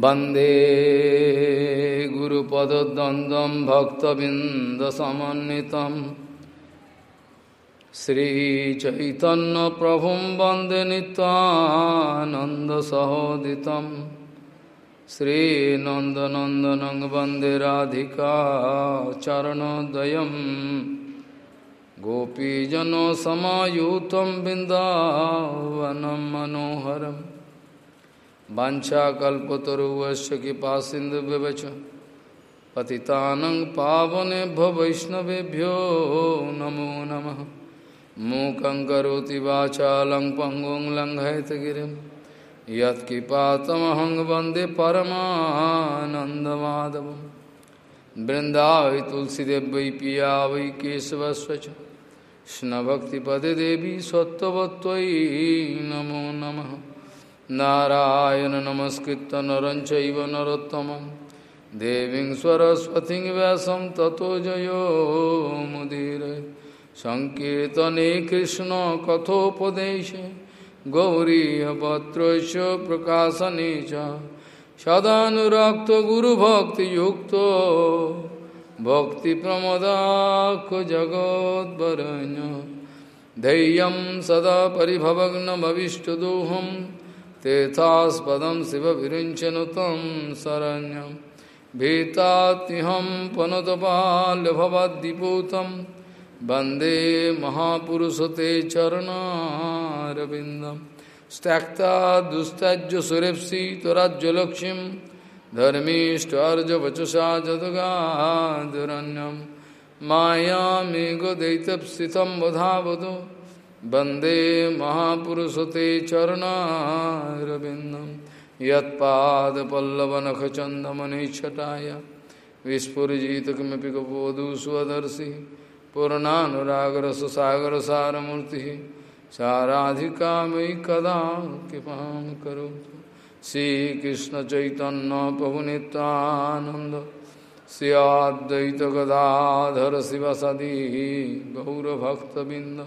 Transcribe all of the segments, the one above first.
वंदे गुरुपदद्वन्द्वं भक्तबिन्दसमन्वितं। श्रीचैतन्यप्रभुं वंदे नित्वानन्दसहोदितं श्रीनन्दनन्दनं वंदे राधिका चरणोदयं गोपीजनसमायुतं बिन्दावनं मनोहरम्। वाछाकल्पतरुवश कृपा सिंधु व्यवच पतितानं पावनेभ्यो वैष्णवेभ्यो नमो नमः। मूकं करोति वाचालं पङ्गुं लङ्घयतगिरिं यत्कृपातमहं वंदे परमानन्दमाधवं बृन्दावै तुलसीदेव वै पिया वै केशवस्व च। कृष्णभक्तिपदे देवी सत्त्ववत्त्वयि नमो नमः। नारायण नमस्कृत नर चैव नरोत्तमं। देवीं सरस्वतीं व्यासं ततो जयो मुदीर। सङ्कीर्तने कृष्णकथोपदेशे गौरीयपत्रस्य प्रकाशने च। सदानुरक्तगुरुभक्तियुक्तो भक्तिप्रमदाखो जगोद्वरण्य धैर्यं सदा परिभवग्नमविष्टदोहम् तीर्थास्पदं शिवविरिञ्चनु तं शरण्यं। भीतात्यहं पनुतपाल्यभवद्दिपूतं वंदे महापुरुषते चरणारविन्दं। त्यक्ता दुस्तज्य सुरेप्सि त्वराज्यलक्ष्मीं धर्मीष्टार्जवचसा जदगादुरन्यं। मायामेघदैतप्सितं वधावधो वंदे महापुरुषते यत्पादपल्लवनखचन्दमनिच्छटाय। विस्फुरिजित किमपि कपोधु स्वदर्शि पूर्णानुरागरससागरसारमूर्तिः। साराधिका मयि कदा कृपां करोतु। श्रीकृष्णचैतन्यप्रभुनितानन्द श्रियाद्वैतगदाधर शिवसदी गौरभक्तबिन्द।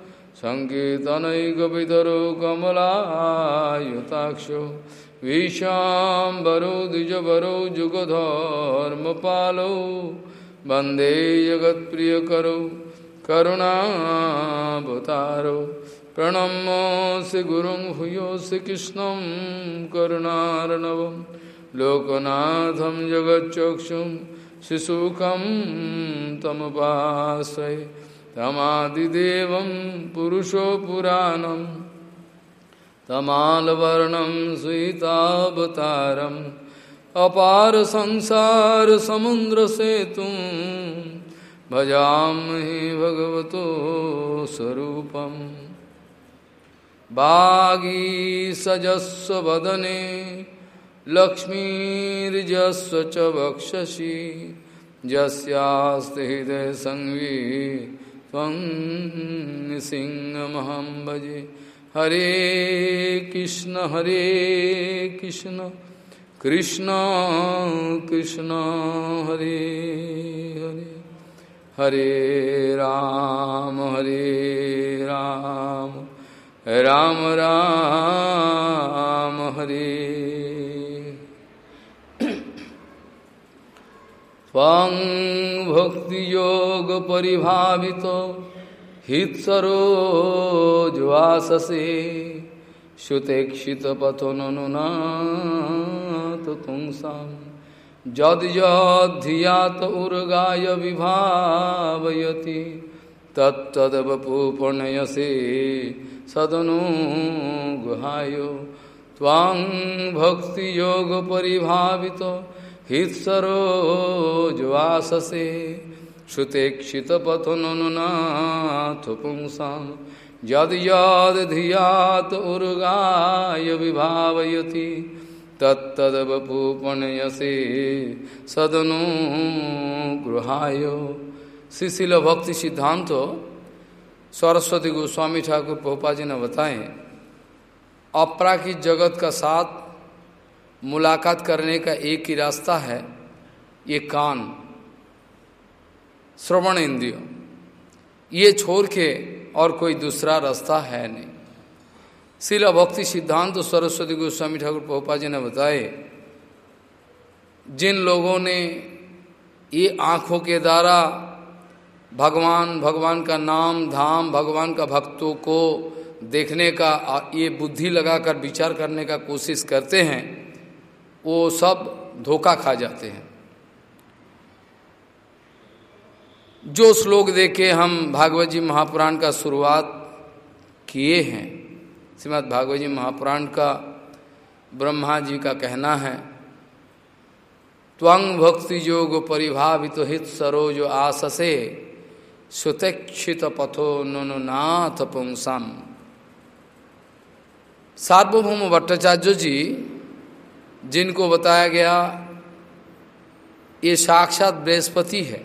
सङ्कीर्तनैकपितरो कमलायुताक्षो विशाम्बरो द्विजवरो जुगधर्मपालो, वंदे जगत्प्रियकरो, करुणावतारो गुरुं भूयोऽसि कृष्णं करुणार्णवं, लोकनाथं जगच्चक्षुं शिशुकं तमुपाश्रये तमादिदेवं पुरुषो पुराणं, तमालवर्णं स्वीतावतारम् अपार संसारसमुद्रसेतुं भजामहि भगवतो स्वरूपम् बागीसजस्व वदने लक्ष्मीर्जस्व च वक्षसि यस्यास्ति हृदयसंवी त्वं सिंहमहं भजे हरे कृष्ण हरे कृष्ण कृष्ण कृष्ण, हरे हरे। हरे राम हरे राम। राम राम, हरे। त्वं भक्तियोगपरिभावितो हृत्सरोज्वाससे सुतेक्षितपथननुनाथ पुंसां यद्यधियात उर्गाय विभावयति तत्तदवपूपणयसे सदनुगुहाय त्वां भक्तियोगपरिभावितो हृत्सरोज्वाससे श्रुतेक्षितपथननुनाथ पुंसां यद् यद् धियात् उर्गाय विभावयति तत्तदवपूपणयसे सदनु गृहाय श्रीशिल भक्ति सिद्धांत सरस्वती गोस्वामी ठाकुर पोपा जी ने बताए अपराकित जगत का साथ मुलाकात करने का एक ही रास्ता है, ये कान। श्रवण इंद्रिय। ये छोड़ के और कोई दूसरा रास्ता है नहीं। शिला भक्ति सिद्धांत तो सरस्वती गोस्वामी ठाकुर पोपा जी ने बताए, जिन लोगों ने ये आँखों के द्वारा भगवान भगवान का नाम, धाम, भगवान का भक्तों को देखने का, ये बुद्धि लगाकर विचार करने का कोशिश करते हैं वो सब धोखा खा जाते हैं। जो श्लोक देखे हम भागवत जी महापुराण का शुरुआत किए हैं, श्रीमद भागवत जी महापुराण का ब्रह्मा जी का कहना है त्वंग भक्ति योग परिभावित तो हित सरोज आससे सुतेक्षित पथो नो नाथ पुंसम। सार्वभौम भट्टाचार्य जी जिनको बताया गया ये साक्षात बृहस्पति है।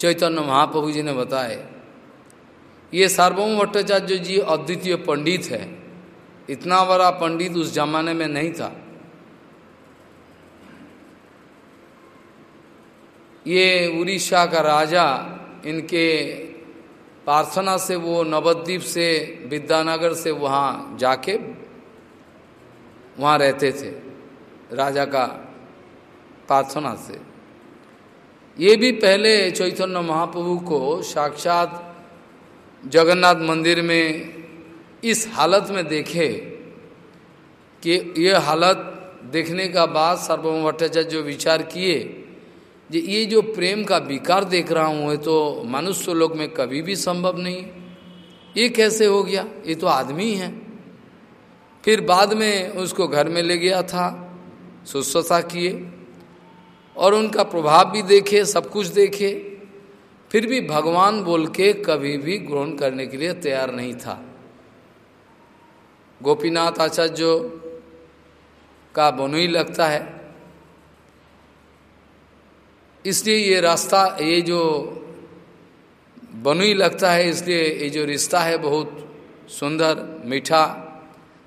चैतन्य महाप्रभु जी ने बताए ये सार्वभौम भट्टाचार्य जी अद्वितीय पंडित है, इतना बड़ा पंडित उस जमाने में नहीं था। ये उड़ीसा का राजा, इनके प्रार्थना से वो नवद्वीप से विद्यानगर से वहाँ जाके वहाँ रहते थे, राजा का प्रार्थना से। ये भी पहले चैतन्य महाप्रभु को साक्षात जगन्नाथ मंदिर में इस हालत में देखे कि ये हालत देखने का बाद सर्वम भट्टाचार्य जो विचार किए जे ये जो प्रेम का विकार देख रहा हूँ तो मनुष्य लोग में कभी भी संभव नहीं। ये कैसे हो गया? ये तो आदमी है। फिर बाद में उसको घर में ले गया था शुश्रूषा किए और उनका प्रभाव भी देखे, सब कुछ देखे। फिर भी भगवान बोल के कभी भी ग्रहण करने के लिए तैयार नहीं था। गोपीनाथ आचार्य का बनुई लगता है। इसलिए ये रास्ता, ये जो बनुई लगता है, इसलिए ये जो रिश्ता है बहुत सुंदर, मीठा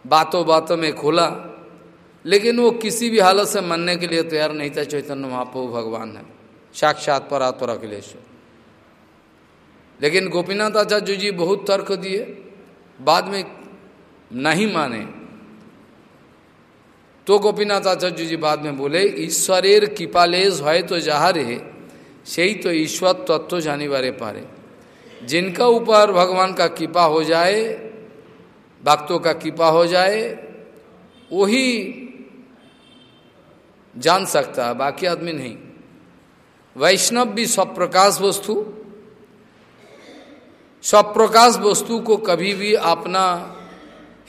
बातों बातों में खुला, लेकिन वो किसी भी हालत से मनने के लिए तैयार नहीं था। चैतन्य महाप्रभु भगवान है। साक्षात परात्पर अखिलेश्वर लेकिन गोपीनाथ आचार्य जी बहुत तर्क दिए, बाद में नहीं माने। तो गोपीनाथ आचार्य जी बाद में बोले, ईश्वरेर कृपालेश है तो जहाँ रहे सही तो ईश्वर तत्व जानी बारे पारे। जिनका ऊपर भगवान का कृपा हो जाए भक्तों का कृपा हो जाए, वही जान सकता है बाकी आदमी नहीं। वैष्णव भी स्वप्रकाश वस्तु स्वप्रकाश वस्तु को कभी भी अपना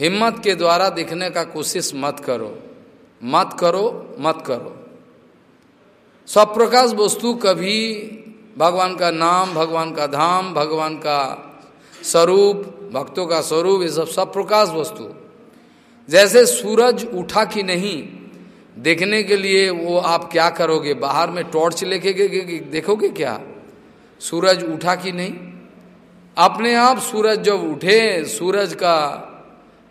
हिम्मत के द्वारा देखने का कोशिश मत करो। मत करो मत करो। स्वप्रकाश वस्तु कभी भगवान का नाम, भगवान का धाम, भगवान का स्वरूप भक्तों का स्वरूप ये सब सब प्रकाश वस्तु। जैसे सूरज उठा कि नहीं, देखने के लिए वो आप क्या करोगे? बाहर में टॉर्च लेके देखोगे क्या? सूरज उठा कि नहीं? अपने आप सूरज जब उठे, सूरज का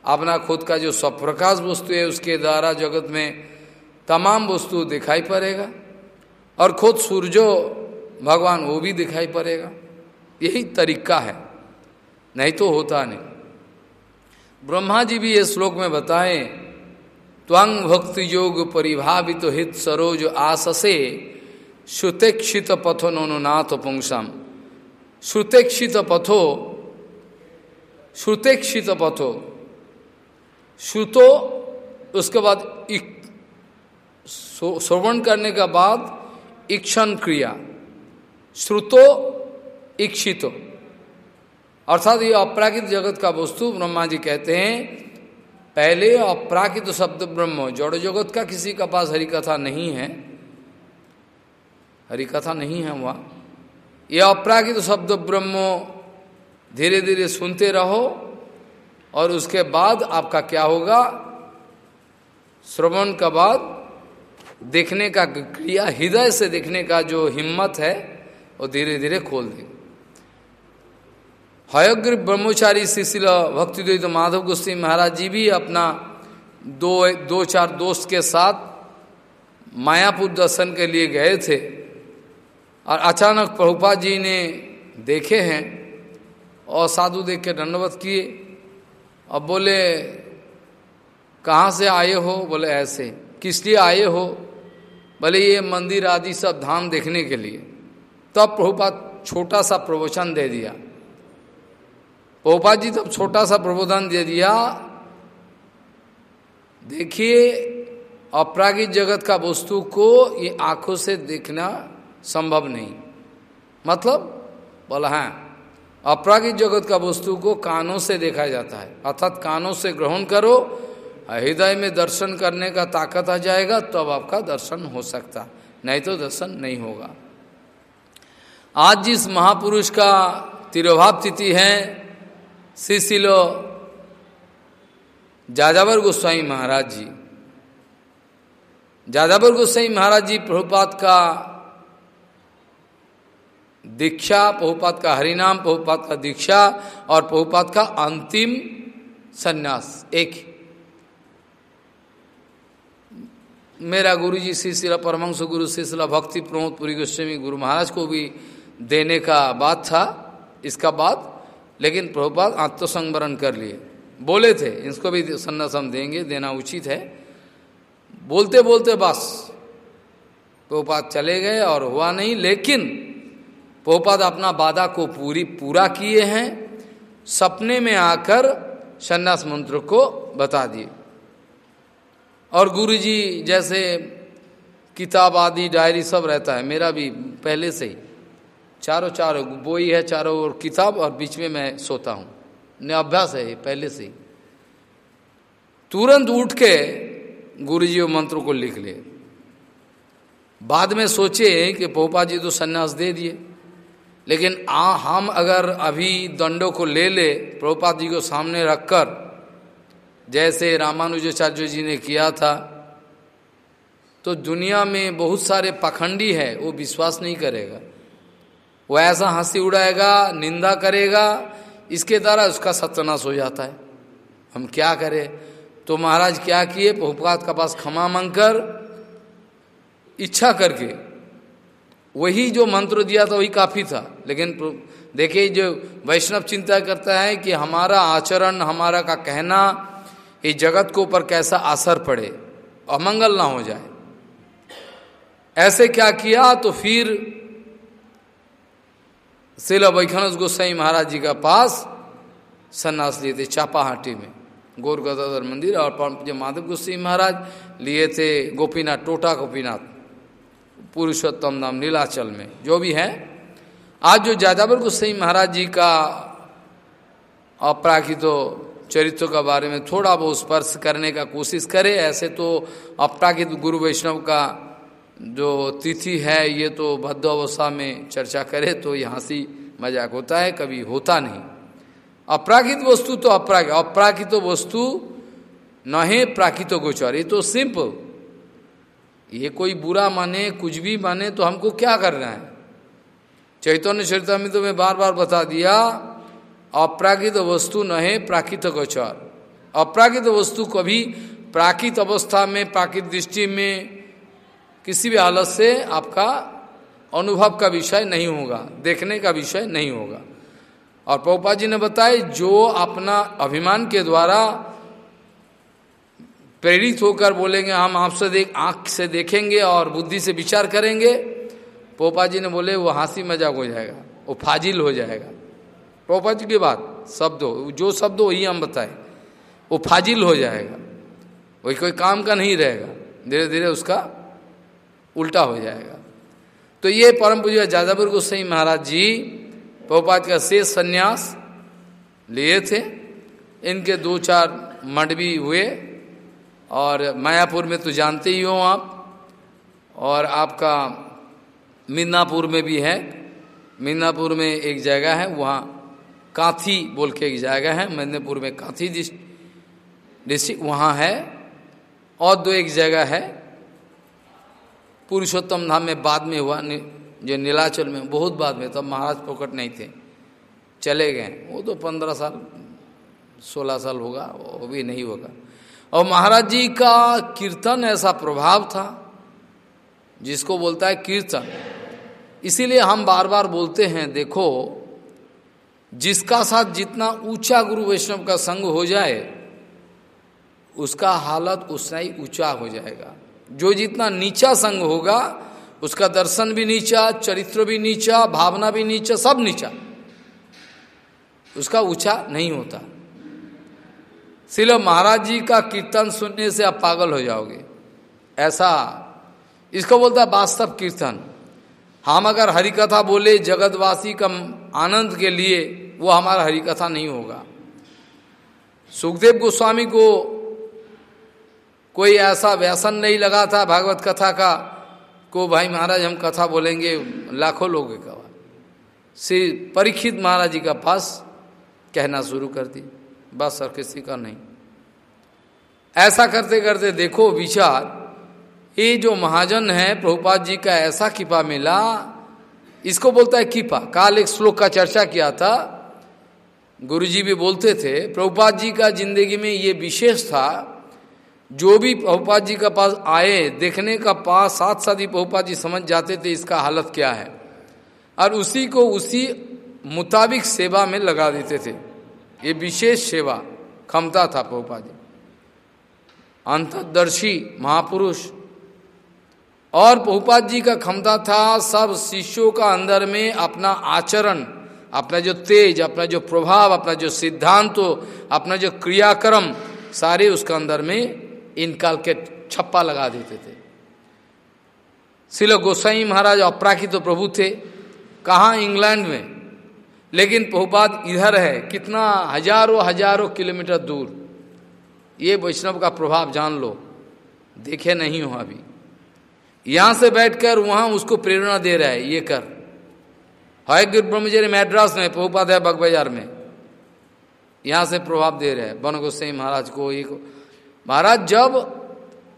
अपना खुद का जो सब प्रकाश वस्तु है, उसके द्वारा जगत में तमाम वस्तु दिखाई पड़ेगा। और खुद सूर्यो भगवान वो भी दिखाई पड़ेगा। यही तरीका है। नहीं तो होता नहीं। ब्रह्मा जी भी ये श्लोक में बताए, त्वंग भक्ति योग परिभावित तो हित सरोज आससे श्रुतेक्षित पथो नाथ पुंसम। श्रुतेक्षित पथो श्रुतेक्षित पथो। श्रुतो उसके बाद श्रवण करने के बाद इक्षण क्रिया। श्रुतो, इक्षितो। अर्थात ये अपराकित जगत का वस्तु, ब्रह्मा जी कहते हैं, पहले अपराकित शब्द ब्रह्म, जड़ जगत का किसी का पास हरि कथा नहीं है। हरि कथा नहीं है वह। ये अपराकित शब्द ब्रह्म धीरे धीरे सुनते रहो, और उसके बाद आपका क्या होगा? श्रवण का बाद देखने का क्रिया, हृदय से देखने का जो हिम्मत है, वो धीरे धीरे खोल देगा। हयग्रीव ब्रह्मचारी शिशिल भक्ति तो माधव गोस्वी महाराज जी भी अपना दो दो चार दोस्त के साथ मायापुर दर्शन के लिए गए थे। और अचानक प्रभुपा जी ने देखे हैं और साधु देख के दंडवत किए। और बोले, कहाँ से आए हो? बोले, ऐसे। किस लिए आए हो? बोले, ये मंदिर आदि सब धाम देखने के लिए। तब प्रभुपाद छोटा सा प्रवचन दे दिया। प्रभुपाद जी तब छोटा सा प्रबोधन दे दिया। देखिए अपरागिक जगत का वस्तु को ये आँखों से देखना संभव नहीं। मतलब बोला, है अपरागिक जगत का वस्तु को कानों से देखा जाता है। अर्थात कानों से ग्रहण करो, हृदय में दर्शन करने का ताकत आ जाएगा, तब तो आपका दर्शन हो सकता। नहीं तो दर्शन नहीं होगा। आज जिस महापुरुष का तिरुभाव तिथि है शिशिलो जाजावर गोस्वामी महाराज जी। जाजावर गोस्वाई महाराज जी प्रभुपात का दीक्षा प्रभुपात का हरिनाम प्रभुपात का दीक्षा और प्रभुपात का अंतिम सन्यास, एक मेरा गुरु जी श्री शिला परमंश गुरु श्री शिला भक्ति प्रमोद पुरी गोस्वामी गुरु महाराज को भी देने का बात था। इसका बाद लेकिन प्रभुपाद आत्मसंवरण कर लिए। बोले थे, इसको भी सन्यास हम देंगे, देना उचित है। बोलते बोलते बस, प्रभुपाद चले गए और हुआ नहीं। लेकिन पोपाद अपना वादा को पूरी, पूरा किए हैं, सपने में आकर सन्यास मंत्र को बता दिए। और गुरुजी जैसे किताब आदि, डायरी सब रहता है, मेरा भी पहले से ही। चारों चारों बोई है चारों ओर किताब और बीच में मैं सोता हूँ। ने अभ्यास है पहले से तुरंत उठ के गुरुजी वो मंत्र को लिख ले। बाद में सोचे कि पोपा जी तो सन्यास दे दिए। लेकिन आ, हम अगर अभी दंडों को ले ले प्रभुपाद जी को सामने रखकर, जैसे रामानुजाचार्य जी ने किया था तो दुनिया में बहुत सारे पखंडी है, वो विश्वास नहीं करेगा। वो ऐसा हँसी उड़ाएगा, निंदा करेगा, इसके द्वारा उसका सत्यानाश हो जाता है। हम क्या करें? तो महाराज क्या किए? प्रभुपाद का पास क्षमा मांगकर इच्छा करके, वही जो मंत्र दिया था वही काफ़ी था। लेकिन देखिए, जो वैष्णव चिंता करता है कि हमारा आचरण, हमारा का कहना इस जगत को ऊपर कैसा असर पड़े, अमंगल ना हो जाए। ऐसे क्या किया? तो फिर शिला वैखानस गोसाई महाराज जी का पास सन्यास लिए थे चापाहाटी में। गौर गदाधर मंदिर और जो माधव गोसाई महाराज लिए थे गोपीनाथ, टोटा गोपीनाथ, पुरुषोत्तम नाम नीलाचल में। जो भी है, आज जो जादावर गोसाई महाराज जी का अपराकित चरित्र का बारे में थोड़ा बहुत स्पर्श करने का कोशिश करे, ऐसे तो अपराकित गुरु वैष्णव का जो तिथि है, ये तो भद्र अवस्था में चर्चा करे तो यहाँ सी मज़ाक होता है, कभी होता नहीं। अपराकित वस्तु तो अपराग अपराकित वस्तु न है, प्राकृत गोचर। ये तो सिंपल ये कोई बुरा माने, कुछ भी माने तो हमको क्या करना है? चैतन्य चरितमित में तो मैं बार बार बता दिया, अपराकृत वस्तु न है, प्राकृत गोचर। अपराकृत वस्तु कभी प्राकृत अवस्था में, प्राकृत दृष्टि में किसी भी हालत से आपका अनुभव का विषय नहीं होगा, देखने का विषय नहीं होगा। और पोपा जी ने बताया, जो अपना अभिमान के द्वारा प्रेरित होकर बोलेंगे, हम आपसे देख, आँख से देखेंगे और बुद्धि से विचार करेंगे पोपा जी ने बोले, वो हँसी मज़ाक हो जाएगा, वो फाजिल हो जाएगा। पोपा जी की बात, शब्द हो, जो शब्द वही हम बताए, वो फाजिल हो जाएगा वही कोई काम का नहीं रहेगा धीरे धीरे उसका उल्टा हो जाएगा। तो ये परम पूज्य जादवपुर गोसाई महाराज जी पोपात का शेष संन्यास लिए थे। इनके दो चार मंडवी हुए और मायापुर में तो जानते ही हो आप और आपका मिदनापुर में भी है। मिदनापुर में एक जगह है, वहाँ काथी बोल के एक जगह है, मिदनापुर में काथी डिस्ट्रिक्ट वहाँ है और दो एक जगह है पुरुषोत्तम धाम में बाद में हुआ जो नीलाचल में, बहुत बाद में, तब महाराज प्रकट नहीं थे। चले गए। वो तो पंद्रह साल, सोलह साल होगा, वो भी नहीं होगा। और महाराज जी का कीर्तन ऐसा प्रभाव था, जिसको बोलता है कीर्तन। इसीलिए हम बार बार बोलते हैं, देखो, जिसका साथ जितना ऊँचा गुरु वैष्णव का संग हो जाए, उसका हालत उतना ही ऊँचा हो जाएगा। जो जितना नीचा संग होगा, उसका दर्शन भी नीचा, चरित्र भी नीचा, भावना भी नीचा, सब नीचा। उसका ऊँचा नहीं होता। सिर्फ़ महाराज जी का कीर्तन सुनने से आप पागल हो जाओगे। ऐसा, इसको बोलता है वास्तव कीर्तन। हम अगर हरिकथा बोले जगतवासी का आनंद के लिए, वो हमारा हरिकथा नहीं होगा। सुखदेव गोस्वामी को कोई ऐसा व्यसन नहीं लगा था भागवत कथा का को भाई महाराज हम कथा बोलेंगे, लाखों लोग का। श्री परीक्षित महाराज जी का पास कहना शुरू कर दी। बस और किसी का नहीं। ऐसा करते करते देखो विचार, ये जो महाजन है, प्रभुपाद जी का ऐसा कृपा मिला, इसको बोलता है कृपा। काल एक श्लोक का चर्चा किया था, गुरुजी भी बोलते थे, प्रभुपाद जी का ज़िंदगी में ये विशेष था जो भी प्रभुपाद जी का पास आए, देखने का पास साथ साथ ही प्रभुपाद जी समझ जाते थे इसका हालत क्या है। और उसी को उसी मुताबिक सेवा में लगा देते थे। ये विशेष सेवा, क्षमता था प्रभुपाद जी। अंतदर्शी महापुरुष। और प्रभुपाद जी का क्षमता था सब शिष्यों का अंदर में अपना आचरण, अपना जो तेज, अपना जो प्रभाव, अपना जो सिद्धांत, अपना जो क्रियाक्रम, सारे उसका अंदर में इनकाल के छप्पा लगा देते थे। शिल गोसाई महाराज अपराखित तो प्रभु थे। कहाँ इंग्लैंड में? लेकिन प्रभुपाद इधर है, कितना हज़ारों हज़ारों किलोमीटर दूर। ये वैष्णव का प्रभाव जान लो। देखे नहीं हो अभी। यहाँ से बैठकर वहाँ उसको प्रेरणा दे रहा है, ये कर। है गिर ब्रह्मचर्य मैड्रास में प्रभुपाद है बगबाजार में। यहाँ से प्रभाव दे रहे हैं। बन गोसाई महाराज को ये को महाराज, जब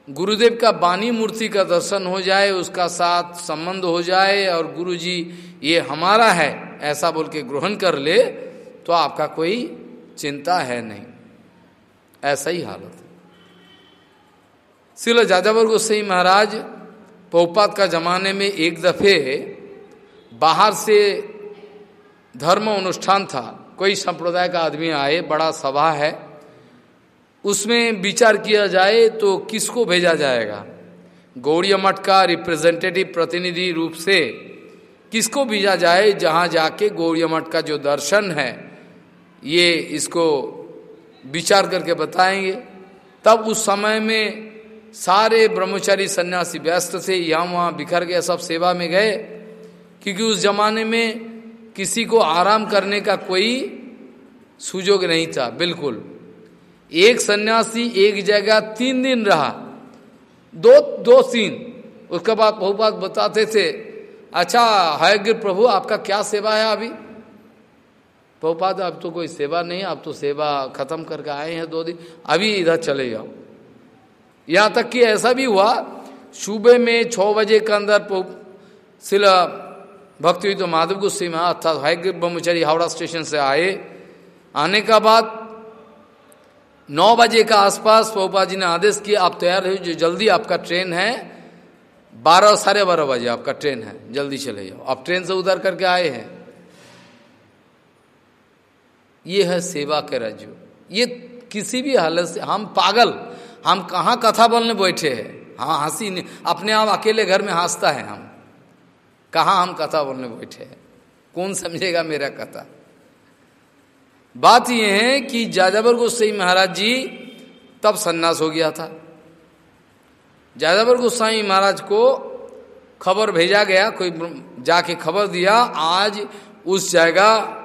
गुरुदेव का बानी मूर्ति का दर्शन हो जाए, उसका साथ संबंध हो जाए और गुरु जी ये हमारा है, ऐसा बोल के ग्रहण कर ले तो आपका कोई चिंता है नहीं। ऐसा ही हालत सिलो जादवर गोसाई महाराज, पौपात का जमाने में एक दफे बाहर से धर्म अनुष्ठान था। कोई संप्रदाय का आदमी आए, बड़ा सभा है उसमें विचार किया जाए तो किसको भेजा जाएगा? गौड़िया मठ का रिप्रेजेंटेटिव प्रतिनिधि रूप से किसको भेजा जाए जहाँ जाके गौड़िया मठ का जो दर्शन है, ये इसको विचार करके बताएँगे। तब उस समय में सारे ब्रह्मचारी सन्यासी व्यस्त थे, यहाँ वहाँ बिखर गए सब सेवा में गए, क्योंकि उस जमाने में किसी को आराम करने का कोई सुजोग नहीं था, बिल्कुल। एक सन्यासी, एक जगह, तीन दिन रहा। दो दो तीन उसके बाद बहुपात बताते थे अच्छा है गिर प्रभु, आपका क्या सेवा है अभी? बहुपात, अब तो कोई सेवा नहीं, अब तो सेवा खत्म करके आए हैं दो दिन, अभी इधर चले जाओ। यहाँ तक कि ऐसा भी हुआ, सुबह में छ बजे के अंदर शिला भक्ति तो माधव गुस्सी में अर्थात हाईगिर ब्रह्मचारी हावड़ा स्टेशन से आए। आने का बाद नौ बजे का आसपास पोपा जी ने आदेश किया, आप तैयार हो जो जल्दी आपका ट्रेन है, बारह, साढ़े बारह बजे आपका ट्रेन है, जल्दी चले जाओ। आप ट्रेन से उधर करके आए हैं। ये है सेवा के रज्जु ये किसी भी हालत से, हम पागल, हम कहाँ कथा बोलने बैठे हैं? हाँ हँसी नहीं, अपने आप अकेले घर में हंसता है हम। कहाँ हम कथा बोलने बैठे हैं? कौन समझेगा मेरा कथा? बात यह है कि जाजावर गोसाई महाराज जी तब सन्यास हो गया था। जाजावर गोस्वामी महाराज को खबर भेजा गया, कोई जाके खबर दिया, आज उस जगह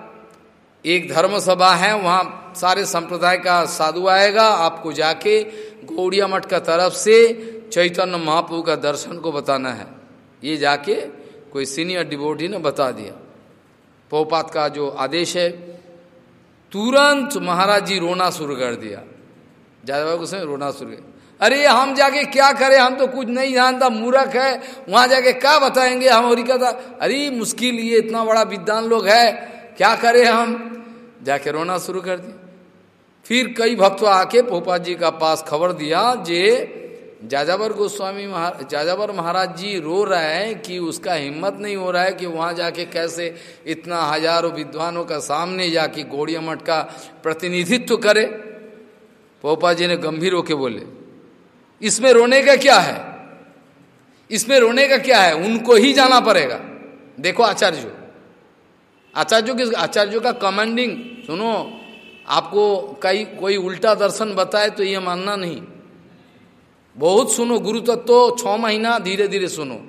एक धर्म सभा है, वहाँ सारे संप्रदाय का साधु आएगा, आपको जाके गौड़िया मठ का तरफ़ से चैतन्य महाप्रभु का दर्शन को बताना है। ये जाके कोई सीनियर डिबोटी ने बता दिया। पोपात का जो आदेश है तुरंत महाराज जी रोना शुरू कर दिया। जादव उसने रोना शुरू कर अरे हम जाके क्या करें? हम तो कुछ नहीं जानता, मूर्ख है। वहाँ जाके क्या बताएँगे हम? और कहता अरे मुश्किल, ये इतना बड़ा विद्वान लोग है। क्या करें हम? जाके रोना शुरू कर दिया। फिर कई भक्त आके पोपा जी का पास खबर दिया, जे जाजावर गोस्वामी महाराज जाजावर महाराज जी रो रहे हैं कि उसका हिम्मत नहीं हो रहा है कि वहाँ जाके कैसे इतना हज़ारों विद्वानों का सामने जाके गौड़िया मठ का प्रतिनिधित्व करे। पोपा जी ने गंभीर होके बोले, इसमें रोने का क्या है? इसमें रोने का क्या है? उनको ही जाना पड़ेगा। देखो आचार्य आचार्यों के आचार्यों का कमांडिंग सुनो, आपको कई, कोई उल्टा दर्शन बताए तो ये मानना नहीं। बहुत सुनो, गुरु तत्व तो छ महीना धीरे धीरे सुनो।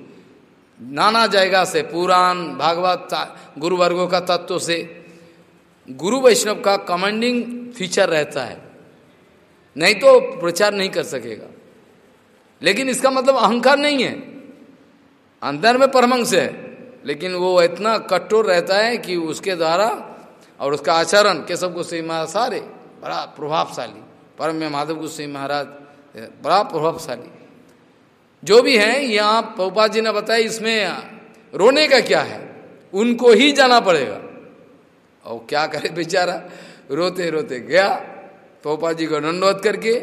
नाना जगह से, पुराण, भागवत गुरु वर्गों का तत्व से। गुरु वैष्णव का कमांडिंग फीचर रहता है। नहीं तो प्रचार नहीं कर सकेगा। लेकिन इसका मतलब अहंकार नहीं है। अंदर में परमंश है, लेकिन वो इतना कठोर रहता है कि उसके द्वारा और उसका आचरण, केशव गोस्वामी महाराज सारे, बड़ा प्रभावशाली। परम माधव गोस्वामी महाराज बड़ा प्रभावशाली। जो भी है यहाँ पौपा जी ने बताया, इसमें रोने का क्या है? उनको ही जाना पड़ेगा। और क्या करे बेचारा? रोते रोते गया पौपा जी को दंडवत करके।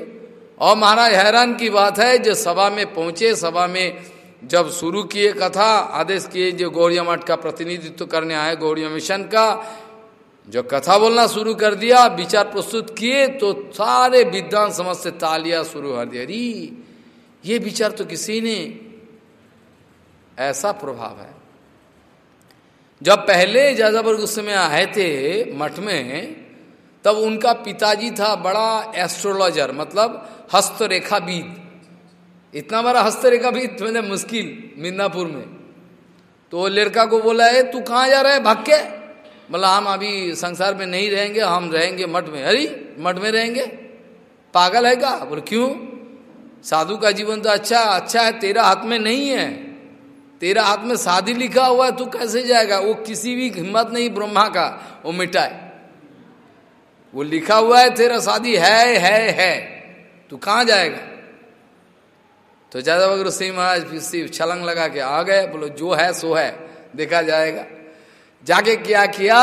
और महाराज, हैरान की बात है, जो सभा में पहुँचे, सभा में जब शुरू किए कथा, आदेश किए, जो गौरिया मठ का प्रतिनिधित्व करने आए गौरिया मिशन का जो कथा बोलना शुरू कर दिया, विचार प्रस्तुत किए तो सारे विद्वान समझ से तालियाँ शुरू कर दिया। अरे, ये विचार तो किसी ने। ऐसा प्रभाव है। जब पहले जाजाबर गुस्से में आए थे मठ में, तब उनका पिताजी था बड़ा एस्ट्रोलॉजर मतलब हस्तरेखाविद। इतना बड़ा हस्तरेखाविद मैंने मुश्किल, मिदनापुर में। तो लड़का को बोला है तू कहाँ जा रहा है? भाग के बोला हम अभी संसार में नहीं रहेंगे, हम रहेंगे मठ में। अरे, मठ में रहेंगे? पागल है क्या? बोले, क्यों? साधु का जीवन तो अच्छा अच्छा है, तेरा हाथ में नहीं है। तेरा हाथ में शादी लिखा हुआ है, तू कैसे जाएगा? वो किसी भी हिम्मत नहीं, ब्रह्मा का, वो मिटाए वो लिखा हुआ है, तेरा शादी है है है। तू कहाँ जाएगा? तो ज़्यादा वगैरह सिंह महाराज छलंग लगा के आ गए, बोलो, जो है, सो है, देखा जाएगा। जाके क्या किया?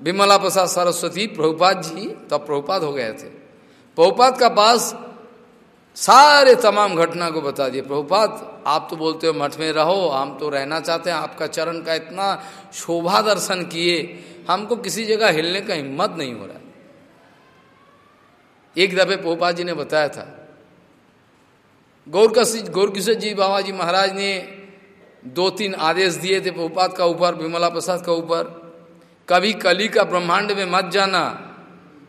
विमला प्रसाद सरस्वती प्रभुपाद जी, तब तो प्रभुपाद हो गए थे। प्रभुपाद का पास सारे तमाम घटना को बता दिए। प्रभुपाद, आप तो बोलते हो मठ में रहो, हम तो रहना चाहते हैं, आपका चरण का इतना शोभा दर्शन किए, हमको किसी जगह हिलने का हिम्मत नहीं हो रहा एक दफे प्रभुपाद जी ने बताया था गौर गौर किशोर जी बाबा जी महाराज ने दो तीन आदेश दिए थे प्रभुपात का ऊपर, विमला प्रसाद का ऊपर। कभी कली का ब्रह्मांड में मत जाना,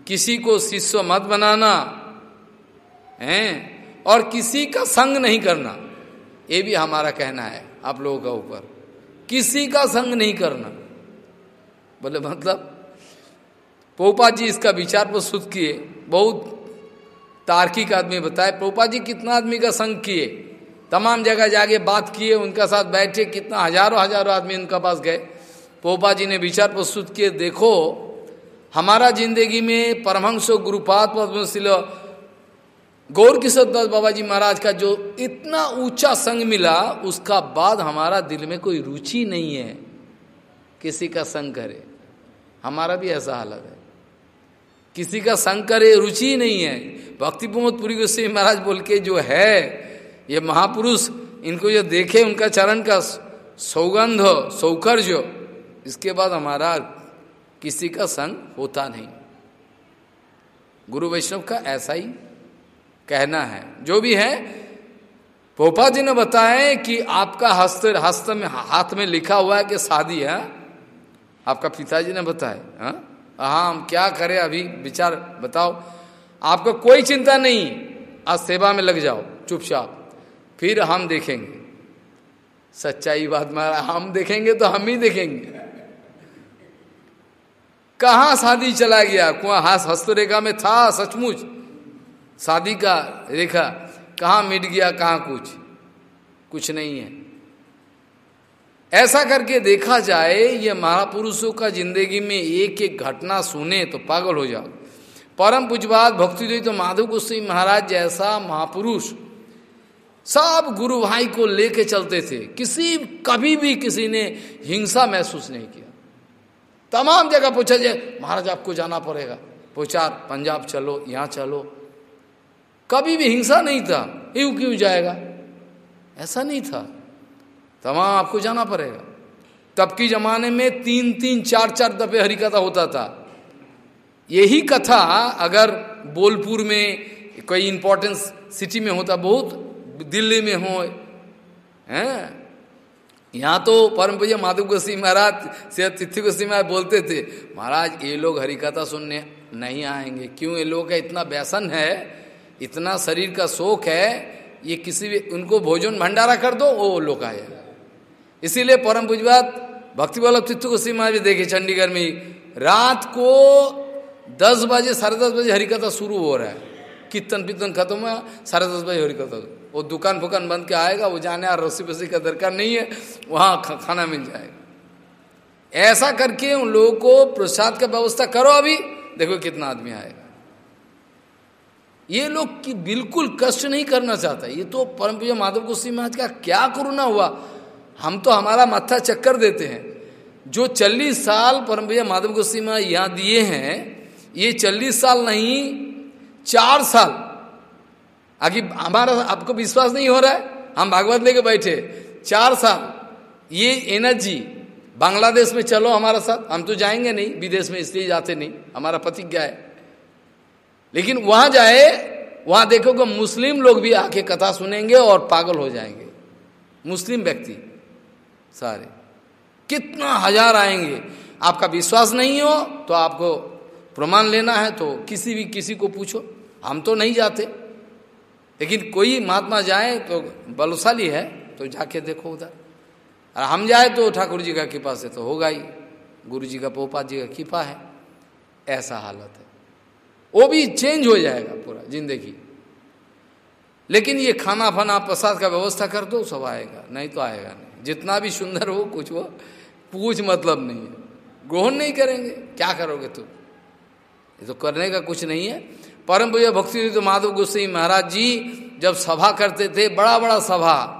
किसी को शिष्य मत बनाना, है? और किसी का संग नहीं करना। ये भी हमारा कहना है आप लोगों का ऊपर। किसी का संग नहीं करना। बोले मतलब पोपा जी इसका विचार प्रस्तुत किए। बहुत तार्किक आदमी बताए पोपा जी कितना आदमी का संग किए? तमाम जगह जाके बात किए, उनका साथ बैठे, कितना हज़ारों हज़ारों आदमी उनका पास गए। पोपा जी ने विचार प्रस्तुत किए, देखो, हमारा ज़िंदगी में परमहंस गुरुपात पद्मशिल गौर किशोर दास बाबा जी महाराज का जो इतना ऊँचा संग मिला, उसका बाद हमारा दिल में कोई रुचि नहीं है, किसी का संग करे। हमारा भी ऐसा हालत है। किसी का संग करे, रुचि नहीं है। भक्ति प्रमोद महाराज बोल के जो है ये महापुरुष, इनको जो देखे, उनका चरण का सौगंध सौकर्य इसके बाद हमारा किसी का संग होता नहीं। गुरु वैष्णव का ऐसा ही कहना है। जो भी है, पोपा जी ने बताया कि आपका हस्त हस्त में, हाथ में लिखा हुआ है कि शादी है? आपका पिताजी ने बताया हाँ? हाँ हम क्या करें अभी, विचार बताओ। आपको कोई चिंता नहीं, आज सेवा में लग जाओ, चुपचाप। फिर हम देखेंगे। सच्चाई बात मारा, हम देखेंगे तो हम ही देखेंगे। कहा शादी चला गया? कुआ हास हस्तरेखा में था सचमुच। शादी का रेखा कहा मिट गया, कहा कुछ? कुछ नहीं है। ऐसा करके देखा जाए, ये महापुरुषों का ज़िंदगी में एक एक घटना सुने तो पागल हो जाओ। परम पूजवाद भक्ति तो माधव गोस्वी महाराज जैसा महापुरुष सब गुरु भाई को लेके चलते थे। किसी, कभी भी किसी ने हिंसा महसूस नहीं किया। तमाम जगह पूछा जाए, महाराज, आपको जाना पड़ेगा। पूछा, पंजाब चलो, यहाँ चलो। कभी भी हिंसा नहीं था। यू क्यों जाएगा? ऐसा नहीं था। तमाम आपको जाना पड़ेगा। तब की जमाने में तीन तीन, चार चार दफे हरिकथा होता था। यही कथा अगर बोलपुर में कोई इंपॉर्टेंस सिटी में होता बहुत दिल्ली में हो, हैं? यहाँ तो परम पूज्य माधव गोसी महाराज, से तिथि गोसी महाराज बोलते थे, महाराज, ये लोग हरिकथा सुनने नहीं आएँगे। क्यों? ये लोग का इतना व्यसन है, इतना शरीर का शोक है, ये किसी भी, उनको भोजन भंडारा कर दो, वो लोग आएगा इसीलिए परम पूजवात भक्ति वल्लभ तिथु गोस्वी महाराज देखे चंडीगढ़ में रात को दस बजे, साढ़े दस बजे हरिकथा शुरू हो रहा है। कीर्तन पीर्तन खत्म हुआ, साढ़े दस बजे हरिकथा। वो दुकान फुकान बंद के आएगा, वो जाने और रस्सी पसी का दरकार नहीं है, वहाँ खाना मिल जाएगा। ऐसा करके उन लोगों को प्रसाद का व्यवस्था करो अभी, देखो कितना आदमी आएगा। ये लोग की, बिल्कुल कष्ट नहीं करना चाहता। ये तो परम पूजा माधव गोस्वी महाराज का क्या करुणा हुआ? हम तो हमारा मत्था चक्कर देते हैं। जो चालीस साल परम पूजा माधव गोस्वी महाराज यहाँ दिए हैं, ये चालीस साल नहीं, चार साल आगे हमारा आपको विश्वास नहीं हो रहा है? हम भागवत लेके बैठे। चार साल। ये एनर्जी। बांग्लादेश में चलो हमारा साथ। हम तो जाएँगे नहीं। विदेश में इसलिए जाते नहीं। हमारा प्रतिज्ञा है। लेकिन वहाँ जाए, वहाँ देखोगे मुस्लिम लोग भी आके कथा सुनेंगे और पागल हो जाएँगे। मुस्लिम व्यक्ति। सारे। कितना हज़ार आएँगे। आपका विश्वास नहीं हो तो आपको प्रमाण लेना है तो किसी भी किसी को पूछो। हम तो नहीं जाते। लेकिन कोई महात्मा जाए तो बलशाली है तो जाके देखो उधर। और हम जाए तो ठाकुर जी का कृपा से तो होगा ही। गुरु जी का पोपा जी का कृपा है। ऐसा हालत है। वो भी चेंज हो जाएगा पूरा ज़िंदगी। लेकिन ये खाना फाना प्रसाद का व्यवस्था कर दो, सब आएगा। नहीं तो आएगा नहीं। जितना भी सुंदर हो, कुछ हो पूछ मतलब नहीं है। ग्रहण नहीं करेंगे। क्या करोगे तुम? ये तो करने का कुछ नहीं है। परम पूजा भक्ति तो माधव गोसाई महाराज जी जब सभा करते थे बड़ा बड़ा सभा।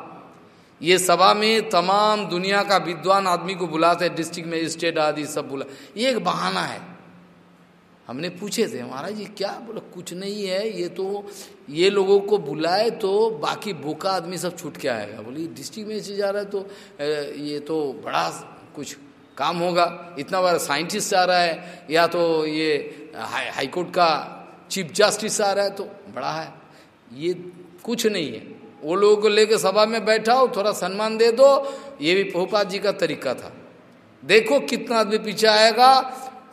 ये सभा में तमाम दुनिया का विद्वान आदमी को बुलाते डिस्ट्रिक्ट मजिस्ट्रेट आदि सब बुला। ये एक बहाना है। हमने पूछे थे, महाराज जी, क्या बोले? कुछ नहीं है, ये तो ये लोगों को बुलाए तो बाकी भूखा आदमी सब छूट के आएगा। बोले डिस्ट्रिक्ट में जा रहा है तो ये तो बड़ा कुछ काम होगा। इतना बड़ा साइंटिस्ट आ रहा है, या तो ये हाईकोर्ट का चीफ जस्टिस आ रहा है तो बड़ा है। ये कुछ नहीं है। वो लोगों को लेकर सभा में बैठाओ, थोड़ा सम्मान दे दो। ये भी प्रभुपाद जी का तरीका था। देखो कितना आदमी पीछे आएगा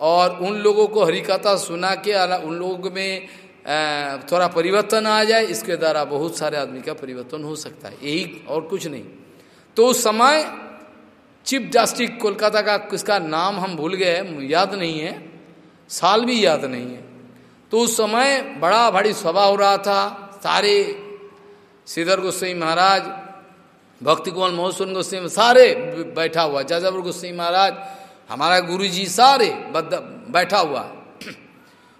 और उन लोगों को हरिकथा सुना के उन लोगों में थोड़ा परिवर्तन आ जाए, इसके द्वारा बहुत सारे आदमी का परिवर्तन हो सकता है। यही और कुछ नहीं। तो उस समय चीफ जस्टिस कोलकाता का किसका नाम हम भूल गए याद नहीं है। साल भी याद नहीं है। तो उस समय बड़ा भारी सभा हो रहा था। सारे श्रीधर गोस्वाई महाराज, भक्ति कुमार मोहसन गोस्वाई सारे बैठा हुआ। जाजापुर गोस्वाई महाराज, हमारा गुरु जी सारे बैठा हुआ।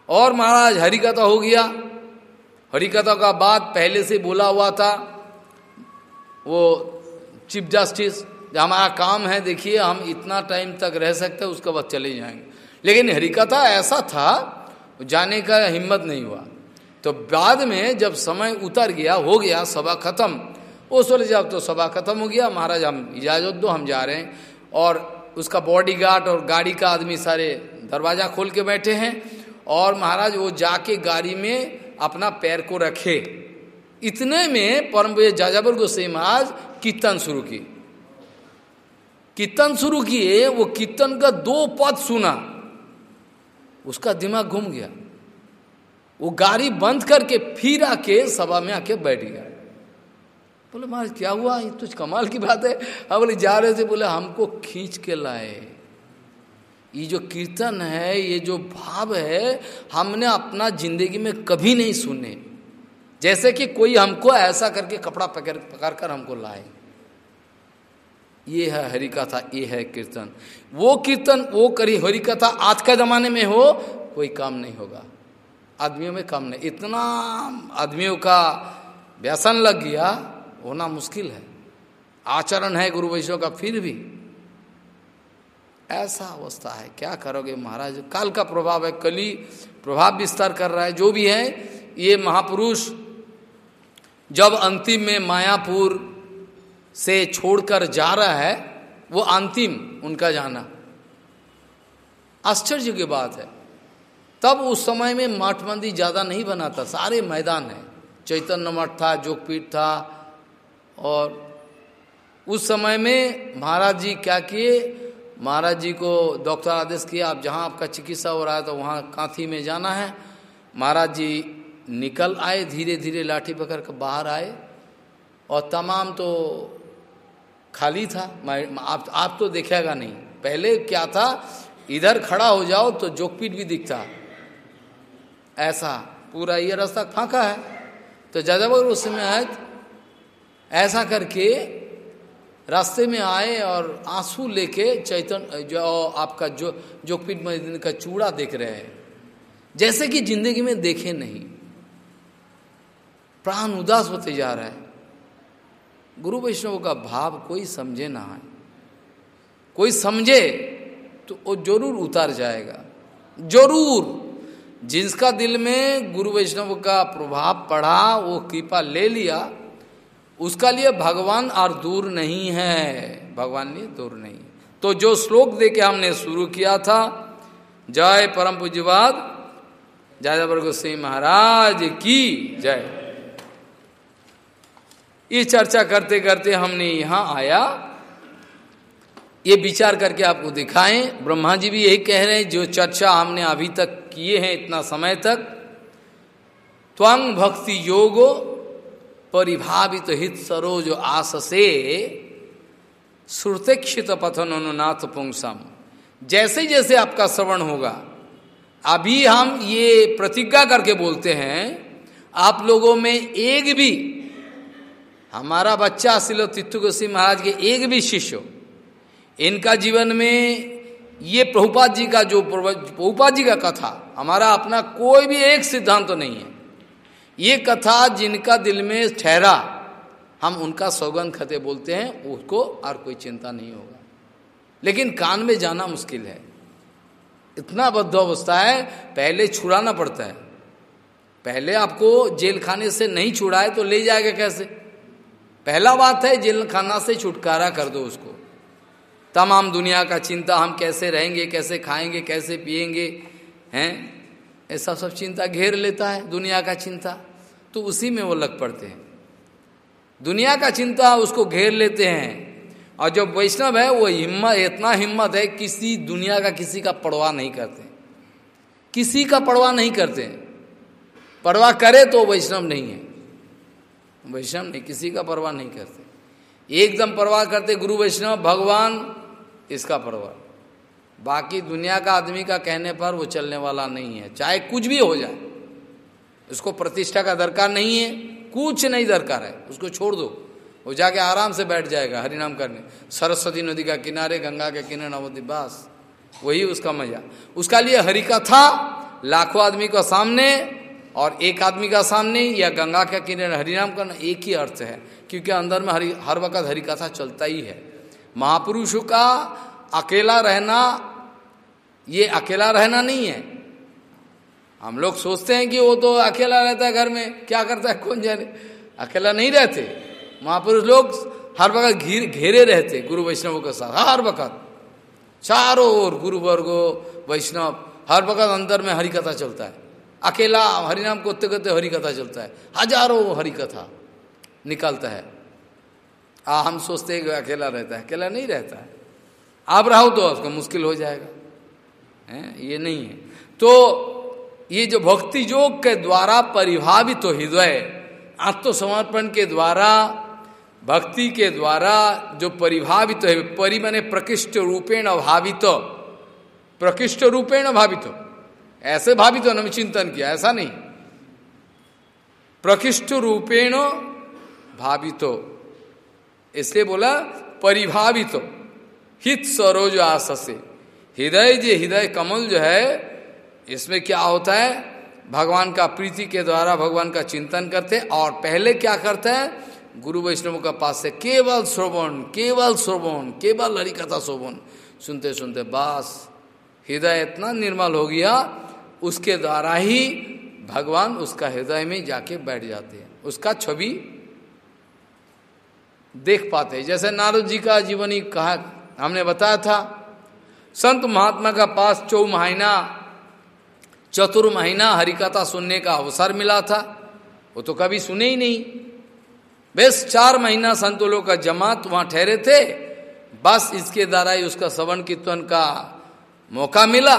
और महाराज हरिकथा हो गया। हरिकथा का बाद पहले से बोला हुआ था। वो चीफ जस्टिस जो हमारा काम है, देखिए, हम इतना टाइम तक रह सकते उसके बाद चले जाएँगे। लेकिन हरिकथा ऐसा था जाने का हिम्मत नहीं हुआ। तो बाद में जब समय उतर गया, हो गया, सभा खत्म उस वाले जब तो सभा खत्म हो गया, महाराज हम इजाज़त दो, हम जा रहे हैं। और उसका बॉडीगार्ड और गाड़ी का आदमी सारे दरवाज़ा खोल के बैठे हैं और महाराज वो जाके गाड़ी में अपना पैर को रखे। इतने में परम जाजापुर गोसाई महाराज कीर्तन शुरू की कीर्तन शुरू किए, वो कीर्तन का दो पद सुना। उसका दिमाग घूम गया। वो गाड़ी बंद करके फिर आके सभा में आके बैठ गया। बोले, महाराज, क्या हुआ? ये तो कमाल की बात है। हाँ बोले, जा रहे थे। बोले, हमको खींच के लाए। ये जो कीर्तन है, ये जो भाव है, हमने अपना ज़िंदगी में कभी नहीं सुने। जैसे कि कोई हमको ऐसा करके कपड़ा पकड़ पकड़ कर हमको लाए। ये है हरि कथा ये है कीर्तन। वो कीर्तन, वो करी हरि कथा आज के जमाने में हो, कोई काम नहीं होगा। आदमियों में काम नहीं। इतना आदमियों का व्यसन लग गया, होना मुश्किल है। आचरण है गुरु वैष्णव का, फिर भी। ऐसा अवस्था है। क्या करोगे महाराज? काल का प्रभाव है, कली प्रभाव विस्तार कर रहा है, जो भी है, ये महापुरुष जब अंतिम में मायापुर से छोड़कर जा रहा है, वो अंतिम उनका जाना। आश्चर्य की बात है। तब उस समय में मठ मंदिर ज़्यादा नहीं बना था सारे मैदान है। चैतन्य मठ था, जोगपीठ था, और उस समय में महाराज जी क्या किए? महाराज जी को डॉक्टर आदेश किया, आप जहाँ आपका चिकित्सा हो रहा है तो वहाँ कांथी में जाना है। महाराज जी निकल आए धीरे धीरे लाठी पकड़ कर बाहर आए, और तमाम तो खाली था। आप आप तो देखेगा नहीं। पहले क्या था? इधर खड़ा हो जाओ तो जोकपीट भी दिखता। ऐसा। पूरा ये रास्ता फांका है। तो जाजावर उस समय ऐसा करके रास्ते में आए और आँसू लेके चैतन, जो आपका जो जोकपीट मस्जिद का चूड़ा देख रहे हैं। जैसे कि ज़िंदगी में देखे नहीं। प्राण उदास होते जा रहा है। गुरु वैष्णव का भाव कोई समझे ना है। कोई समझे तो वो ज़रूर उतार जाएगा। ज़रूर। जिसका दिल में गुरु वैष्णव का प्रभाव पड़ा, वो कृपा ले लिया, उसका लिए भगवान और दूर नहीं है। भगवान लिए दूर नहीं। तो जो श्लोक दे के हमने शुरू किया था, जय परम पूज्यवाद, जय गोस्वी महाराज की जय। ये चर्चा करते करते हमने यहाँ आया। ये विचार करके आपको दिखाएँ। ब्रह्मा जी भी यही कह रहे हैं, जो चर्चा हमने अभी तक किए हैं इतना समय तक त्वंग भक्ति योगो परिभावित तो हित सरोज आस से श्रुतेक्षित पथन अनुनाथ पुंसम। जैसे जैसे आपका श्रवण होगा, अभी हम ये प्रतिज्ञा करके बोलते हैं, आप लोगों में एक भी हमारा बच्चा शिलो तित्तु गोस्वी महाराज के एक भी शिष्य इनका जीवन में ये प्रभुपाद जी का जो प्रभुपाद जी का कथा, हमारा अपना कोई भी एक सिद्धांत तो नहीं है। ये कथा जिनका दिल में ठहरा, हम उनका सौगंध खते बोलते हैं उसको और कोई चिंता नहीं होगा। लेकिन कान में जाना मुश्किल है। इतना बद्ध अवस्था है, पहले छुड़ाना पड़ता है। पहले आपको जेल खाने से नहीं छुड़ाए तो ले जाएगा कैसे? पहला बात है जेल खाना से छुटकारा कर दो उसको। तमाम दुनिया का चिंता, हम कैसे रहेंगे, कैसे खाएँगे, कैसे पिएँगे, हैं? ऐसा सब चिंता घेर लेता है, दुनिया का चिंता। तो उसी में वो लग पड़ते हैं। दुनिया का चिंता उसको घेर लेते हैं। और जो वैष्णव है, वो हिम्मत इतना हिम्मत है, किसी दुनिया का किसी का परवाह नहीं करते। किसी का परवाह नहीं करते। परवाह करे तो वैष्णव नहीं है। वैष्णव नहीं, किसी का परवाह नहीं करते। एकदम परवाह करते, गुरु वैष्णव, भगवान, इसका परवाह। बाकी दुनिया का आदमी का कहने पर वो चलने वाला नहीं है। चाहे कुछ भी हो जाए उसको प्रतिष्ठा का दरकार नहीं है, कुछ नहीं दरकार है। उसको छोड़ दो। वो जाके आराम से बैठ जाएगा, हरिनाम करने। सरस्वती नदी का किनारे, गंगा के किनारे नवदी बास। वही उसका मज़ा। उसका लिए हरि का था लाखों आदमी को सामने और एक आदमी का सामने या गंगा के किनारे हरिनाम करना एक ही अर्थ है, क्योंकि अंदर में हरि, हर वक्त हरि कथा चलता ही है। महापुरुषों का अकेला रहना, ये अकेला रहना नहीं है। हम लोग सोचते हैं कि वो तो अकेला रहता है घर में, क्या करता है, कौन जाने? अकेला नहीं रहते। महापुरुष लोग हर वक्त घेर घेरे रहते गुरु वैष्णवों के साथ, हर वक्त। चारों ओर गुरु वर्गो वैष्णव, हर वक्त अंदर में हरिकथा चलता है। अकेला हरिनाम को करते हरि कथा चलता है। हज़ारों हरि कथा निकलता है। आ, हम सोचते हैं कि अकेला रहता है। अकेला नहीं रहता है। आप रहो तो उसका मुश्किल हो जाएगा। है? ये नहीं है। तो ये जो भक्ति योग के द्वारा परिभावित तो हृदय, आत्मसमर्पण के द्वारा, भक्ति के द्वारा जो परिभावित है परि मैंने प्रकृष्ट रूपेण भावित। प्रकृष्ट रूपेण भावित। ऐसे भावित तो चिंतन किया, ऐसा नहीं। प्रकृष्ट रूपेण भावितो। इसलिए बोला, परिभावित। हित सरोज आस से हृदय जो हृदय कमल जो है, इसमें क्या होता है? भगवान का प्रीति के द्वारा भगवान का चिंतन करते और पहले क्या करते हैं? गुरु वैष्णव का पास से केवल श्रवण केवल श्रवण, केवल हरिकथा श्रवण सुनते सुनते बस, हृदय इतना निर्मल हो गया उसके द्वारा ही भगवान उसका हृदय में जाके बैठ जाते हैं। उसका छवि देख पाते हैं। जैसे नारद जी का जीवनी कहा, हमने बताया था, संत महात्मा का पास चौ महीना, चतुर महीना हरिकथा सुनने का अवसर मिला था। वो तो कभी सुने ही नहीं। बेस चार महीना संत लोग का जमात वहाँ ठहरे थे। बस इसके द्वारा ही उसका श्रवण कीर्तन का मौका मिला।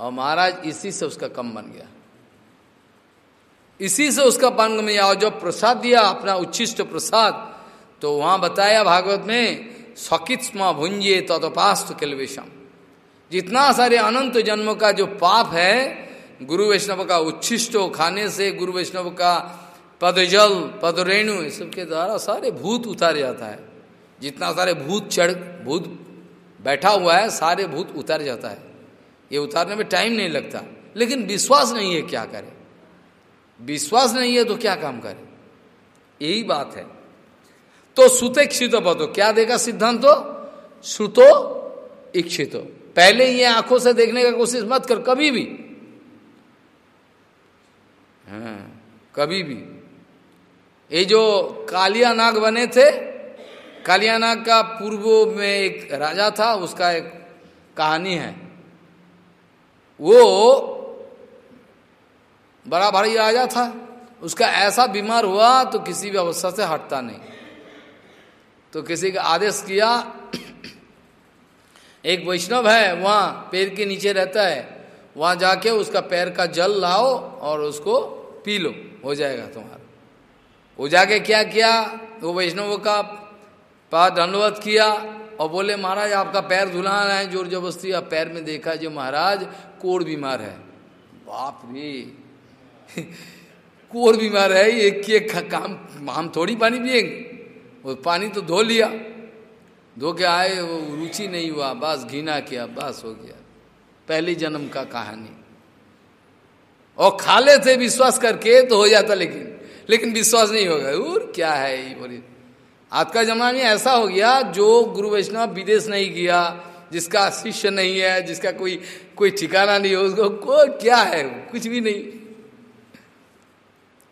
और महाराज इसी से उसका कम बन गया। इसी से उसका पान में आओ, जब प्रसाद दिया, अपना उच्छिष्ट प्रसाद तो वहाँ बताया भागवत में सकित्मा भुंजे तत्पास्त किलवेशम जितना सारे अनंत जन्मों का जो पाप है, गुरु वैष्णव का उच्छिष्ट खाने से, गुरु वैष्णव का पद पदजल, पदरेणु इस सबके द्वारा सारे भूत उतार जाता है। जितना सारे भूत चढ़, भूत बैठा हुआ है, सारे भूत उतर जाता है। ये उतारने में टाइम नहीं लगता। लेकिन विश्वास नहीं है क्या करे? विश्वास नहीं है तो क्या काम करे? यही बात है। तो सुते क्षित पदो क्या देगा सिद्धांत? तो सुतो इच्छितो पहले ये आँखों से देखने का कोशिश मत कर, कभी भी। हाँ कभी भी। ये जो कालिया नाग बने थे कालिया नाग का पूर्व में एक राजा था, उसका एक कहानी है। वो बड़ा भारी राजा था। उसका ऐसा बीमार हुआ तो किसी भी अवस्था से हटता नहीं। तो किसी का आदेश किया, एक वैष्णव है, वहाँ पेड़ के नीचे रहता है। वहाँ जाके उसका पैर का जल लाओ और उसको पी लो, हो जाएगा तुम्हारा। वो जाके क्या किया? वो वैष्णव का पास दंडवत किया और बोले, महाराज, आपका पैर धुलाना है ज़ोर जबरस्ती आप पैर में देखा जो महाराज कोड़ बीमार है। बाप रे। कोर बीमार है, ये के काम, हम थोड़ी पानी पिएँगे वो पानी तो धो लिया। धो के आए, वो रुचि नहीं हुआ, बस घिना किया, बस हो गया। पहले जन्म का कहानी। और खा लेते विश्वास करके तो हो जाता लेकिन लेकिन विश्वास नहीं होगा। और क्या है ये बोली? आज का जमाना में ऐसा हो गया, जो गुरु वैष्णव विदेश नहीं किया जिसका शिष्य नहीं है, जिसका कोई कोई ठिकाना नहीं हो, उसको को क्या है? कुछ भी नहीं।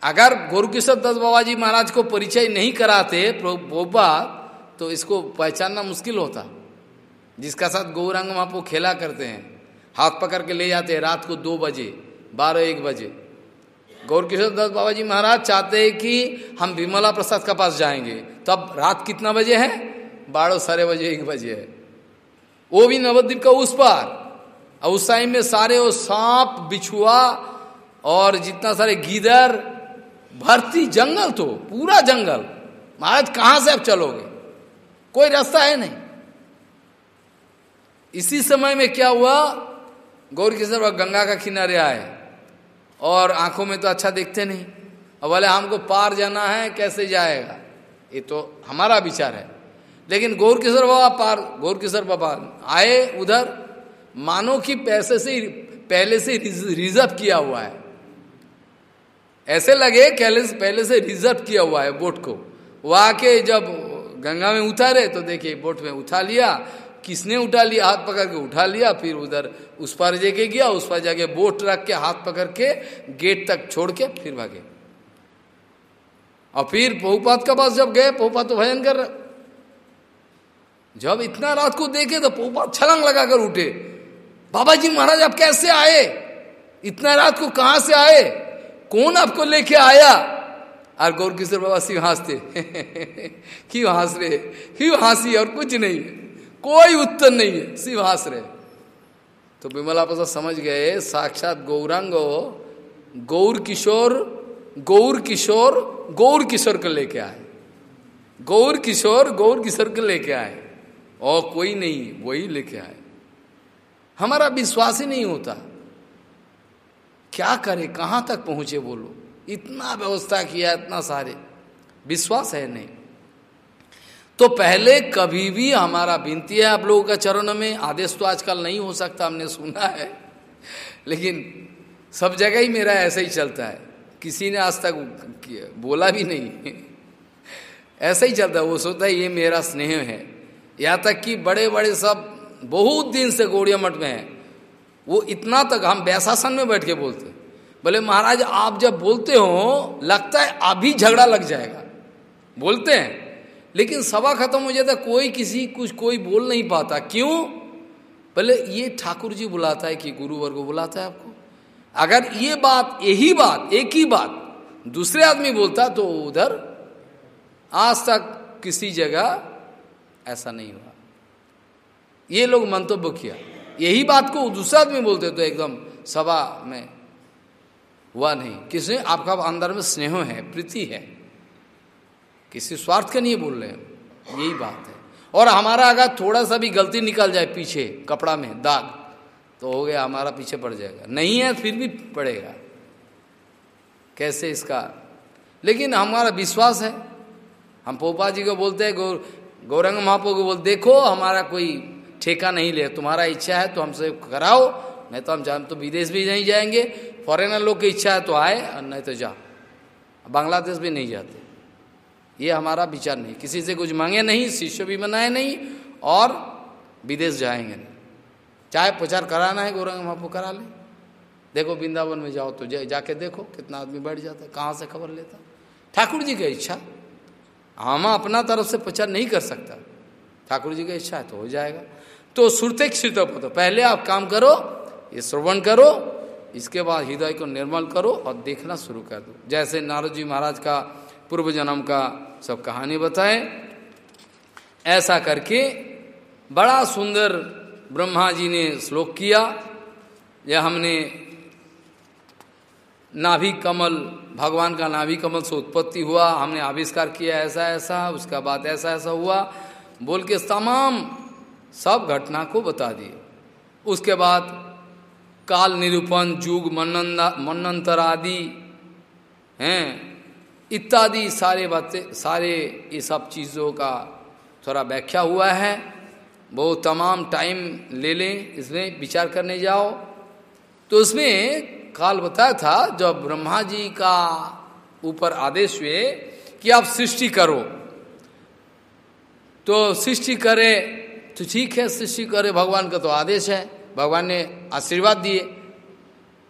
अगर गोरुकिशोर दत्त बाबा जी महाराज को परिचय नहीं कराते बोबा तो इसको पहचानना मुश्किल होता। जिसका साथ गौरंग महापो खेला करते हैं, हाथ पकड़ के ले जाते हैं रात को दो बजे, बारह एक बजे। गौरकिशोर दत्त बाबा जी महाराज चाहते हैं कि हम विमला प्रसाद के पास जाएँगे। तब रात कितना बजे है? बारह साढ़े बजे एक बजे है। वो भी नवद्वीप का उस पार। और उस टाइम में सारे वो सांप, बिछुआ और जितना सारे गीदर, भरती जंगल तो पूरा जंगल। महाराज, कहाँ से आप चलोगे? कोई रास्ता है नहीं। इसी समय में क्या हुआ? गौर किशोर गंगा का किनारे आए और आँखों में तो अच्छा देखते नहीं। और बोले हमको पार जाना है, कैसे जाएगा? ये तो हमारा विचार है। लेकिन गौर किशोर बाबा पार गौर किशोर बाबा आए उधर, मानो कि पैसे से पहले से रिज़र्व किया हुआ है। ऐसे लगे पहले से रिज़र्व किया हुआ है बोट को। वो आके जब गंगा में उतारे तो देखिए बोट में उठा लिया, किसने उठा लिया, हाथ पकड़ के उठा लिया, फिर उधर उस पर जगह गया, उस पर जाके बोट रख के हाथ पकड़ के गेट तक छोड़ के फिर भागे। और फिर पहुपात के पास जब गए, पहुपात तो भजन कर रहे जब इतना रात को देखे तो पोपा छलंग लगाकर उठे। बाबा जी महाराज, आप कैसे आए? इतना रात को कहाँ से आए? कौन आपको लेके आया? और गौर किशोर बाबा शिव हँसते, क्यों हंस रहे? क्यों हँसी? और कुछ नहीं। है कोई उत्तर नहीं है शिव हंस रहे। तो विमला प्रसाद समझ गए, साक्षात गौरांग गौर किशोर गौर किशोर गौर किशोर को लेके आए। गौर किशोर गौर किशोर को लेके आए। और कोई नहीं, वही लेके आए। हमारा विश्वास ही नहीं होता। क्या करे, कहाँ तक पहुँचे बोलो इतना व्यवस्था किया, इतना सारे। विश्वास है नहीं। तो पहले कभी भी हमारा विनती है आप लोगों का चरण में, आदेश तो आजकल नहीं हो सकता, हमने सुना है। लेकिन सब जगह ही मेरा ऐसा ही चलता है। किसी ने आज तक बोला भी नहीं। ऐसा ही चलता है, वो सोचता है, ये मेरा स्नेह है। यहाँ तक कि बड़े बड़े सब बहुत दिन से गौड़िया मठ में है। वो इतना तक हम बैसासन में बैठ के बोलते बोले, महाराज, आप जब बोलते हो, लगता है अभी झगड़ा लग जाएगा। बोलते हैं। लेकिन सभा खत्म हो जाता कोई किसी, कुछ कोई बोल नहीं पाता। क्यों? बोले, ये ठाकुर जी बुलाता है कि गुरुवर को बुलाता है आपको। अगर ये बात, यही बात, एक ही बात, दूसरे आदमी बोलता तो उधर आज तक किसी जगह ऐसा नहीं हुआ। ये लोग मंतव्य किया। यही बात को दूसरा आदमी बोलते तो एकदम सभा में हुआ नहीं। किसने? आपका अंदर में स्नेह है, प्रीति है। किसी स्वार्थ के नहीं बोल रहे यही बात है। और हमारा अगर थोड़ा सा भी गलती निकल जाए पीछे, कपड़ा में, दाग तो हो गया, हमारा पीछे पड़ जाएगा। नहीं है, फिर भी पड़ेगा। कैसे इसका? लेकिन हमारा विश्वास है। हम पोपा जी को बोलते हैं गौर गौरंग महापो को बोल, देखो, हमारा कोई ठेका नहीं ले, तुम्हारा इच्छा है तो हमसे कराओ, नहीं तो हम जा तो विदेश भी नहीं जाएँगे फॉरेनर लोग की इच्छा है तो आए, और नहीं तो जा बांग्लादेश भी नहीं जाते। ये हमारा विचार नहीं। किसी से कुछ मांगे नहीं, शिष्य भी बनाए नहीं, और विदेश जाएँगे नहीं। चाहे प्रचार कराना है, गौरंग महापो करा ले। देखो, वृंदावन में जाओ तो जाके देखो, कितना आदमी बैठ जाता है, कहाँ से खबर लेता ठाकुर जी की इच्छा। हम अपना तरफ़ से प्रचार नहीं कर सकता। ठाकुर जी की इच्छा है तो हो जाएगा। तो सुरते श्रुत तो पहले आप काम करो, ये श्रवण करो, इसके बाद हृदय को निर्मल करो और देखना शुरू कर दो। जैसे नारद जी महाराज का पूर्व जन्म का सब कहानी बताए, ऐसा करके बड़ा सुंदर ब्रह्मा जी ने श्लोक किया। यह हमने नाभि कमल, भगवान का नाभि कमल से उत्पत्ति हुआ, हमने आविष्कार किया ऐसा ऐसा, उसका बाद ऐसा ऐसा हुआ। बोल के तमाम सब घटना को बता दिए। उसके बाद काल निरूपण, जुग मनंतर आदि, हैं, इत्यादि सारे बातें, सारे ये सब चीज़ों का थोड़ा व्याख्या हुआ है। वो तमाम टाइम ले लें, इसमें विचार करने जाओ। तो उसमें काल बताया था, जब ब्रह्मा जी का ऊपर आदेश हुए कि आप सृष्टि करो। तो सृष्टि करे तो ठीक है, सृष्टि करे, भगवान का तो आदेश है। भगवान ने आशीर्वाद दिए।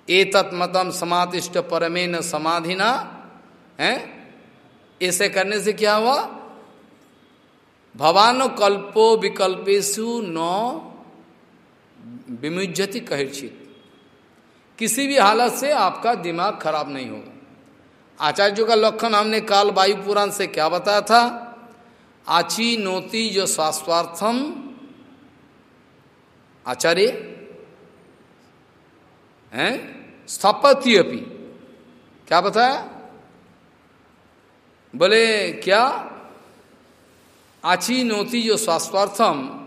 ए तत्मतम समातिष्ट परमेन समाधिना, है? ऐसे करने से क्या हुआ? भवान कल्पो विकल्पेशु न विमुजति कहिर्चित। किसी भी हालत से आपका दिमाग खराब नहीं होगा। आचार्यों का लक्षण हमने काल वायु पुराण से क्या बताया था? आची नोती जो स्वास्थ्यर्थम आचार्य? हैं? स्थापत्य अपनी क्या बताया? बोले, क्या? आची नोती जो स्वास्थ्यर्थम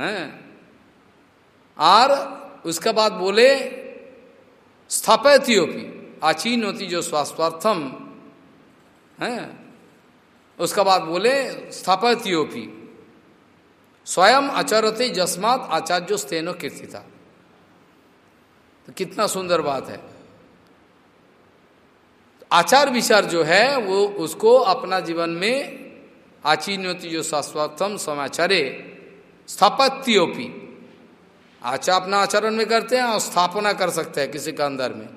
है? और उसके बाद बोले स्थापत्योपी आचीन होती जो स्वास्थ्यर्थम, है? उसका बाद बोले स्थापत्योपी स्वयं आचरते जस्मात आचार्य स्तेनो कीर्तिता। तो कितना सुंदर बात है। आचार विचार जो है, वो उसको अपना जीवन में आचीनति जो शाश्वतम समाचारे स्थापत्योपी आचार अपना आचरण में करते हैं और स्थापना कर सकते हैं किसी का अंदर में।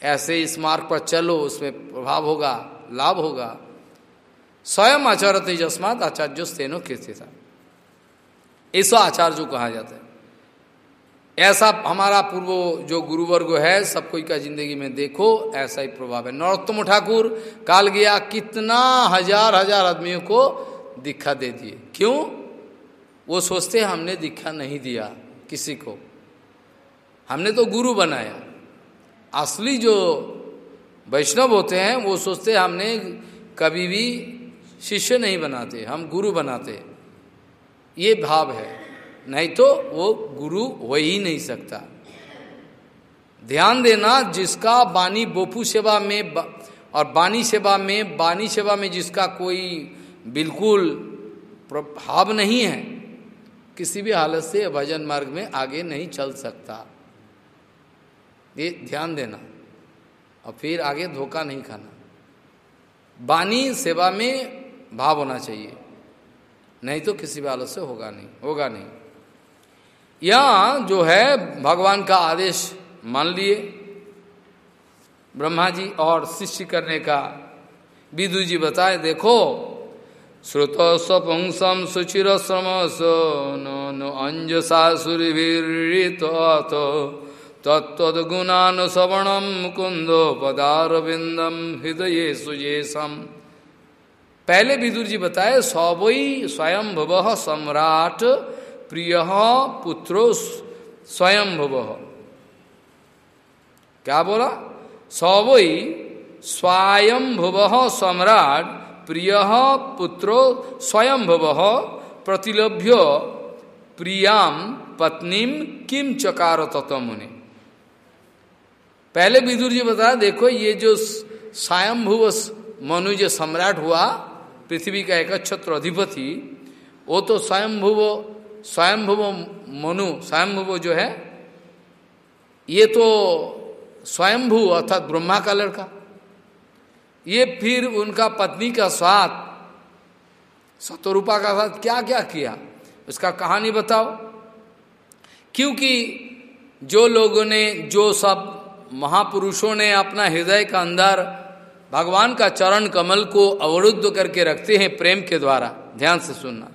ऐसे इस मार्ग पर चलो, उसमें प्रभाव होगा, लाभ होगा। स्वयं आचार तेजस्मात आचार्य स्तेनो कीर्तिता ऐसा आचार्य जो कहा जाता है। ऐसा हमारा पूर्व जो गुरुवर्ग है, सब कोई का ज़िंदगी में देखो, ऐसा ही प्रभाव है। नरोत्तम ठाकुर, काल गया, कितना हज़ार हज़ार आदमियों को दीक्षा दे दिए। क्यों? वो सोचते हमने दीक्षा नहीं दिया। किसी को। हमने तो गुरु बनाया। असली जो वैष्णव होते हैं, वो सोचते हमने कभी भी शिष्य नहीं बनाते, हम गुरु बनाते। ये भाव है। नहीं तो वो गुरु हो ही नहीं सकता। ध्यान देना, जिसका बानी बोपू सेवा में और बानी सेवा में, बानी सेवा में जिसका कोई बिल्कुल प्रभाव नहीं है किसी भी हालत से भजन मार्ग में आगे नहीं चल सकता। ये ध्यान देना। और फिर आगे धोखा नहीं खाना। बानी सेवा में भाव होना चाहिए। नहीं तो किसी भी हालत से होगा नहीं होगा नहीं। यहाँ जो है, भगवान का आदेश मान लिए। ब्रह्मा जी और शिष्य करने का। विदु जी बताए, देखो श्रुत सपुंसम सुचिर श्रम नो तत्वदगुणान श्रवणम मुकुंदो पदारविंदम हृदय सुजेशम पहले विदुर जी बताए सौवई स्वयं भव सम्राट प्रिय पुत्रो स्वयं भव क्या बोला? सौवई स्वयं भव सम्राट प्रिय पुत्रो स्वयंभव प्रतिलभ्य प्रियाम पत्नीम किम चकार मुनि पहले विदुर जी बताया देखो ये जो स्वयंभुव मनु जो सम्राट हुआ, पृथ्वी का एक छत्र अधिपति, वो तो स्वयंभुव स्वयंभुव मनु स्वयंभुव जो है, ये तो स्वयंभू अर्थात ब्रह्मा का लड़का। ये फिर उनका पत्नी का साथ सतरूपा का साथ क्या क्या किया? उसका कहानी बताओ। क्योंकि जो लोगों ने, जो सब महापुरुषों ने अपना हृदय का अंदर भगवान का चरण कमल को अवरुद्ध करके रखते हैं प्रेम के द्वारा, ध्यान से सुनना।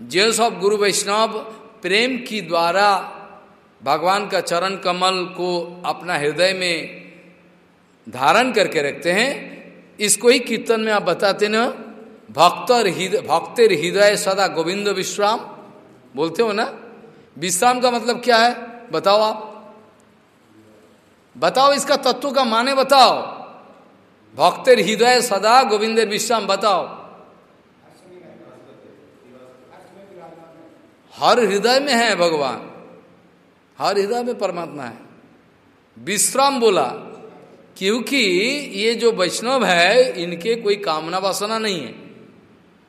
जो सब गुरु वैष्णव प्रेम की द्वारा भगवान का चरण कमल को अपना हृदय में धारण करके रखते हैं इसको ही कीर्तन में आप बताते ना भक्त भक्तर हृदय सदा गोविंद विश्राम, बोलते हो ना? विश्राम का मतलब क्या है? बताओ आप। बताओ इसका तत्व का माने बताओ। भक्तर हृदय सदा गोविंद विश्राम, बताओ। हर हृदय में है भगवान। हर हृदय में परमात्मा है। विश्राम बोला। क्योंकि ये जो वैष्णव है, इनके कोई कामना वासना नहीं है।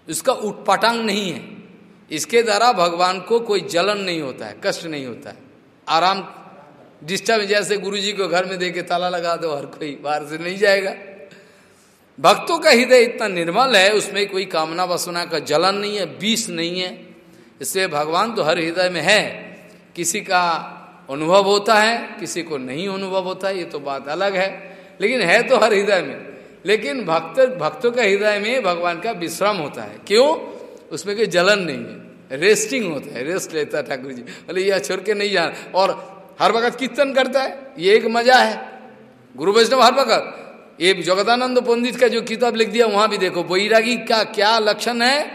इसका उटपटांग नहीं है। इसके द्वारा भगवान को कोई जलन नहीं होता है, कष्ट नहीं होता है। आराम, डिस्टर्ब जैसे गुरु जी को घर में देके ताला लगा दो, हर कोई बाहर से नहीं जाएगा। भक्तों का हृदय इतना निर्मल है, उसमें कोई कामना वासना का जलन नहीं है, बीस नहीं है। इसलिए भगवान तो हर हृदय में है। किसी का अनुभव होता है, किसी को नहीं अनुभव होता है ये तो बात अलग है। लेकिन है तो हर हृदय में। लेकिन भक्त, भक्तों का हृदय में भगवान का विश्राम होता है। क्यों? उसमें कोई जलन नहीं है। रेस्टिंग होता है। रेस्ट लेता है ठाकुर जी। बोले, यह छोड़ के नहीं जाना। और हर वक्त कीर्तन करता है। ये एक मज़ा है। गुरु वैष्णव हर वक्त ये जगदानंद पंडित का जो किताब लिख दिया, वहाँ भी देखो बैरागी का क्या लक्षण है?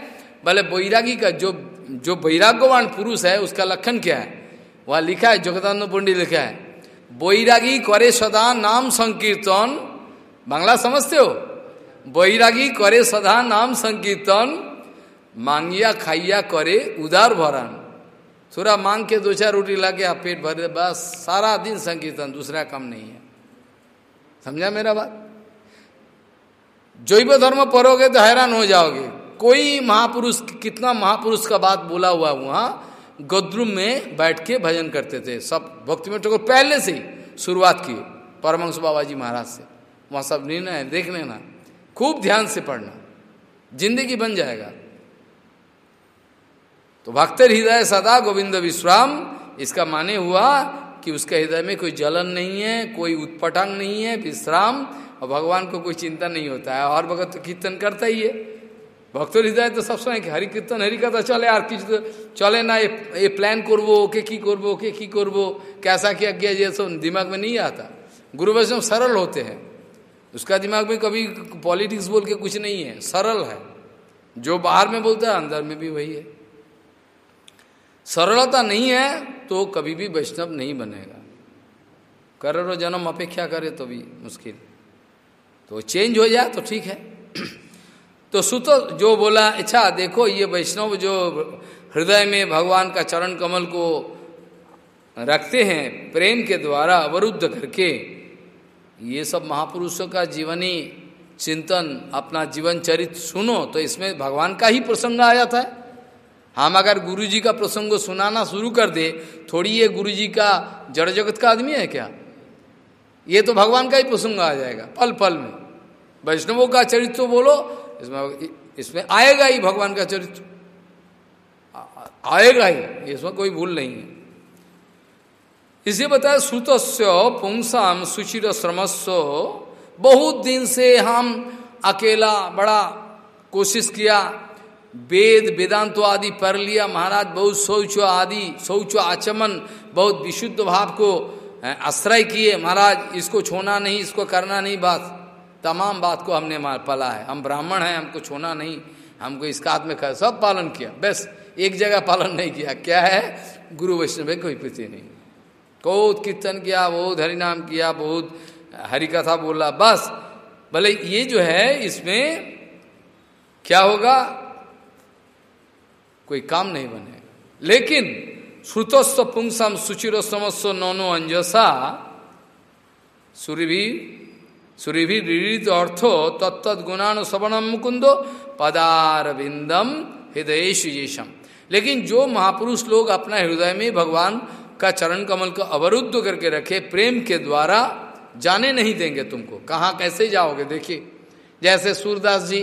बोले बैरागी का जो जो वैराग्यवान पुरुष है, उसका लक्षण क्या है? वहाँ लिखा है, जगदानंद पंडित लिखा है बैरागी करे सदा नाम संकीर्तन बांग्ला समझते हो बैरागी करे सदा नाम संकीर्तन मांगिया खाइया करे उदार भरान थोड़ा मांग के दो चार रोटी ला के आप पेट भर बस सारा दिन संकीर्तन दूसरा काम नहीं है समझा मेरा बात जैव धर्म पढ़ोगे तो हैरान हो जाओगे कोई महापुरुष कितना महापुरुष का बात बोला हुआ वहाँ गद्रुम में बैठ के भजन करते थे। सब भक्ति में ठाकुर पहले से ही शुरुआत की परमंश बाबा जी महाराज से। वहाँ सब निर्णय है देख लेना। खूब ध्यान से पढ़ना। ज़िंदगी बन जाएगा। तो भक्तर हृदय सदा गोविंद विश्राम। इसका माने हुआ कि उसके हृदय में कोई जलन नहीं है, कोई उत्पटांग नहीं है, विश्राम। और भगवान को कोई चिंता नहीं होता है। और भगत तो कीर्तन करता ही है। ভক্ত হৃদয় তো সবসময় হরি কীর্তন হরিকথা চলে আর কিছু তো চলে না ये प्लान করবো ओके की করবো ओके की করবো कैसा किया किया ये सब दिमाग में नहीं आता गुरु वैष्णव सरल होते हैं उसका दिमाग में कभी पॉलिटिक्स बोल के कुछ नहीं है सरल है जो बाहर में बोलता है अंदर में भी वही है सरलता नहीं है तो कभी भी वैष्णव नहीं बनेगा करोड़ों जन्म अपेक्षा करे तो भी मुश्किल तो चेंज हो जाए तो ठीक है तो सुत जो बोला अच्छा देखो, ये वैष्णव जो हृदय में भगवान का चरण कमल को रखते हैं, प्रेम के द्वारा अवरुद्ध करके, ये सब महापुरुषों का जीवनी चिंतन, अपना जीवन चरित्र सुनो तो इसमें भगवान का ही प्रसंग आ जाता है हम अगर गुरु जी का प्रसंग सुनाना शुरू कर दे, थोड़ी ये गुरु जी का जड़ जगत का आदमी है क्या? ये तो भगवान का ही प्रसंग आ जाएगा पल पल में। वैष्णवों का चरित्र तो बोलो इसमें इसमें आएगा ही भगवान का चरित्र। आएगा ही, इसमें कोई भूल नहीं है। इसे बताया, श्रुतस्य पुंसाम सुचिर श्रमस्व, बहुत दिन से हम अकेला बड़ा कोशिश किया, वेद, वेदांत आदि पढ़ लिया, महाराज बहुत शौच आदि, शौच आचमन, बहुत विशुद्ध भाव को आश्रय किए, महाराज, इसको छोना नहीं, इसको करना नहीं, बात। तमाम बात को हमने मार पला है। हम ब्राह्मण हैं, हमको छोना नहीं, हमको इसका में कर सब पालन किया। बस, एक जगह पालन नहीं किया। क्या है? गुरु वैष्णव कोई प्रति नहीं। बहुत कीर्तन किया, बहुत हरिनाम किया, बहुत हरि कथा बोला, बस। भले ये जो है, इसमें क्या होगा? कोई काम नहीं बने। लेकिन श्रुतस्व पुंसम सुचिरो समस्व नौनो अंजसा सूर्यभी सूर्यभी रीत अर्थो तत्त गुणानु सवणम मुकुंदो पदार बिंदम हृदय येषम लेकिन जो महापुरुष लोग अपना हृदय में भगवान का चरण कमल को अवरुद्ध करके रखे, प्रेम के द्वारा जाने नहीं देंगे तुमको। कहाँ, कैसे जाओगे? देखिए, जैसे सूरदास जी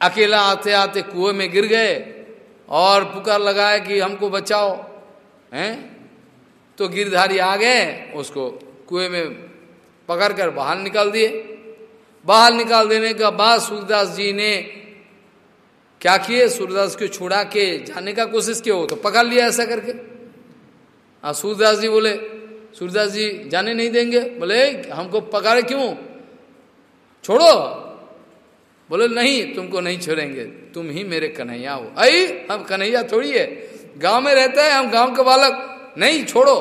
अकेला आते आते कुएँ में गिर गए और पुकार लगाए कि हमको बचाओ, हैं? तो गिरधारी आ गए, उसको कुएँ में पकड़कर बाहर निकाल दिए। बाहर निकाल देने के बाद सूरदास जी ने क्या किए? सूरदास को छुड़ा के जाने का कोशिश किया हो तो पकड़ लिया ऐसा करके। हाँ सूरदास जी बोले, सूरदास जी जाने नहीं देंगे। बोले हमको पकड़े क्यों? छोड़ो। बोले, नहीं, तुमको नहीं छोड़ेंगे। तुम ही मेरे कन्हैया हो। आई हम कन्हैया थोड़ी है। गाँव में रहता है, हम गाँव के बालक। नहीं, छोड़ो।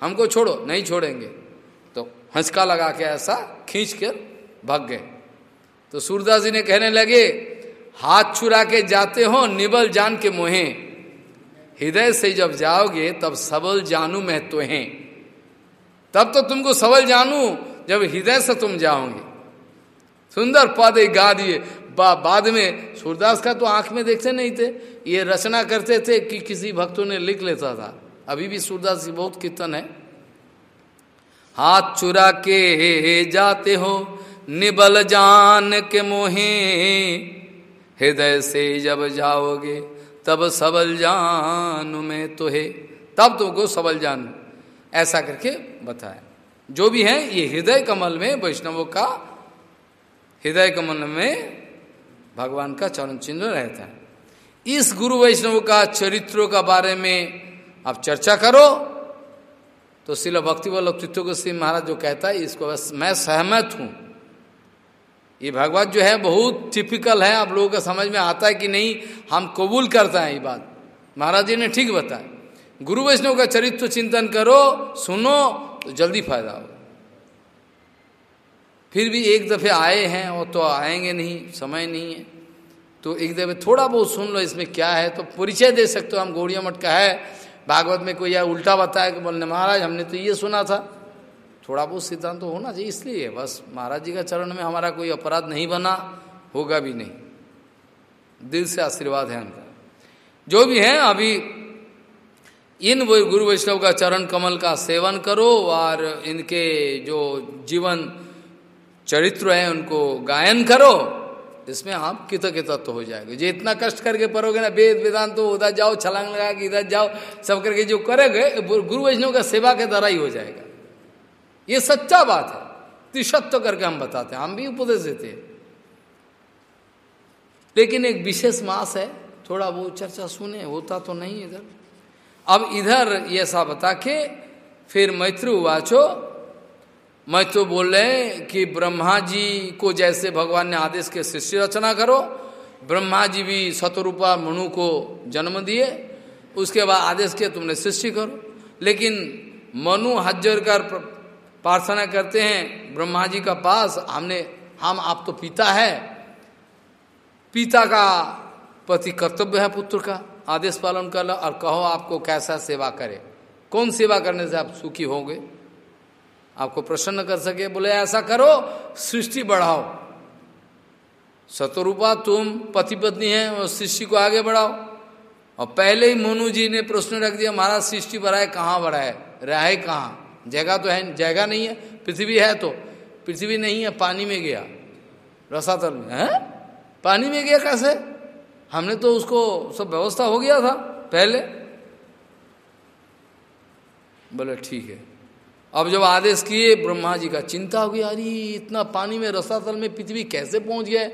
हमको छोड़ो, नहीं छोड़ेंगे। हंसका लगा के ऐसा खींच कर भाग गए। तो सूरदास जी ने कहने लगे हाथ छुरा के जाते हो निबल जान के मोहे। हृदय से जब जाओगे तब सबल जानू मैं तो हैं तब तो तुमको सबल जानू जब हृदय से तुम जाओगे। सुंदर पद गा दिए। बा, बाद में सूरदास का तो आँख में देखते नहीं थे। ये रचना करते थे कि किसी भक्तों ने लिख लेता था। अभी भी सूरदास जी बहुत कीर्तन है। हाथ चुरा के जाते हो, निबल जान के मोहे। हृदय से जब जाओगे, तब सबल जान में तो है तब तुमको सबल जान, ऐसा करके बताया। जो भी है, ये हृदय कमल में, वैष्णवों का हृदय कमल में भगवान का चरण चिन्ह रहता है। इस गुरु वैष्णव का चरित्रों का बारे में आप चर्चा करो। तो शिल भक्ति वल्लभ चित्तो सिंह महाराज जो कहता है, इसको बस मैं सहमत हूँ। ये भगवत जो है, बहुत टिपिकल है। आप लोगों को समझ में आता है कि नहीं, हम कबूल करते हैं ये बात। महाराज जी ने ठीक बताया। गुरु वैष्णव का चरित्र चिंतन करो, सुनो तो जल्दी फ़ायदा हो फिर भी एक दफे आए हैं और तो आएँगे नहीं, समय नहीं है। तो एक दफे थोड़ा बहुत सुन लो, इसमें क्या है तो परिचय दे सकते हो। हम गौड़िया मठ का है भागवत में कोई उल्टा बताया कि बोलने, महाराज, हमने तो ये सुना था। थोड़ा बहुत सिद्धांत तो होना चाहिए, इसलिए बस महाराज जी का चरण में हमारा कोई अपराध नहीं बना, होगा भी नहीं। दिल से आशीर्वाद है उनका। जो भी है, अभी इन गुरु वैष्णव का चरण कमल का सेवन करो और इनके जो जीवन चरित्र है, उनको गायन करो। इसमें आप कित तत्व हो जाएँगे। जो इतना कष्ट करके पढ़ोगे ना, वेद वेदांत तो उधर जाओ, छलांग लगा के इधर जाओ, सब करके जो करेंगे, गुरु वैष्णव का सेवा के द्वारा ही हो जाएगा। ये सच्चा बात है। त्रिशत्व करके हम बताते हैं, हम भी उपदेश देते हैं। लेकिन एक विशेष मास है, थोड़ा वो चर्चा सुने, होता तो नहीं इधर। अब इधर ये ऐसा बता के फिर मैत्रु वाचो मैं तो बोल रहे कि ब्रह्मा जी को जैसे भगवान ने आदेश के सृष्टि रचना करो, ब्रह्मा जी भी शतरूपा मनु को जन्म दिए, उसके बाद आदेश के तुमने सृष्टि करो। लेकिन मनु हजर कर प्रार्थना करते हैं, ब्रह्मा जी का पास हमने, हम आप तो पिता है। पिता का पति कर्तव्य है पुत्र का, आदेश पालन कर लो और कहो आपको कैसा सेवा करे। कौन सेवा करने से आप सुखी होंगे? आपको प्रसन्न कर सके, बोले, ऐसा करो, सृष्टि बढ़ाओ। सतरूपा तुम पति पत्नी है, और सृष्टि को आगे बढ़ाओ। और पहले ही मोनू जी ने प्रश्न रख दिया, महाराज, सृष्टि बढ़ाए, कहाँ बढ़ाए? रहे कहाँ? जगह तो है, जगह नहीं है, पृथ्वी है तो। पृथ्वी नहीं है, पानी में गया। रसातल में, है? पानी में गया कैसे? हमने तो उसको, सब व्यवस्था हो गया था, पहले? बोले, ठीक है। अब जब आदेश किए, ब्रह्मा जी का चिंता हो गया, अरे, इतना पानी में, रसातल में पृथ्वी कैसे पहुँच गए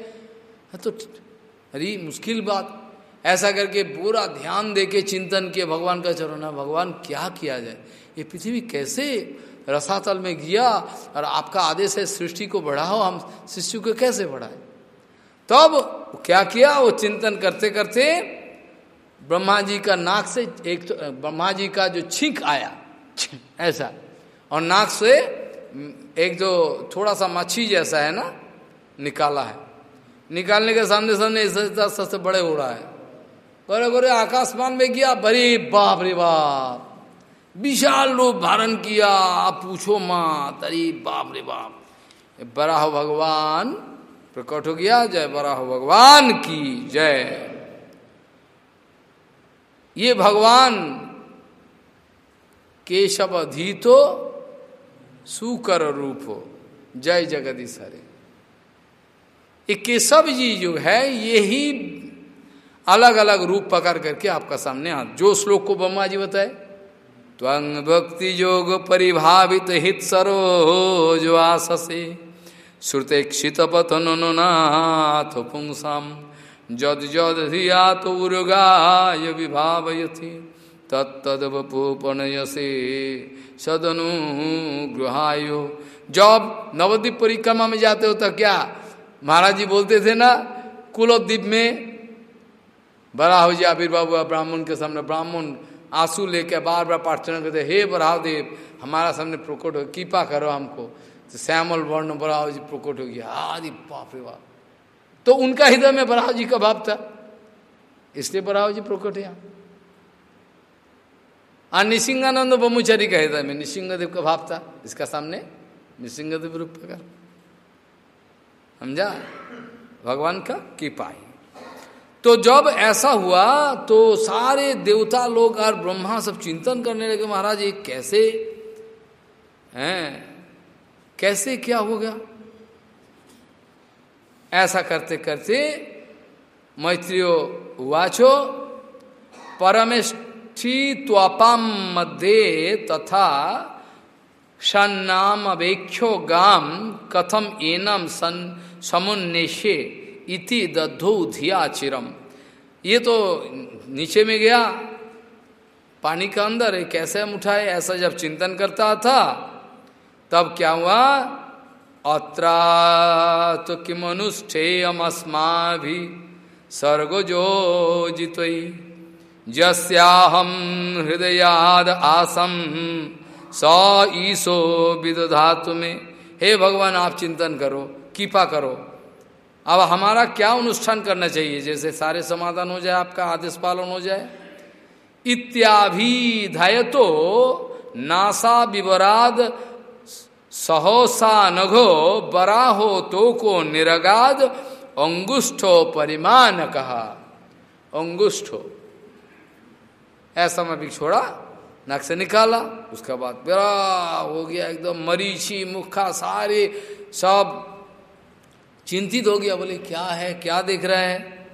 तो अरे, मुश्किल बात। ऐसा करके पूरा ध्यान देके चिंतन किए, भगवान का चरण भगवान क्या किया जाए? ये पृथ्वी कैसे रसातल में गया? और आपका आदेश है, सृष्टि को बढ़ाओ, हम शिष्य को कैसे बढ़ाए? तब तो क्या किया? वो चिंतन करते करते ब्रह्मा जी का नाक से एक तो ब्रह्मा जी का जो छींक आया ऐसा। और नाक से एक जो थोड़ा सा मच्छी जैसा है ना, निकाला है। निकालने के सामने सामने सबसे बड़े हो रहा है। गोरे गोरे आकाशमान में गया, बड़े बाप रे बाप, विशाल रूप धारण किया, आप पूछो माँ तरी बाप रे बाप। बराह भगवान, प्रकट हो गया, जय बराह भगवान की जय। ये भगवान केशव अधीतो सुकर रूप हो। जय जगदीश हरे। ये केशव जी जो है, ये ही अलग अलग रूप पकड़ करके आपका सामने आ जो श्लोक को ब्रह्मा जी बताए त्वंग भक्ति योग परिभावित हित सरोज आससे श्रुतेक्षित पथननाथ पुंसाम, जद जद धिया तो उर्गाय विभावयति तत्तदवपोपनयसे सदनुग्रहायो जब नवद्वीप परिक्रमा में जाते हो तो क्या महाराज जी बोलते थे ना कुलोद्वीप में, बड़ा हो जाए आविर्भाव हुआ ब्राह्मण के सामने, ब्राह्मण आँसू लेकर बार बार प्रार्थना करते, हे बराहदेव, हमारा सामने प्रकट हो, कृपा करो हमको। तो श्यामल वर्ण बराह जी प्रकट हो गया, आदि बाप रे बाप तो उनका हृदय में बराह जी का भाव था, इसलिए बराह जी प्रकट है और निशिंगानंद ब्रह्मचारी का हृदय में निशिंगदेव का भाव था, इसका सामने निशिंगदेव रूप का समझा? भगवान का कृपा ही। तो जब ऐसा हुआ तो सारे देवता लोग और ब्रह्मा सब चिंतन करने लगे, महाराज, ये कैसे? हैं? कैसे क्या हो गया? ऐसा करते करते मैत्रियो वाचो परमेष्ठी त्वापाम मध्य तथा सन्नाम अवेक्षो गाम कथम एनम सन समुन्नेशे इति दधो धिया चिरम। ये तो नीचे में गया, पानी का अंदर कैसे हम उठाए, ऐसा जब चिंतन करता था, तब क्या हुआ? अत्रा तो किम अनुष्ठेयमस्मा भी जो जितई जस्याहम हृदयाद आसम स ईसो विदधातु में। हे भगवान, आप चिंतन करो, कृपा करो। अब हमारा क्या अनुष्ठान करना चाहिए? जैसे सारे समाधान हो जाए, आपका आदेश पालन हो जाए। इत्याभिधाय तो नासा विवराद, सहोसा नघो बराहो तो को निरगाद, अंगुष्ठो परिमाण कहा अंगुष्ठो। ऐसा मैं भी छोड़ा, नक से निकाला, उसका बाद बड़ा हो गया एकदम मरीची मुखा सारे, सब चिंतित हो गया, बोले क्या है, क्या देख रहा है?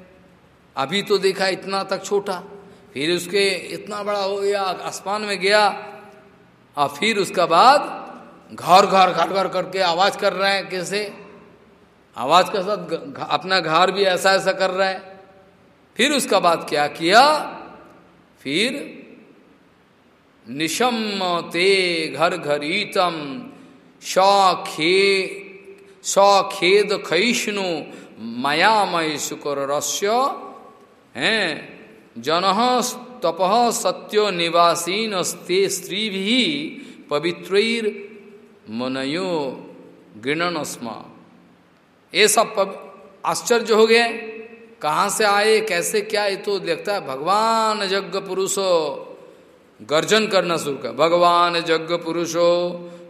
अभी तो देखा इतना तक छोटा, फिर उसके इतना बड़ा हो गया, आसमान में गया, और फिर उसका बाद घर घर घर घर करके आवाज़ कर रहे हैं, कैसे? आवाज़ के साथ अपना घर भी ऐसा ऐसा कर रहा है। फिर उसका बाद क्या किया? फिर निशम ते घर घर ईतम शौखे सखेद खैष्णु मयामय शुक्र रस्य हैं, जन तप सत्यो निवासीन स्ते स्त्री भी पवित्र मनयो गृणन स्म ये सब आश्चर्य हो गए। कहाँ से आए, कैसे क्या, ये तो देखता है, भगवान यज्ञ पुरुषो, गर्जन करना शुरू कर, भगवान यज्ञ पुरुषो,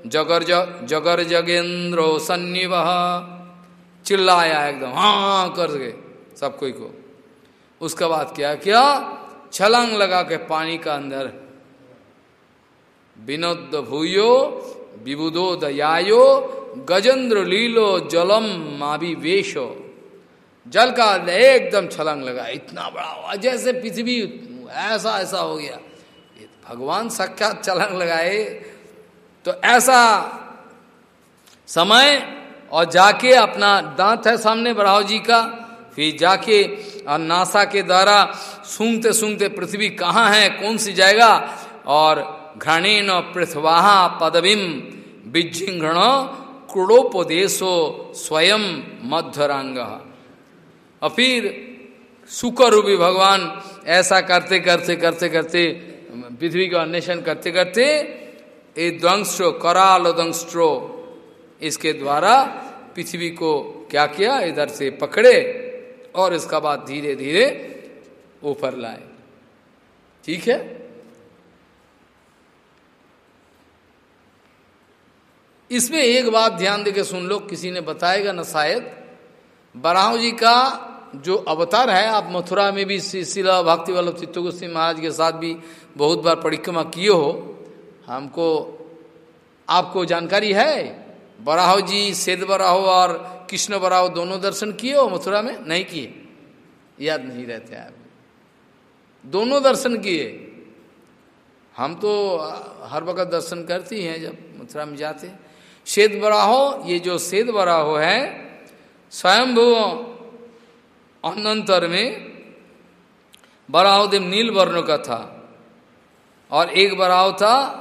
जगर जगर जगेंद्रो सन्निव चिल्लाया एकदम हाँ कर गए सब कोई को। उसके बाद क्या किया, छलांग लगा के पानी का अंदर, विनोद भूयो विबुदो दयायो, गजेंद्र लीलो जलम माविवेशो। जल का एकदम छलंग लगा, इतना बड़ा हुआ, जैसे पृथ्वी ऐसा ऐसा हो गया। भगवान साक्षात छलंग लगाए। तो ऐसा समय, और जाके अपना दांत है सामने बराव जी का, फिर जाके और नासा के द्वारा सूंघते सूंघते पृथ्वी कहाँ है, कौन सी जाएगा और घृणीन पृथ्वाहा पदविम विजिघ्रण क्रोड़ोपदेशो स्वयं मध्यरांग और फिर सुकर भगवान ऐसा करते करते करते करते, पृथ्वी का अन्वेषण करते करते ये द्वंस्ट्रो कराल द्वंस्ट्रो इसके द्वारा पृथ्वी को क्या किया? इधर से पकड़े और इसका बाद धीरे धीरे ऊपर लाए। ठीक है? इसमें एक बात ध्यान देके सुन लो, किसी ने बताएगा ना शायद। बराह जी का जो अवतार है, आप मथुरा में भी शिला भक्ति वल्लभ चित्तो गोस्वी महाराज के साथ भी बहुत बार परिक्रमा किए हो, हमको, आपको जानकारी है? बराहो जी, सेद बराहो और कृष्ण बराहो दोनों दर्शन किए हो मथुरा में? नहीं किए। याद नहीं रहते आप। दोनों दर्शन किए। हम तो हर वक्त दर्शन करती हैं जब मथुरा में जाते शेद बराहो, ये जो सेद बराहो है स्वयंभू अनंतर में बराहदेव नील वर्ण का था। और एक बराव था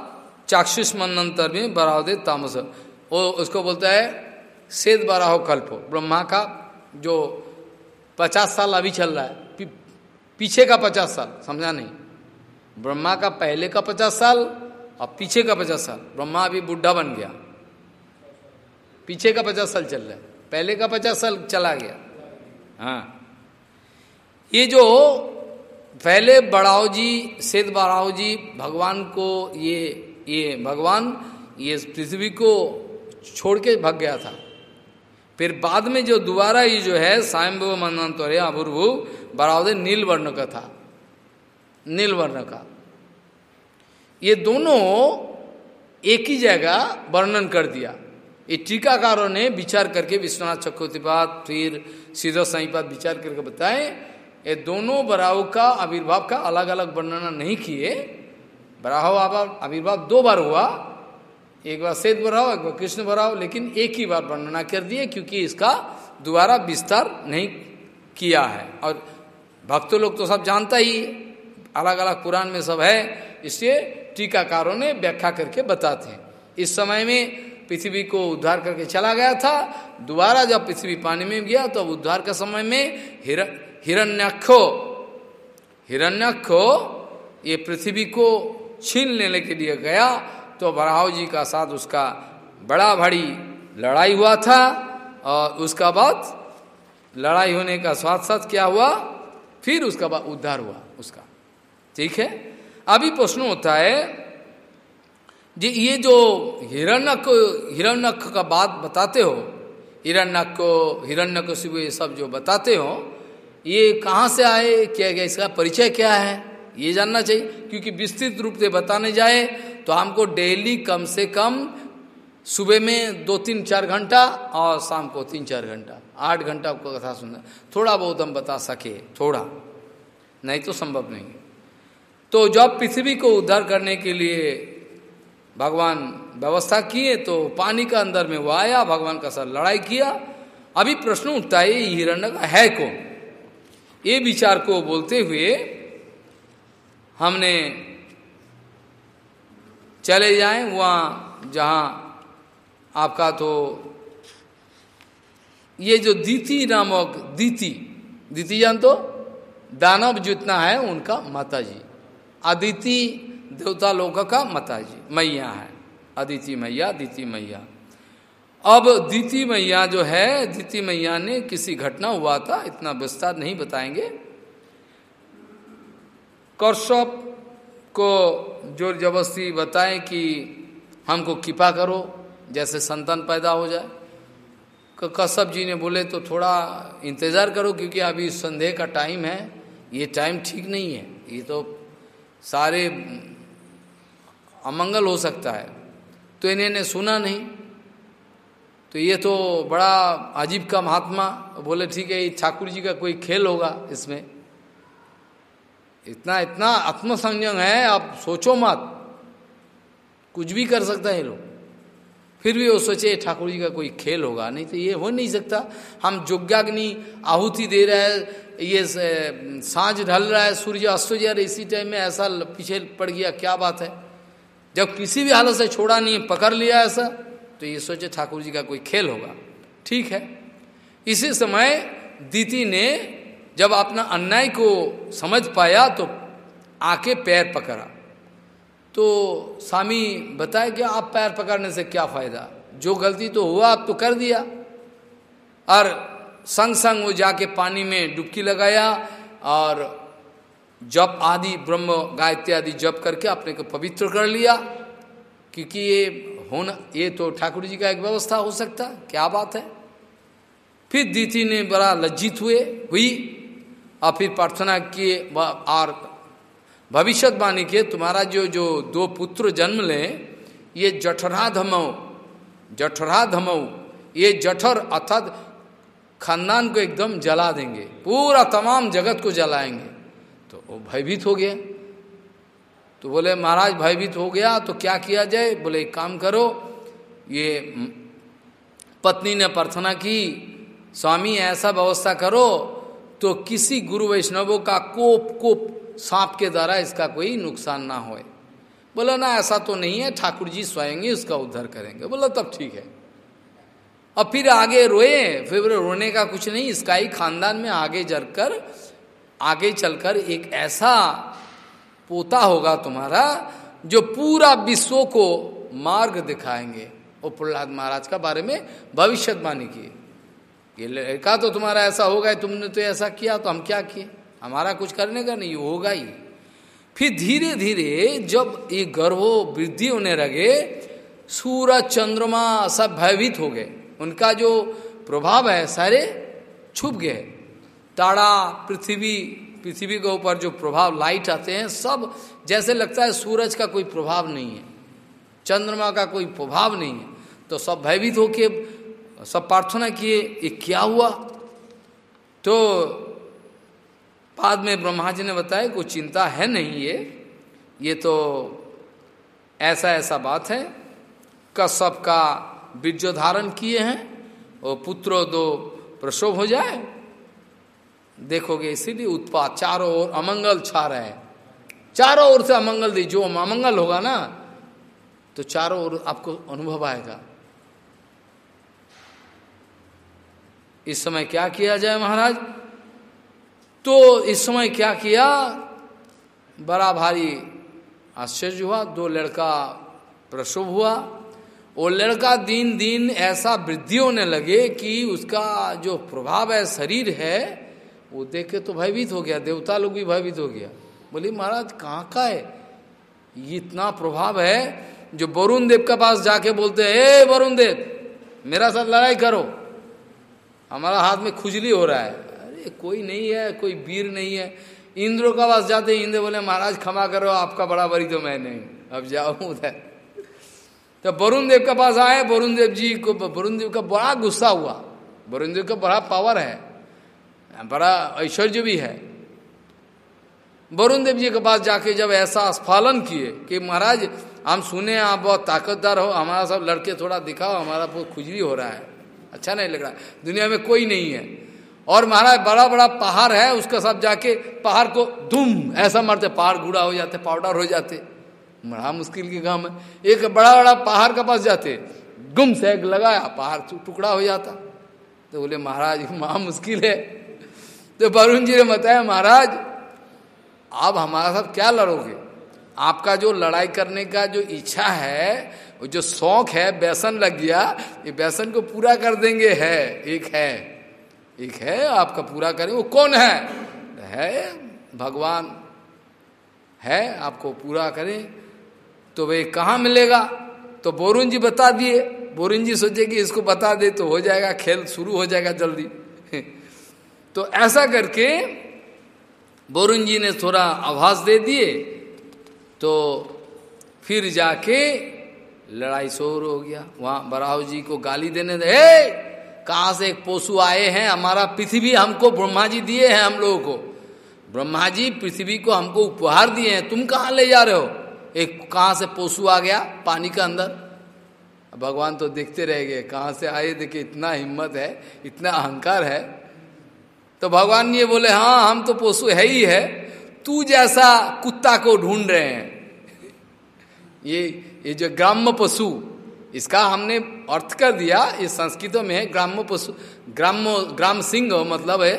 चाक्षुष मनंतर में बराहदेव तामस। वो उसको बोलता है सेद बराहो कल्प। ब्रह्मा का जो पचास साल अभी चल रहा है पी, पीछे का पचास साल समझा नहीं? ब्रह्मा का पहले का पचास साल और पीछे का पचास साल। ब्रह्मा अभी बुढ़ा बन गया। पीछे का पचास साल चल रहा है। पहले का पचास साल चला गया। हाँ। ये जो पहले बड़ाओ जी सेद बड़ाओ जी, भगवान को ये ये भगवान, ये पृथ्वी को छोड़ के भाग गया था। फिर बाद में जो दोबारा ये जो है सायम्भव मनंतरे अभुर्भु नील वर्ण का था। नील वर्ण का। ये दोनों एक ही जगह वर्णन कर दिया। ये टीकाकारों ने विचार करके विश्वनाथ चक्रवर्तीपाद, फिर सीधा साईपाद विचार करके बताए ये दोनों बराव का आविर्भाव का अलग अलग वर्णना नहीं किए। बराह आविर्भाव दो बार हुआ। एक बार सेद बराव, एक बार कृष्ण बराव, लेकिन एक ही बार वर्णना कर दिए क्योंकि इसका दोबारा विस्तार नहीं किया है। और भक्त लोग तो सब जानता ही अलग अलग पुराण में सब है, इसलिए टीकाकारों ने व्याख्या करके बताते हैं। इस समय में पृथ्वी को उद्धार करके चला गया था, दोबारा जब पृथ्वी पानी में गया तो उद्धार के समय में हिर हिरण्यक्षो हिरण्यक्षो ये पृथ्वी को छीन लेने के लिए गया तो बराव जी का साथ उसका बड़ा भारी लड़ाई हुआ था और उसका बाद लड़ाई होने का साथ साथ क्या हुआ? फिर उसका बाद उद्धार हुआ उसका। ठीक है? अभी प्रश्न होता है जी, ये जो हिरण्यक हिरण्यक का बात बताते हो हिरण्यक को हिरण्य को शिव ये सब जो बताते हो ये कहाँ से आए, क्या क्या इसका परिचय क्या है? ये जानना चाहिए। क्योंकि विस्तृत रूप से बताने जाए तो हमको डेली कम से कम सुबह में दो तीन चार घंटा और शाम को तीन चार घंटा, आठ घंटा आपको कथा सुनना। थोड़ा बहुत हम बता सके, थोड़ा। नहीं तो संभव नहीं। तो जब पृथ्वी को उद्धार करने के लिए भगवान व्यवस्था किए तो पानी का अंदर में वो आया, भगवान का साथ लड़ाई किया। अभी प्रश्न उठता है हिरण्य का है कौन? ये विचार को बोलते हुए हमने चले जाएँ वहाँ जहाँ आपका तो ये जो दीति नामक दीति दीति जान तो? दानव जितना है उनका माता जी अदिति देवता लोक का माता जी मैया है। अदिति मैया, दीति मैया। अब दीति मैया जो है दीति मैया ने किसी घटना हुआ था, इतना विस्तार नहीं बताएँगे। कौशप को ज़ोर जबरस्ती बताए कि हमको कृपा करो, जैसे संतान पैदा हो जाए। कश्यप जी ने बोले तो थोड़ा इंतज़ार करो, क्योंकि अभी संदेह का टाइम है। ये टाइम ठीक नहीं है। ये तो सारे, अमंगल हो सकता है। तो इन्हें सुना नहीं। तो ये तो बड़ा अजीब का महात्मा बोले, ठीक है, ये ठाकुर जी का कोई खेल होगा इसमें। इतना इतना आत्मसंयम है, आप सोचो मत। कुछ भी कर सकता है लोग। फिर भी वो सोचे ठाकुर जी का कोई खेल होगा। नहीं तो ये हो नहीं सकता। हम जोग्याग्नि आहुति दे रहे हैं, ये साँझ ढल रहा है, सूर्य अस्त जा इसी टाइम में ऐसा पीछे पड़ गया, क्या बात है? जब किसी भी हालत से छोड़ा नहीं, पकड़ लिया ऐसा। तो ये सोचे ठाकुर जी का कोई खेल होगा। ठीक है। इसी समय दीति ने जब अपना अन्याय को समझ पाया तो आके पैर पकड़ा। तो स्वामी बताए कि आप पैर पकड़ने से क्या फ़ायदा? जो गलती तो हुआ, आप तो कर दिया। और संग संग वो जाके पानी में डुबकी लगाया और जप आदि, ब्रह्म गायत्री आदि जप करके अपने को पवित्र कर लिया। क्योंकि ये होना ये तो ठाकुर जी का एक व्यवस्था हो सकता। क्या बात है? फिर दीति ने बड़ा लज्जित हुए, हुई, और फिर प्रार्थना किए और भविष्यवाणी के तुम्हारा जो जो दो पुत्र जन्म ले, ये जठरा धमऊ जठरा धमऊ ये जठर अर्थात खानदान को एकदम जला देंगे, पूरा तमाम जगत को जलाएँगे। तो वो भयभीत हो गया। तो बोले, महाराज, भयभीत हो गया तो क्या किया जाए? बोले, एक काम करो, ये पत्नी ने प्रार्थना की, स्वामी, ऐसा व्यवस्था करो तो किसी गुरु वैष्णवों का कोप कोप सांप के द्वारा इसका कोई नुकसान ना होए। बोला, ना, ऐसा तो नहीं है ठाकुर जी स्वयं ही उसका उद्धार करेंगे। बोला, तब ठीक है। और फिर आगे रोए, फिर रोने का कुछ नहीं, इसका ही खानदान में आगे जलकर आगे चलकर एक ऐसा पोता होगा तुम्हारा, जो पूरा विश्व को मार्ग दिखाएँगे। वो प्रहलाद महाराज का बारे में भविष्यवाणी की। ये लड़का तो तुम्हारा ऐसा होगा तुमने तो ऐसा किया तो हम क्या किए? हमारा कुछ करने का नहीं होगा ही। फिर धीरे धीरे जब ये गर्भो वृद्धि होने लगे, सूरज, चंद्रमा सब भयभीत हो गए। उनका जो प्रभाव है, सारे छुप गए। ताड़ा पृथ्वी पृथ्वी के ऊपर जो प्रभाव लाइट आते हैं, सब जैसे लगता है सूरज का कोई प्रभाव नहीं है, चंद्रमा का कोई प्रभाव नहीं है तो सब भयभीत होके, सब प्रार्थना किए, ये क्या हुआ? तो बाद में ब्रह्मा जी ने बताया, कोई चिंता है नहीं ये ये तो ऐसा ऐसा बात है कश्यप का बीर्जो धारण किए हैं और पुत्रो दो प्रसव हो जाए देखोगे इसीलिए उत्पाद चारों ओर अमंगल छा रहे हैं। चारों ओर से अमंगल दी, जो अमंगल होगा ना तो चारों ओर आपको अनुभव आएगा। इस समय क्या किया जाए महाराज? तो इस समय क्या किया? बड़ा भारी आश्चर्य हुआ, दो लड़का प्रसव हुआ वो लड़का दिन दिन ऐसा वृद्धि होने लगे कि उसका जो प्रभाव है, शरीर है वो देख के तो भयभीत हो गया, देवता लोग भी भयभीत हो गया। बोली, महाराज कहाँ का है? ये इतना प्रभाव है जो वरुण देव के पास जाके बोलते हैं वरुण देव, मेरा साथ लड़ाई करो। हमारा हाथ में खुजली हो रहा है। अरे, कोई नहीं है, कोई वीर नहीं है। इंद्र का पास जाते इंद्र बोले, महाराज, क्षमा करो, आपका बड़ा बड़ी तो मैं नहीं। अब जाओ उधर। तो वरुण देव के पास आए, वरुण देव जी को, वरुण देव का बड़ा गुस्सा हुआ। वरुण देव का बड़ा पावर है। बड़ा ऐश्वर्य भी है। वरुण देव जी के पास जाके जब ऐसा स्फालन किए कि महाराज, हम सुने आप बहुत ताकतदार हो, हमारा सब लड़के थोड़ा दिखाओ, हमारा बहुत खुजली हो रहा है। अच्छा नहीं लग रहा, दुनिया में कोई नहीं है। और महाराज बड़ा बड़ा पहाड़ है, उसका सब जाके पहाड़ को धूम, ऐसा मारते, पहाड़ गुड़ा हो जाते, पाउडर हो जाते। बड़ा मुश्किल के काम है। एक बड़ा बड़ा पहाड़ के पास जाते, गुम से लगाया, पहाड़ टुकड़ा हो जाता। तो बोले, महाराज महा मुश्किल है। तो वरुण जी ने बताया, महाराज, आप हमारा साथ क्या लड़ोगे? आपका जो लड़ाई करने का जो इच्छा है जो शौक है, व्यसन लग गया, ये व्यसन को पूरा कर देंगे। है, एक है एक है, आपका पूरा करें, वो कौन है? है, भगवान, है, आपको पूरा करें तो वे कहाँ मिलेगा? तो बोरुण जी बता दिए। बोरुण जी सोचे कि इसको बता दे तो हो जाएगा, खेल शुरू हो जाएगा जल्दी। तो ऐसा करके बोरुण जी ने थोड़ा आभास दे दिए तो फिर जाके लड़ाई शोर हो गया। वहाँ बराव जी को गाली देने दे कहा से एक पोसु आए हैं? हमारा पृथ्वी हमको ब्रह्मा जी दिए हैं हम लोगों को। ब्रह्मा जी, पृथ्वी को हमको उपहार दिए हैं। तुम कहाँ ले जा रहे हो? एक कहाँ से पोसु आ गया पानी का अंदर? भगवान तो देखते रह गए, कहाँ से आए? देखे इतना हिम्मत है, इतना अहंकार है तो भगवान ये बोले हाँ हम तो पशु है ही है। तू जैसा कुत्ता को ढूंढ रहे हैं। ये ये जो ग्राम्य पशु, इसका हमने अर्थ कर दिया, ये संस्कृतों में है ग्राम्य पशु, ग्राम्य, ग्राम सिंह मतलब है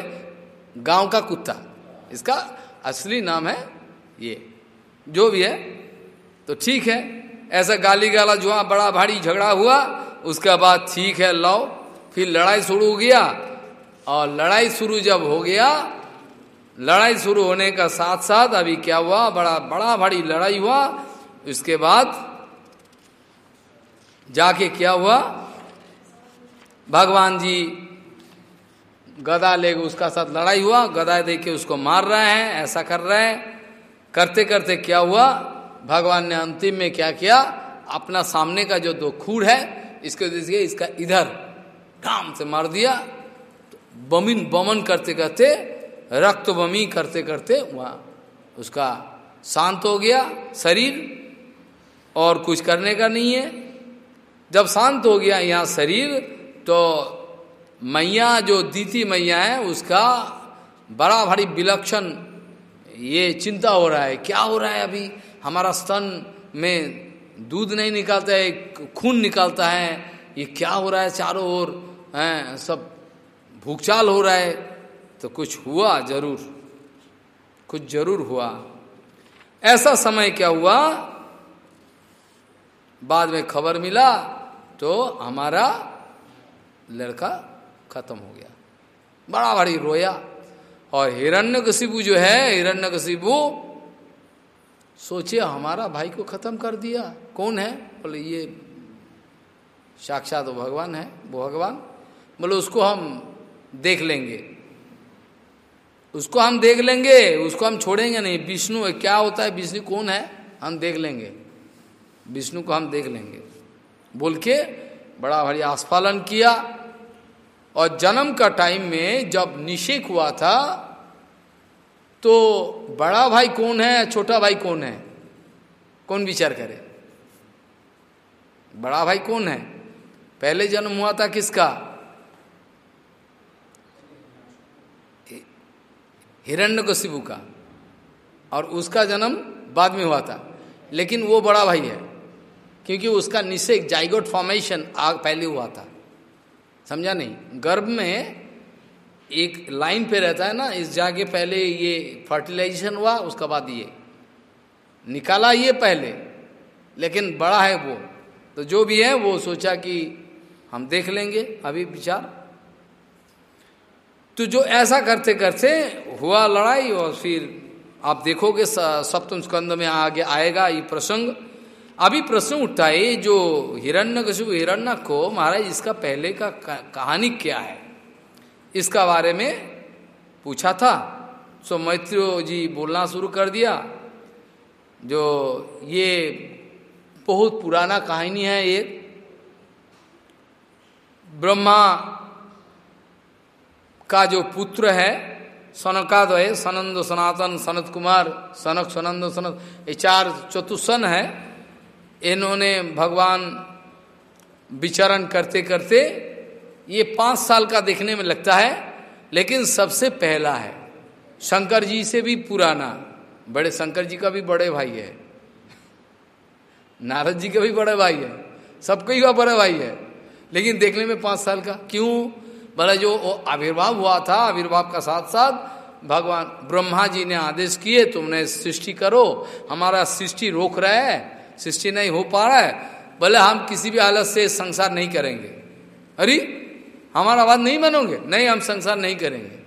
गाँव का कुत्ता। इसका असली नाम है ये, जो भी है। तो ठीक है, ऐसा गाली गाला जुआ बड़ा भारी झगड़ा हुआ, उसके बाद ठीक है, लाओ, फिर लड़ाई शुरू हो गया। और लड़ाई शुरू जब हो गया, लड़ाई शुरू होने का साथ साथ अभी क्या हुआ? बड़ा बड़ा भारी लड़ाई हुआ। उसके बाद जाके क्या हुआ? भगवान जी गदा ले उसका साथ लड़ाई हुआ। गदा दे के उसको मार रहे हैं, ऐसा कर रहे हैं। करते करते क्या हुआ? भगवान ने अंतिम में क्या किया? अपना सामने का जो दो खूर है, इसको इसका इधर काम से मार दिया। बमिन बमन करते करते, रक्त बमी करते करते वहाँ उसका शांत हो गया शरीर, और कुछ करने का नहीं है। जब शांत हो गया यहाँ शरीर तो मैया जो दीति मैया है, उसका बड़ा भारी विलक्षण ये चिंता हो रहा है। क्या हो रहा है अभी? हमारा स्तन में दूध नहीं निकालता है खून निकालता है। ये क्या हो रहा है चारों ओर? हैं, सब भूखचाल हो रहा है तो कुछ हुआ ज़रूर। कुछ ज़रूर हुआ। ऐसा समय क्या हुआ? बाद में खबर मिला तो हमारा लड़का खत्म हो गया। बड़ा भारी रोया। और हिरण्यकशिबु जो है हिरण्यकशिबु सोचे, हमारा भाई को खत्म कर दिया। कौन है? बोले, ये साक्षात भगवान है वो भगवान। बोले, उसको हम देख लेंगे। उसको हम देख लेंगे, उसको हम छोड़ेंगे नहीं। विष्णु क्या होता है? विष्णु कौन है? हम देख लेंगे। विष्णु को हम देख लेंगे। बोल के बड़ा भारी आस्फालन किया और जन्म का टाइम में जब निषेक हुआ था तो बड़ा भाई कौन है, छोटा भाई कौन है? कौन विचार करे? बड़ा भाई कौन है? पहले जन्म हुआ था किसका? हिरण्य शिबू का और उसका जन्म बाद में हुआ था। लेकिन वो बड़ा भाई है, क्योंकि उसका निषेक जाइगोट फॉर्मेशन आग पहले हुआ था। समझा नहीं? गर्भ में एक लाइन पे रहता है ना, इस जाके पहले ये फर्टिलाइजेशन हुआ, उसके बाद ये। निकाला ये पहले, लेकिन बड़ा है वो। तो जो भी है, वो सोचा कि हम देख लेंगे, अभी विचार। तो जो ऐसा करते करते हुआ लड़ाई और फिर आप देखोगे सप्तम स्कंद में आगे आएगा ये प्रसंग। अभी प्रश्न उठता है जो हिरण्य कशिप हिरण्य को महाराज, इसका पहले का कहानी क्या है? इसका बारे में पूछा था। सो मैत्रियो जी बोलना शुरू कर दिया। जो ये बहुत पुराना कहानी है ये ब्रह्मा का जो पुत्र है, सनकादय, सनंद सनातन, सनत कुमार, सनक सनंद सनत, ये चार चतुसन है। इन्होंने भगवान विचरण करते करते ये पाँच साल का देखने में लगता है, लेकिन सबसे पहला है। शंकर जी से भी पुराना, बड़े शंकर जी का भी बड़े भाई है। नारद जी का भी बड़े भाई है। सबका ही बड़ा भाई है। लेकिन देखने में पाँच साल का, क्यों? बोला, जो आविर्भाव हुआ था, आविर्भाव का साथ साथ भगवान ब्रह्मा जी ने आदेश किए, तुमने सृष्टि करो। हमारा सृष्टि रोक रहा है, सृष्टि नहीं हो पा रहा है। बोले, हम किसी भी हालत से संसार नहीं करेंगे। अरे, हमारा बात नहीं मानोगे? नहीं, हम संसार नहीं करेंगे।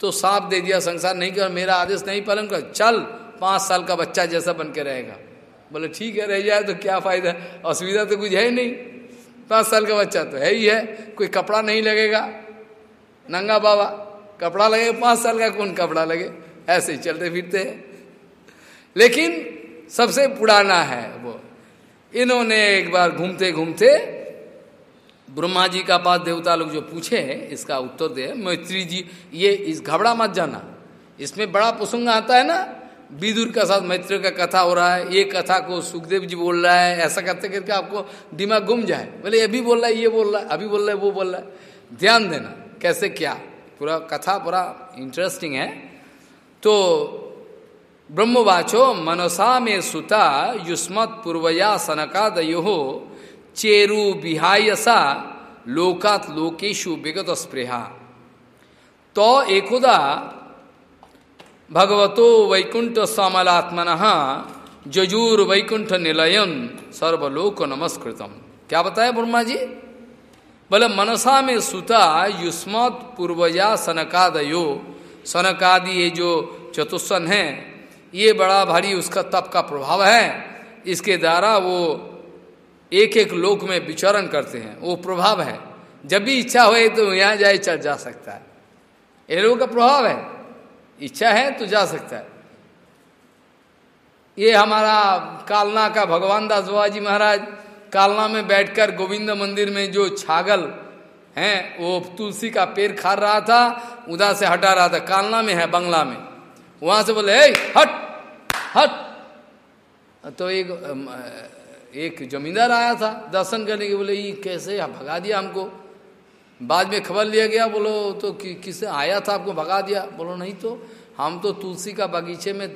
तो साफ़ दे दिया, संसार नहीं कर, मेरा आदेश नहीं पालन कर। चल, पाँच साल का बच्चा जैसा बन के रहेगा। बोले, ठीक है, रह जाए तो क्या फ़ायदा? असुविधा तो कुछ है ही नहीं। पाँच साल का बच्चा तो है ही है, कोई कपड़ा नहीं लगेगा। नंगा बाबा, कपड़ा लगेगा पाँच साल का कौन कपड़ा लगे? ऐसे ही चलते फिरते हैं। लेकिन सबसे पुराना है वो। इन्होंने एक बार घूमते घूमते ब्रह्मा जी का पास देवता लोग जो पूछे हैं, इसका उत्तर दे। मैत्री जी, ये इस घबरा मत जाना। इसमें बड़ा प्रसंग आता है ना विदुर का साथ मैत्री का कथा हो रहा है, ये कथा को सुखदेव जी बोल रहा है, ऐसा करते करके आपको दिमाग गुम जाए। बोले, ये भी बोल रहा है, ये बोल रहा है, अभी बोल रहा है, वो बोल रहा है। ध्यान देना, कैसे क्या? पूरा कथा पूरा इंटरेस्टिंग है। तो ब्रह्मवाचो मनसा में सुता युष्मत पूर्वया सनकादयो चेरु बिहायसा लोकात लोकेशु विगत स्पृहा तो एकुदा भगवतो वैकुंठ समलात्मन जजूर वैकुंठ निलयन सर्वलोक नमस्कृतम। क्या बताया ब्रह्मा जी बोले, मनसा में सुता युष्मत पूर्वजा सनकादयो। सनकादि ये जो चतुस्सन है, ये बड़ा भारी उसका तप का प्रभाव है। इसके द्वारा वो एक एक लोक में विचरण करते हैं। वो प्रभाव है। जब भी इच्छा हो तो यहाँ जाए चल जा सकता है। ये लोगों का प्रभाव है। इच्छा है तो जा सकता है। ये हमारा कालना का भगवान दास बाबा जी महाराज कालना में बैठकर गोविंद मंदिर में जो छागल हैं, वो तुलसी का पेड़ खा रहा था उदा से हटा रहा था। कालना में है, बंगला में। वहाँ से बोले हट हट। तो एक एक जमींदार आया था, दर्शन करने के बोले, ये कैसे भगा दिया हमको? बाद में खबर लिया गया, बोलो तो कि, किसे, आया था आपको भगा दिया? बोलो, नहीं तो हम तो तुलसी का बगीचे में,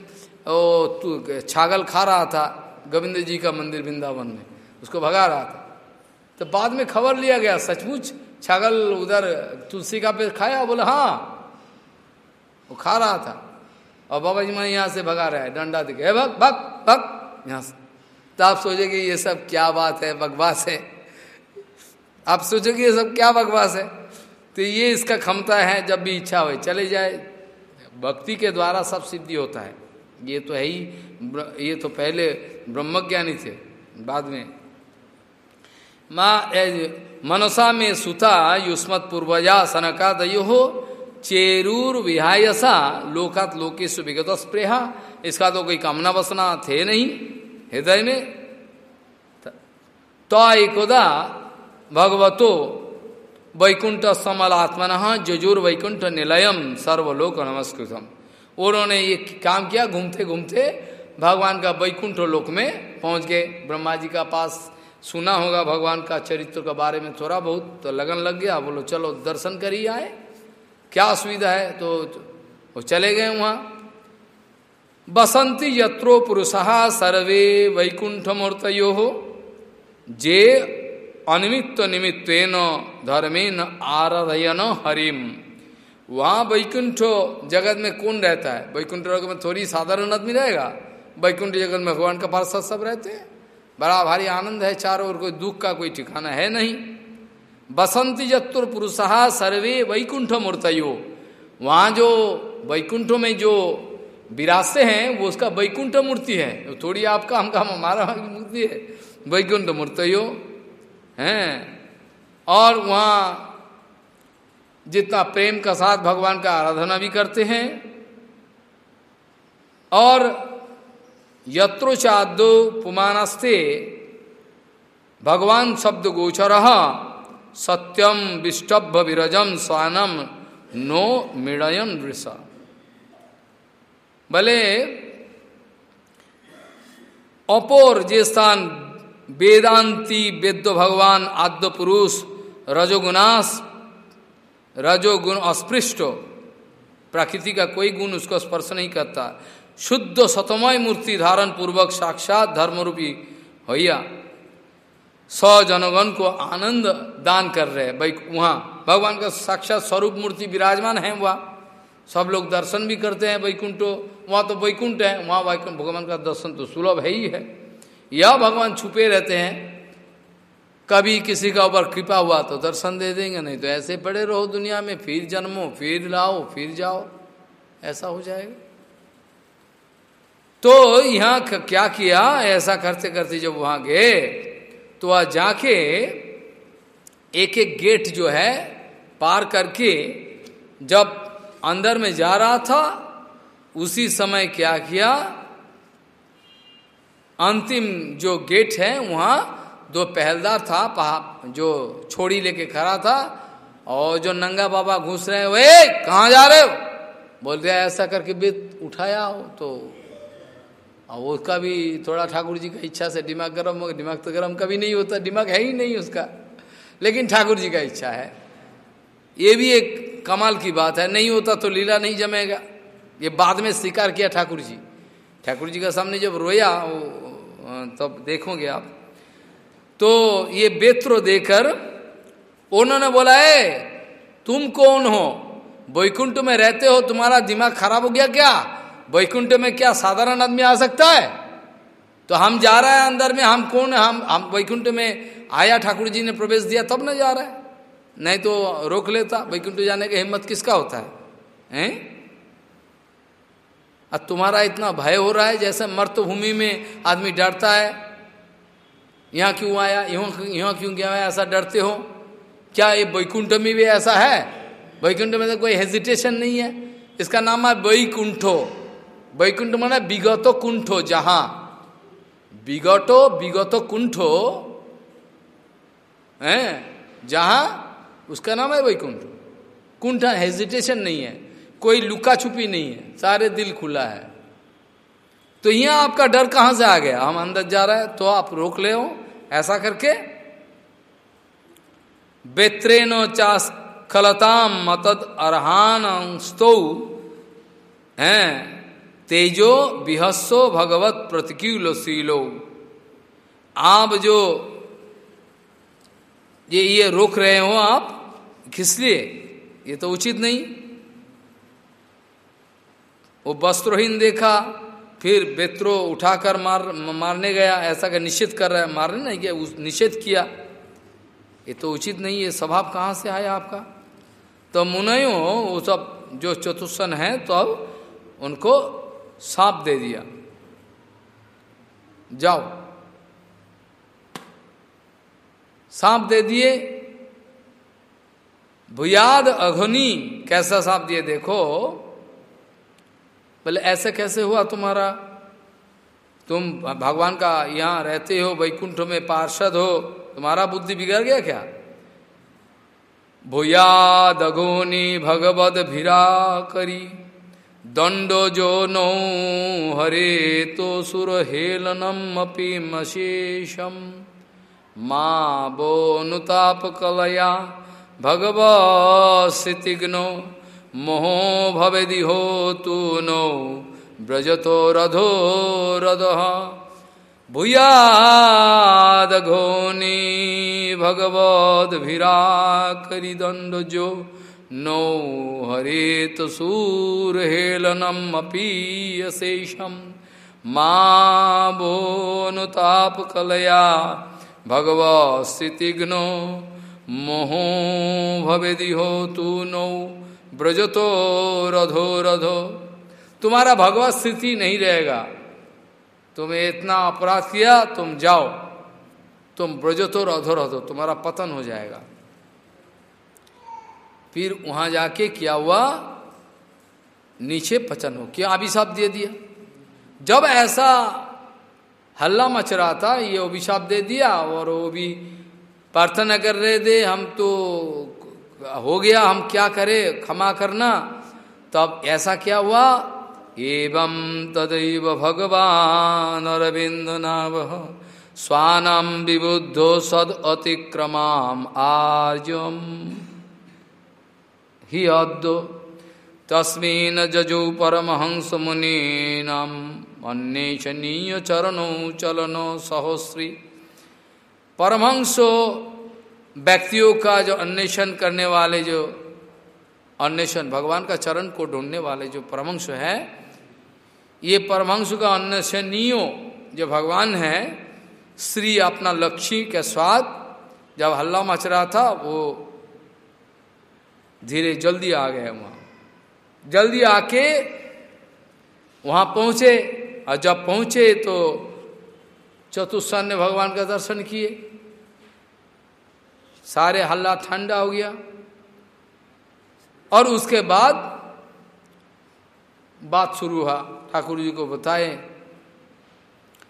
ओ छागल खा रहा था, गोविंद जी का मंदिर वृंदावन में, उसको भगा रहा था। तो बाद में खबर लिया गया, सचमुच छागल उधर तुलसी का पेड़ खाया? बोले हाँ वो खा रहा था। और बाबा जी मैं यहाँ से भगा रहा है, डंडा दिखे भग भग भग यहाँ से। तो आप सोचेंगे, ये सब क्या बात है, बकवास है। आप सोचोगे ये सब क्या बकवास है? तो ये इसका क्षमता है, जब भी इच्छा हो, चले जाए। भक्ति के द्वारा सब सिद्धि होता है। ये तो है ही ये तो पहले ब्रह्मज्ञानी थे, बाद में। माँ मनसा में सुता युष्मत पूर्वजा सनका दयो हो चेरूर विहायसा लोकात लोकेश विगत स्प्रेहा। इसका तो कोई कामना बसना थे नहीं, हृदय में। तो एकोदा भगवतो वैकुंठ समलात्मन जजुर वैकुंठ निलयम सर्वलोक नमस्कृतम। उन्होंने ये काम किया, घूमते घूमते भगवान का वैकुंठ लोक में पहुँच गए। ब्रह्मा जी का पास सुना होगा भगवान का चरित्र के बारे में थोड़ा बहुत तो लगन लग गया। बोलो, चलो, दर्शन कर ही आए। क्या असुविधा है? तो वो चले गए वहाँ। बसंती यत्रो पुरुषा सर्वे वैकुंठ मूर्तो जे अनिमित्त निमित्तेन धर्मेन आराधयन हरिम। वहाँ वैकुंठ जगत में कौन रहता है। वैकुंठ जगत में थोड़ी साधारण आदमी रहेगा। वैकुंठ जगत में भगवान का पार्षद सब रहते हैं। बड़ा भारी आनंद है चारों ओर कोई दुख का कोई ठिकाना है नहीं। बसंती जत्तुर पुरुषा सर्वे वैकुंठ मूर्तो वहाँ जो वैकुंठों में जो विरासते हैं, वो उसका वैकुंठ मूर्ति है। थोड़ी आपका हमका हमारा मूर्ति है। वैकुंठ मूर्तो हैं। और वहाँ जितना प्रेम का साथ भगवान का आराधना भी करते हैं। और यत्रो चादो पुमानस्ते भगवान शब्द गोचर सत्यम विष्टभ विरजम स्वानम नो मृणयन वृष भले अपोर जे स्थान वेदांती वेद्य भगवान आद्य पुरुष रजोगुनाश रजोगुण अस्पृष्ट। प्रकृति का कोई गुण उसको स्पर्श नहीं करता। शुद्ध सतमय मूर्ति धारण पूर्वक साक्षात धर्मरूपी होया सौ जनगण को आनंद दान कर रहे हैं। वहाँ भगवान का साक्षात स्वरूप मूर्ति विराजमान है वहाँ। सब लोग दर्शन भी करते हैं वैकुंठो। वहाँ तो वैकुंठ है। वहाँ वैकुंठ भगवान का दर्शन तो सुलभ है ही है। यह भगवान छुपे रहते हैं, कभी किसी का ऊपर कृपा हुआ तो दर्शन दे देंगे, नहीं तो ऐसे पड़े रहो दुनिया में, फिर जन्मो, फिर लाओ, फिर जाओ, ऐसा हो जाएगा। तो यहाँ क्या किया, ऐसा करते करते जब वहाँ गए तो वह जाके एक एक गेट जो है पार करके जब अंदर में जा रहा था, उसी समय क्या किया अंतिम जो गेट है, वहाँ दो पहलदार था जो छोड़ी लेके खड़ा था, और जो नंगा बाबा घुस रहे हैं वे कहाँ जा रहे हो? बोल दिया ऐसा करके बेत उठाया हो तो। और उसका भी थोड़ा ठाकुर जी का इच्छा से दिमाग गर्म हो, दिमाग तो गर्म कभी नहीं होता, दिमाग है ही नहीं उसका। लेकिन ठाकुर जी का इच्छा है। ये भी एक कमाल की बात है, नहीं होता तो लीला नहीं जमेगा। ये बाद में स्वीकार किया ठाकुर जी। ठाकुर जी का सामने जब रोया तब तो देखोगे आप। तो ये बेत्र देकर उन्होंने बोला है तुम कौन हो? बैकुंठ में रहते हो, तुम्हारा दिमाग खराब हो गया क्या? बैकुंठ में क्या साधारण आदमी आ सकता है? तो हम जा रहे हैं अंदर में, हम कौन है? हम हम वैकुंठ में आया, ठाकुर जी ने प्रवेश दिया, तब न जा रहा है। नहीं तो रोक लेता, वैकुंठ जाने की हिम्मत किसका होता है? हैं? अब तुम्हारा इतना भय हो रहा है जैसे मर्तभूमि में आदमी डरता है। यहाँ क्यों आया? यहाँ यहाँ क्यों गया ऐसा डरते हो? क्या ये वैकुंठ में भी ऐसा है? वैकुंठ में तो कोई हेजिटेशन नहीं है। इसका नाम है वैकुंठो। वैकुंठ माना विगत कुंठो, जहाँ। विगतो विगत कुंठो, है? जहाँ, उसका नाम है वैकुंठ। कुंठ हेजिटेशन नहीं है। कोई लुका छुपी नहीं है, सारे दिल खुला है। तो यहाँ आपका डर कहाँ से आ गया? हम अंदर जा रहे हैं तो आप रोक ले हो, ऐसा करके। बेत्रेनो चास खलताम मतद अरहान स्तौ हैं, तेजो बिहस्सो भगवत प्रतिकूल शीलो आप जो, ये ये रोक रहे हो आप, किस लिए? ये तो उचित नहीं। वो वस्त्रहीन देखा, फिर बेत्रो उठाकर मार, मारने गया, ऐसा का निषेध कर रहा है। मारने नहीं गया, उस निषेध किया। ये तो उचित नहीं है, स्वभाव कहाँ से आया आपका? तो मुनयो, वो सब जो चतुष्सन है तो अब उनको सांप दे दिया। जाओ। सांप दे दिए। भुयाद अघनी, कैसा सांप दिए? देखो बोले, ऐसे कैसे हुआ तुम्हारा? तुम भगवान का यहाँ रहते हो, वैकुंठ में पार्षद हो, तुम्हारा बुद्धि बिगड़ गया क्या? भूयाद अघोनी भगवद भिरा करी, दंडो जो नौ हरे तो सुर हेलनम अपी मशेषम। माँ बो नुताप कलया भगवस्थितिघ्नो मोहो भवेदि हो तू नो ब्रजतो रधो रध भूयाद घोनी भगवद भिरा करी दंड जो नो हरेत सूर हेलनम अपीयशेषम माँ बोनुताप कलया भगव मोहो भवेदि हो तू नो ब्रजतो रधो रधो। तुम्हारा भगवत स्थिति नहीं रहेगा। तुम्हें इतना अपराध किया, तुम जाओ। तुम ब्रजतो रधो रधो। तुम्हारा पतन हो जाएगा। फिर वहाँ जाके क्या हुआ? नीचे पचन हो। क्या? अभिशाप दे दिया। जब ऐसा हल्ला मच रहा था, ये अभिशाप दे दिया और वो भी प्रार्थना कर रहे थे, हम तो हो गया, हम क्या करें? क्षमा करना। तब ऐसा क्या हुआ? एवं तदैव भगवान अरविंद नाव स्वानम विबुद्धो सद अतिक्रमाम आर्यम। ही अद्दो, तस्मीन जजो परमहंस मुनीनाम अन्वेषणीय चरणों चलनो सहोश्री परमहंसो व्यक्तियों का जो अन्वेषण करने वाले जो, अन्वेषण, भगवान का चरण को ढूँढने वाले जो परमहंस है, ये परमहंस का अन्वेषणीय जो भगवान है, श्री अपना लक्ष्मी के स्वाद जब हल्ला मच रहा था, वो धीरे जल्दी आ गए वहाँ। जल्दी आके वहाँ पहुँचे, और जब पहुँचे तो चतुस्सन ने भगवान का दर्शन किए। सारे हल्ला ठंडा हो गया। और उसके बाद बात शुरू हुआ। ठाकुर जी को बताए।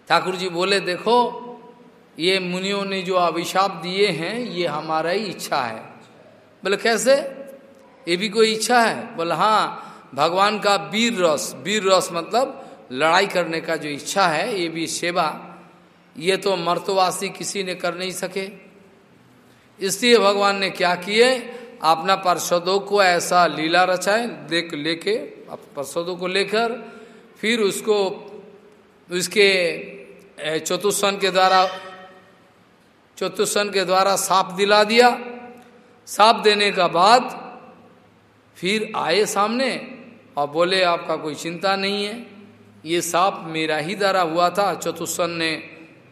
ठाकुर जी बोले, देखो, ये मुनियों ने जो अभिशाप दिए हैं, ये हमारा ही इच्छा है। बोले, कैसे? ये भी कोई इच्छा है? बोले हाँ भगवान का वीर रस वीर रस मतलब लड़ाई करने का जो इच्छा है, ये भी सेवा। ये तो मर्तवासी किसी ने कर नहीं सके। इसलिए भगवान ने क्या किए? अपना पार्षदों को ऐसा लीला रचाए, देख लेके पार्षदों को लेकर, फिर उसको, उसके चतुस्सन के द्वारा चतुस्सन के द्वारा साप दिला दिया। साप देने का बाद फिर आए सामने और बोले, आपका कोई चिंता नहीं है, ये साप मेरा ही द्वारा हुआ था। चतुस्सन ने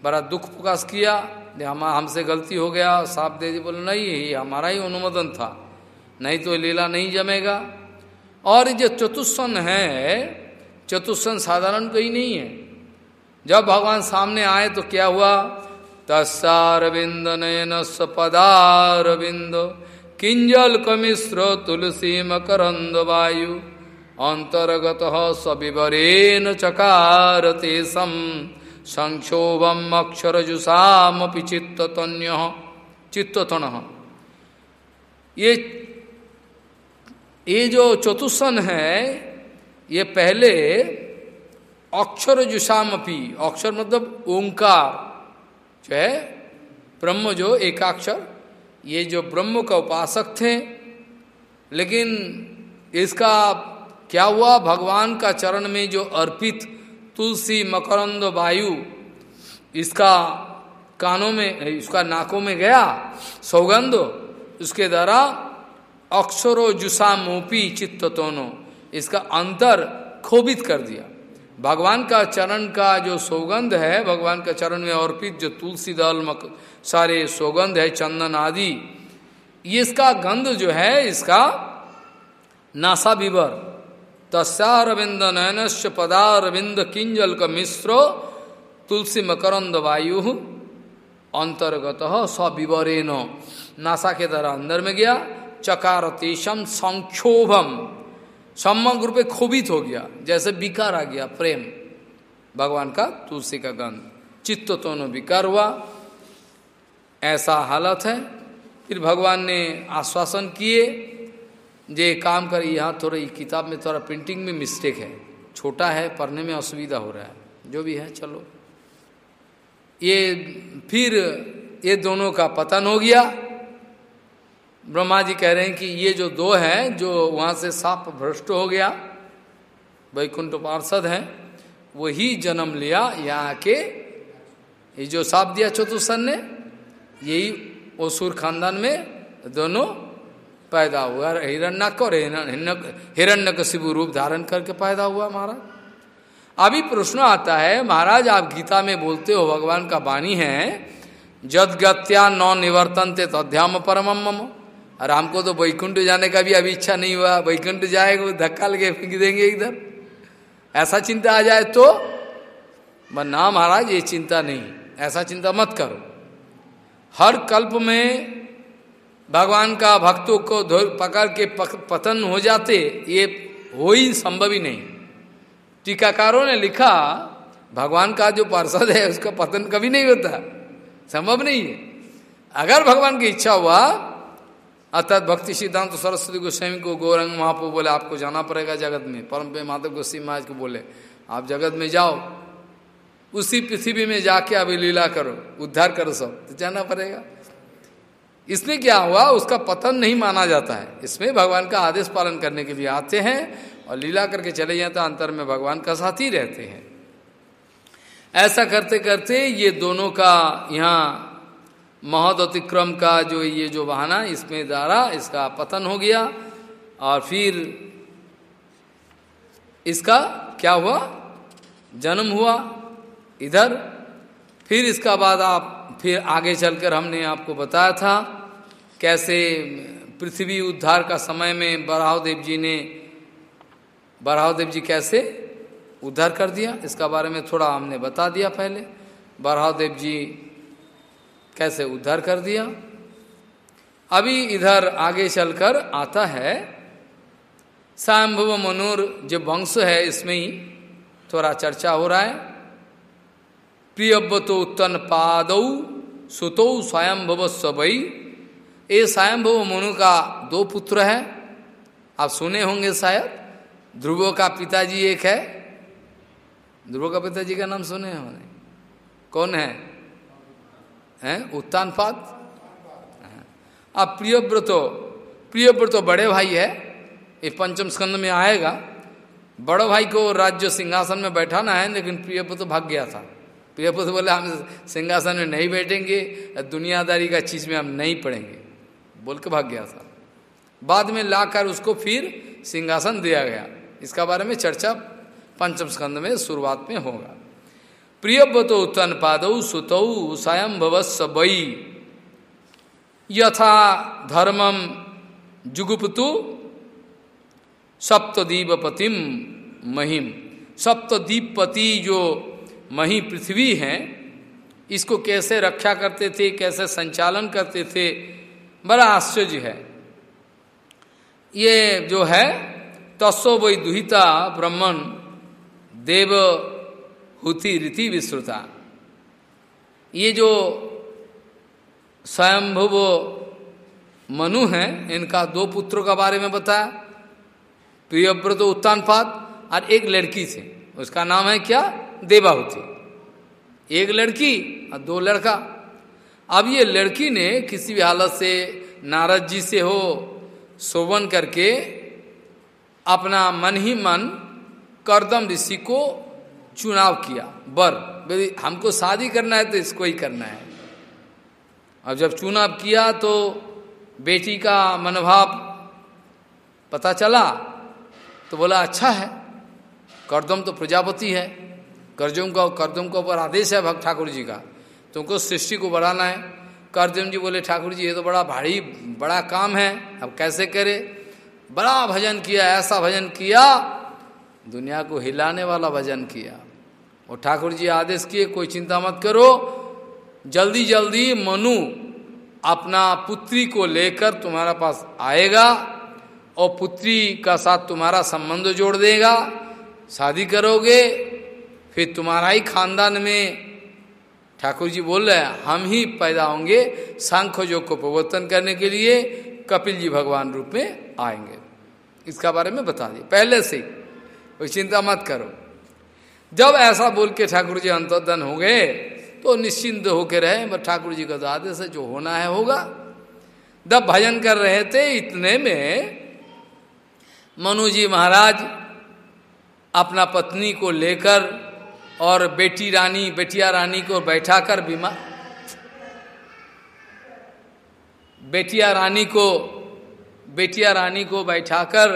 बड़ा दुख प्रकाश किया। हम हमसे गलती हो गया, साप दे दी, बोले, नहीं, ये हमारा ही अनुमोदन था। नहीं तो लीला नहीं जमेगा। और जो चतुस्सन है चतुस्सन साधारण कहीं नहीं है। जब भगवान सामने आए तो क्या हुआ? तस्सारविंद नयन पदारविंद किंजल कमिश्र तुलसी मकरंद वायु, अंतर्गत सविवरेण चकार तेसम संक्षोभम अक्षरजुषामपि चित्तन्य चित्तन ये ये जो चतुस्सन है, ये पहले अक्षर जुषामपी अक्षर मतलब ओंकार, जो है, ब्रह्म जो एकाक्षर, ये जो ब्रह्म का उपासक थे, लेकिन इसका क्या हुआ? भगवान का चरण में जो अर्पित तुलसी, मकरंद वायु इसका कानों में इसका नाकों में गया, सौगंध, उसके द्वारा अक्षरो जुसा मोपी चित्त तोनो, इसका अंतर खोबित कर दिया। भगवान का चरण का जो सौगंध है, भगवान का चरण में अर्पित जो तुलसी दल, मक, सारे सौगंध है, चंदन आदि ये इसका गंध जो है, इसका नासा विवर तस्यारविंद नयनश्य पदारविंद किंजल का मिश्रो तुलसी मकरंद वायु अंतर्गत सविवरेण नासा के तरह अंदर में गया चकार तेषम संक्षोभम समग्र रूपे खोबित हो गया, जैसे विकार आ गया, प्रेम। भगवान का तुलसी का गंध, चित्त तो विकार हुआ। ऐसा हालत है। फिर भगवान ने आश्वासन किए जे काम कर, यहाँ थोड़ा किताब में थोड़ा प्रिंटिंग में मिस्टेक है। छोटा है, पढ़ने में असुविधा हो रहा है। जो भी है, चलो। ये फिर, ये दोनों का पतन हो गया। ब्रह्मा जी कह रहे हैं कि ये जो दो हैं, जो वहाँ से साप भ्रष्ट हो गया, वैकुंठ पार्षद हैं, वही जन्म लिया यहाँ के, ये जो साप दिया चतुर्सन ने, यही ओसुर खानदान में दोनों पैदा हुआ। हिरण्यक और हिरण्य शिव रूप धारण करके पैदा हुआ महाराज। अभी प्रश्न आता है, महाराज, आप गीता में बोलते हो, भगवान का वाणी है जद गत्या नौ निवर्तन ते तध्याम परम मम। और हमको तो वैकुंठ जाने का भी अभी इच्छा नहीं हुआ। वैकुंठ जाएगा धक्का लगे फेंक देंगे इधर। ऐसा चिंता आ जाए तो? ना महाराज, ये चिंता नहीं। ऐसा चिंता मत करो। हर कल्प में भगवान का भक्तों को पकड़ के पतन हो जाते, ये हो ही संभव ही नहीं। टीकाकारों ने लिखा, भगवान का जो पार्षद है, उसका पतन कभी नहीं होता। संभव नहीं है। अगर भगवान की इच्छा हुआ, अर्थात भक्ति सिद्धांत तो सरस्वती गोस्वामी को गौरंग महापो बोले, आपको जाना पड़ेगा जगत में। परम पे माधव गोस्वी महाराज को बोले, आप जगत में जाओ। उसी पृथ्वी में जाके अभी लीला करो, उद्धार करो सब तो जाना पड़ेगा। इसमें क्या हुआ? उसका पतन नहीं माना जाता है। इसमें भगवान का आदेश पालन करने के लिए आते हैं और लीला करके चले जाते अंतर में भगवान का साथ रहते हैं। ऐसा करते करते ये दोनों का यहाँ महद अतिक्रम का जो ये जो बहाना, इसमें द्वारा इसका पतन हो गया और फिर इसका क्या हुआ? जन्म हुआ इधर। फिर इसका बाद आप फिर आगे चलकर हमने आपको बताया था कैसे पृथ्वी उद्धार का समय में बराव देव जी ने बराव देव जी कैसे उद्धार कर दिया, इसका बारे में थोड़ा हमने बता दिया पहले। बराव देव जी कैसे उद्धार कर दिया। अभी इधर आगे चलकर आता है साम्भव मनोर जो वंश है, इसमें ही थोड़ा चर्चा हो रहा है। प्रियव्रतो उत्तन पादौ सुतौ स्वयं भव सबई ये स्वयं भव मनु का दो पुत्र है। आप सुने होंगे शायद। ध्रुवों का पिताजी एक है। ध्रुव का पिताजी का नाम सुने होंगे कौन है? हैं? उत्तान पाद अब प्रियव्रतो प्रियव्रतो बड़े भाई है। ये पंचम स्कंद में आएगा। बड़ो भाई को राज्य सिंहासन में बैठाना है, लेकिन प्रियव्रत भाग गया था। प्रियव्रत बोले, हम सिंहासन में नहीं बैठेंगे, दुनियादारी का चीज़ में हम नहीं पढ़ेंगे। बोल के भाग गया था। बाद में लाकर उसको फिर सिंहासन दिया गया। इसका बारे में चर्चा पंचम स्कंद में शुरुआत में होगा। प्रियव्रतो उत्तन पादौ सुतौ स्वयं भवस्वई यथा धर्मम जुगुपतु सप्तदीपतिम महिम सप्तदीपति जो मही पृथ्वी है, इसको कैसे रक्षा करते थे, कैसे संचालन करते थे बड़ा आश्चर्य है। ये जो है तस्व वै दुहिता ब्रह्मण देव हुति रीति विश्रुता। ये जो स्वयंभुव मनु हैं, इनका दो पुत्रों का बारे में बताया। प्रियव्रत उत्तानपाद और एक लड़की थी उसका नाम है क्या? देवाहुति। एक लड़की और दो लड़का। अब ये लड़की ने किसी भी हालत से नारद जी से हो, शोभन करके अपना मन ही मन करदम ऋषि को चुनाव किया। बर हमको शादी करना है तो इसको ही करना है। अब जब चुनाव किया तो बेटी का मनोभाव पता चला तो बोला अच्छा है, करदम तो प्रजापति है कर्जम का, करदम का ऊपर आदेश है भक्त ठाकुर जी का। तुमको सृष्टि को बढ़ाना है। करदम जी बोले, ठाकुर जी, ये तो बड़ा भारी, बड़ा काम है। अब कैसे करे? बड़ा भजन किया, ऐसा भजन किया, दुनिया को हिलाने वाला भजन किया। और ठाकुर जी आदेश किए, कोई चिंता मत करो, जल्दी जल्दी मनु अपना पुत्री को लेकर तुम्हारा पास आएगा और पुत्री का साथ तुम्हारा संबंध जोड़ देगा। शादी करोगे, फिर तुम्हारा ही खानदान में ठाकुर जी बोल रहे हैं, हम ही पैदा होंगे सांख्य योग को प्रवर्तन करने के लिए, कपिल जी भगवान रूप में आएँगे। इसका बारे में बता दिए पहले से कोई चिंता मत करो। जब ऐसा बोल के ठाकुर जी अंतर्धन हो गए तो निश्चिंत होकर रहे, बस ठाकुर जी का तो आदेश है, जो होना है होगा। जब भजन कर रहे थे, इतने में मनु जी महाराज अपना पत्नी को लेकर और बेटी रानी, बेटिया रानी को बैठाकर बीमा। बेटिया रानी को, बेटिया रानी को बैठाकर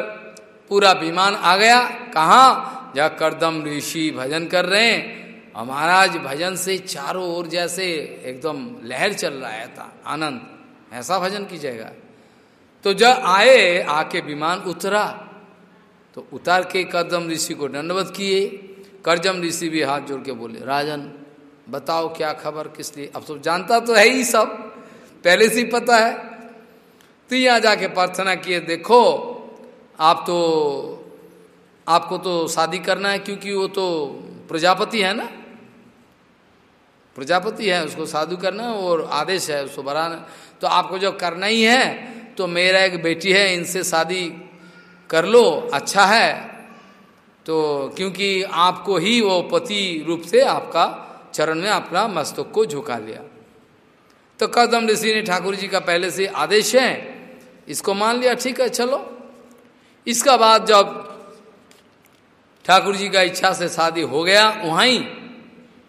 पूरा विमान आ गया। कहा? जहाँ करदम ऋषि भजन कर रहे हैं। और महाराज भजन से चारों ओर जैसे एकदम लहर चल रहा था आनंद। ऐसा भजन कीजिएगा। तो जब आए, आके विमान उतरा। तो उतार के करदम ऋषि को दंडवत किए। करजम ऋषि भी हाथ जोड़ के बोले, राजन, बताओ क्या खबर किस लिए? अब तो जानता तो है ही सब। पहले से ही पता है। तो यहाँ जाके प्रार्थना किए, देखो, आप तो आपको तो शादी करना है क्योंकि वो तो प्रजापति है ना? प्रजापति है, उसको साधु करना और आदेश है, उसको बढ़ाना तो आपको जो करना ही है तो मेरा एक बेटी है, इनसे शादी कर लो अच्छा है। तो क्योंकि आपको ही वो पति रूप से आपका चरण में अपना मस्तक को झुका लिया। तो कदम ऋषि ने ठाकुर जी का पहले से आदेश है, इसको मान लिया, ठीक है, चलो। इसका बाद जब ठाकुर जी का इच्छा से शादी हो गया, वहाँ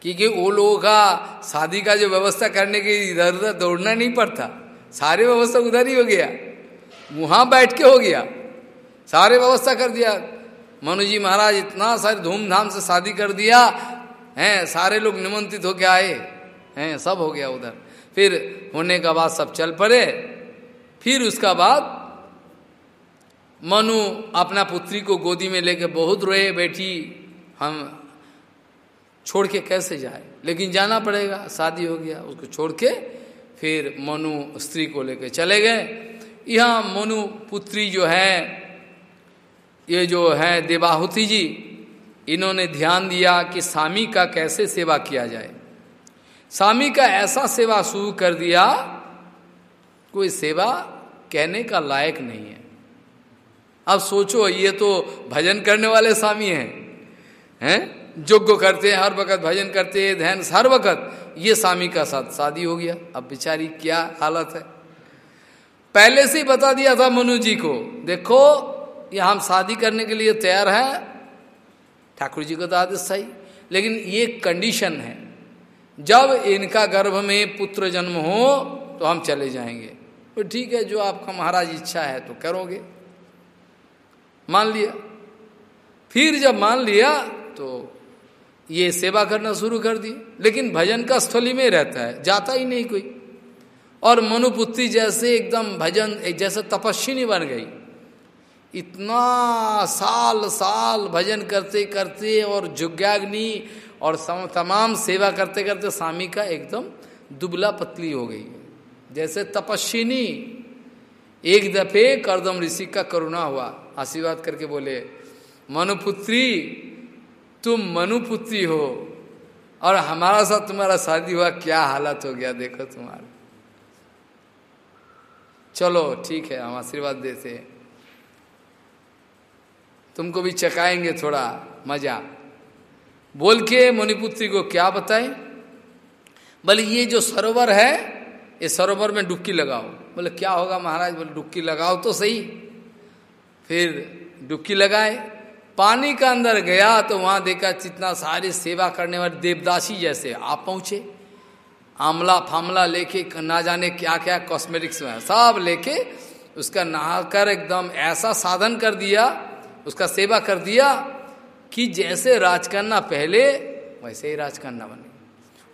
क्योंकि वो लोगों का शादी का जो व्यवस्था करने के इधर उधर दौड़ना नहीं पड़ता, सारे व्यवस्था उधर ही हो गया, वहाँ बैठ के हो गया, सारे व्यवस्था कर दिया। मनु जी महाराज इतना सारे धूमधाम से शादी कर दिया, हैं, सारे लोग निमंत्रित होके आए, हैं, सब हो गया उधर। फिर होने का बाद सब चल पड़े, फिर उसका बाद मनु अपना पुत्री को गोदी में लेके बहुत रोए बेटी हम छोड़ के कैसे जाए? लेकिन जाना पड़ेगा, शादी हो गया, उसको छोड़ के फिर मनु स्त्री को लेके चले गए। यहाँ मनु पुत्री जो है ये जो है देवाहुति जी, इन्होंने ध्यान दिया कि स्वामी का कैसे सेवा किया जाए। स्वामी का ऐसा सेवा शुरू कर दिया, कोई सेवा कहने का लायक नहीं है। अब सोचो, ये तो भजन करने वाले स्वामी हैं हैं? जोग्य करते हैं, हर वक्त भजन करते हैं ध्यान हर वक्त। ये स्वामी का साथ शादी हो गया। अब बेचारी क्या हालत है? पहले से ही बता दिया था मनु जी को, देखो ये हम शादी करने के लिए तैयार है? ठाकुर जी को तो आदेश सही। लेकिन ये कंडीशन है। जब इनका गर्भ में पुत्र जन्म हो तो हम चले जाएँगे। तो ठीक है, जो आपका महाराज इच्छा है तो करोगे। मान लिया। फिर जब मान लिया तो ये सेवा करना शुरू कर दी। लेकिन भजन का स्थली में रहता है, जाता ही नहीं कोई। और मनुपुत्री जैसे एकदम भजन जैसे तपस्विनी बन गई। इतना साल साल भजन करते करते और जुग्याग्नि और तमाम सेवा करते करते स्वामी का एकदम दुबला पतली हो गई जैसे तपस्विनी एक दफे करदम ऋषि का करुणा हुआ। आशीर्वाद करके बोले, मनुपुत्री, तुम मनुपुत्री हो और हमारा साथ तुम्हारा शादी हुआ, क्या हालत हो गया, देखो तुम्हारा। चलो, ठीक है, हम आशीर्वाद देते तुमको भी चकाएँगे थोड़ा मज़ा। बोल के मणिपुत्री को क्या बताए? बोले, ये जो सरोवर है, ये सरोवर में डुबकी लगाओ। बोले, क्या होगा महाराज? बोले, डुबकी लगाओ तो सही। फिर डुबकी लगाए। पानी का अंदर गया तो वहाँ देखा जितना सारी सेवा करने वाले देवदासी जैसे आप पहुँचे। आमला फामला लेके ना जाने क्या क्या कॉस्मेटिक्स में सब लेके उसका नहाकर एकदम ऐसा साधन कर दिया। उसका सेवा कर दिया कि जैसे राजकन्या पहले, वैसे ही राजकन्या बने।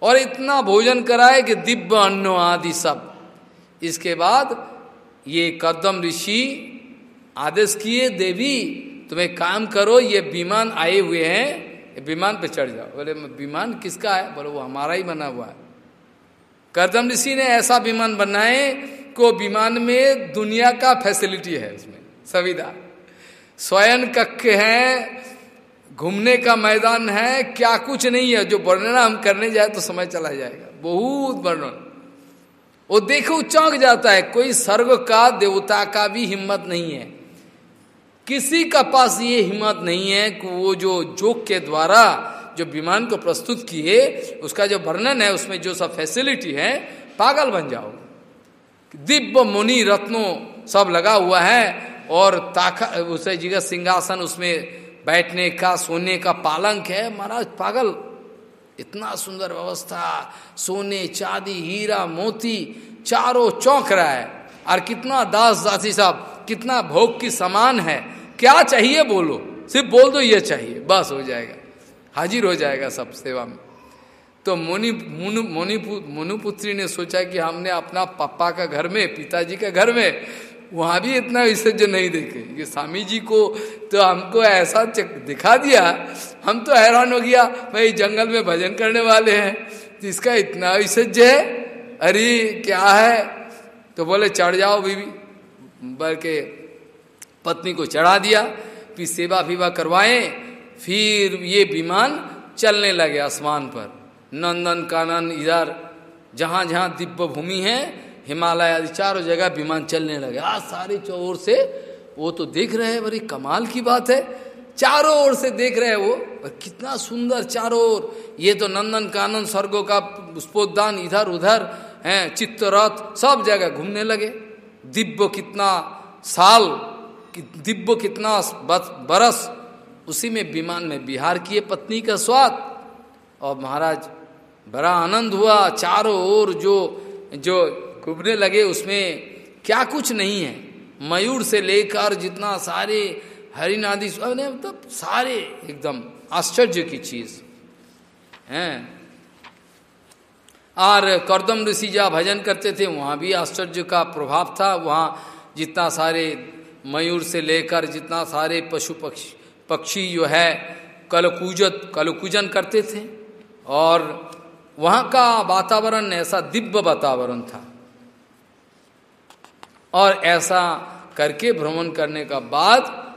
और इतना भोजन कराए कि दिव्य अन्न आदि सब। इसके बाद ये कदम ऋषि आदेश किए, देवी, तुम्हें काम करो, ये विमान आए हुए हैं विमान पे चढ़ जाओ। बोले, विमान किसका है? बोले, वो हमारा ही बना हुआ है। करदम ऋषि ने ऐसा विमान बनाए को विमान में दुनिया का फैसिलिटी है उसमें, सुविधा। स्वयं कक्ष है, घूमने का मैदान है, क्या कुछ नहीं है। जो वर्णना हम करने जाए तो समय चला जाएगा। बहुत वर्णन। वो देखो, चौंक जाता है, कोई सर्व का, देवता का भी हिम्मत नहीं है। किसी का पास ये हिम्मत नहीं है कि वो जो जोक के द्वारा, जो विमान को प्रस्तुत किए, उसका जो वर्णन है, उसमें जो सब फैसिलिटी है, पागल बन जाओ दिव्य मुनि रत्नों सब लगा हुआ है और ताखा उसे जगह सिंहासन उसमें बैठने का, सोने का पालंक है। महाराज, पागल। इतना सुंदर व्यवस्था, सोने, चांदी, हीरा, मोती, चारों चौंक रहा है। और कितना दास दासी साहब, कितना भोग की समान है। क्या चाहिए बोलो? सिर्फ़ बोल दो, ये चाहिए। बस हो जाएगा। हाजिर हो जाएगा सब सेवा में। तो मुनि, मुनु मुनुपुत्री ने सोचा कि हमने अपना पापा का घर में, पिताजी का घर में वहाँ भी इतना विसर्जन नहीं देखे। ये स्वामी जी को तो हमको ऐसा दिखा दिया, हम तो हैरान हो गया, भाई जंगल में भजन करने वाले हैं तो इसका इतना विसर्ज है? अरे, क्या है? तो बोले, चढ़ जाओ बीबी बल्कि पत्नी को चढ़ा दिया, फिर सेवा फीवा करवाए, फिर ये विमान चलने लगे आसमान पर। नंदन कानन इधर जहाँ जहाँ दिव्य भूमि है हिमालय आदि चारों जगह विमान चलने लगे। आज सारी ओर से वो तो देख रहे हैं, बड़ी कमाल की बात है। चारों ओर से देख रहे हैं वो, और कितना सुंदर चारों ओर। ये तो नंदन कानन स्वर्गों का पुष्पोद्यान इधर उधर, है, चित्तरथ, सब जगह घूमने लगे। दिव्य कितना साल दिव्य कितना बरस, उसी में विमान में बिहार किए पत्नी का स्वाद। और महाराज, बड़ा आनंद हुआ। चारों ओर जो जो डूबने लगे, उसमें क्या कुछ नहीं है। मयूर से लेकर जितना सारे हरिनादि मतलब सारे एकदम आश्चर्य की चीज़। हैं? और करदम ऋषि जहाँ भजन करते थे, वहाँ भी आश्चर्य का प्रभाव था। वहाँ जितना सारे मयूर से लेकर जितना सारे पशु पक्षी पक्षी जो है, कलकूजत, कलकूजन करते थे। और वहाँ का वातावरण ऐसा दिव्य वातावरण था। और ऐसा करके भ्रमण करने का बाद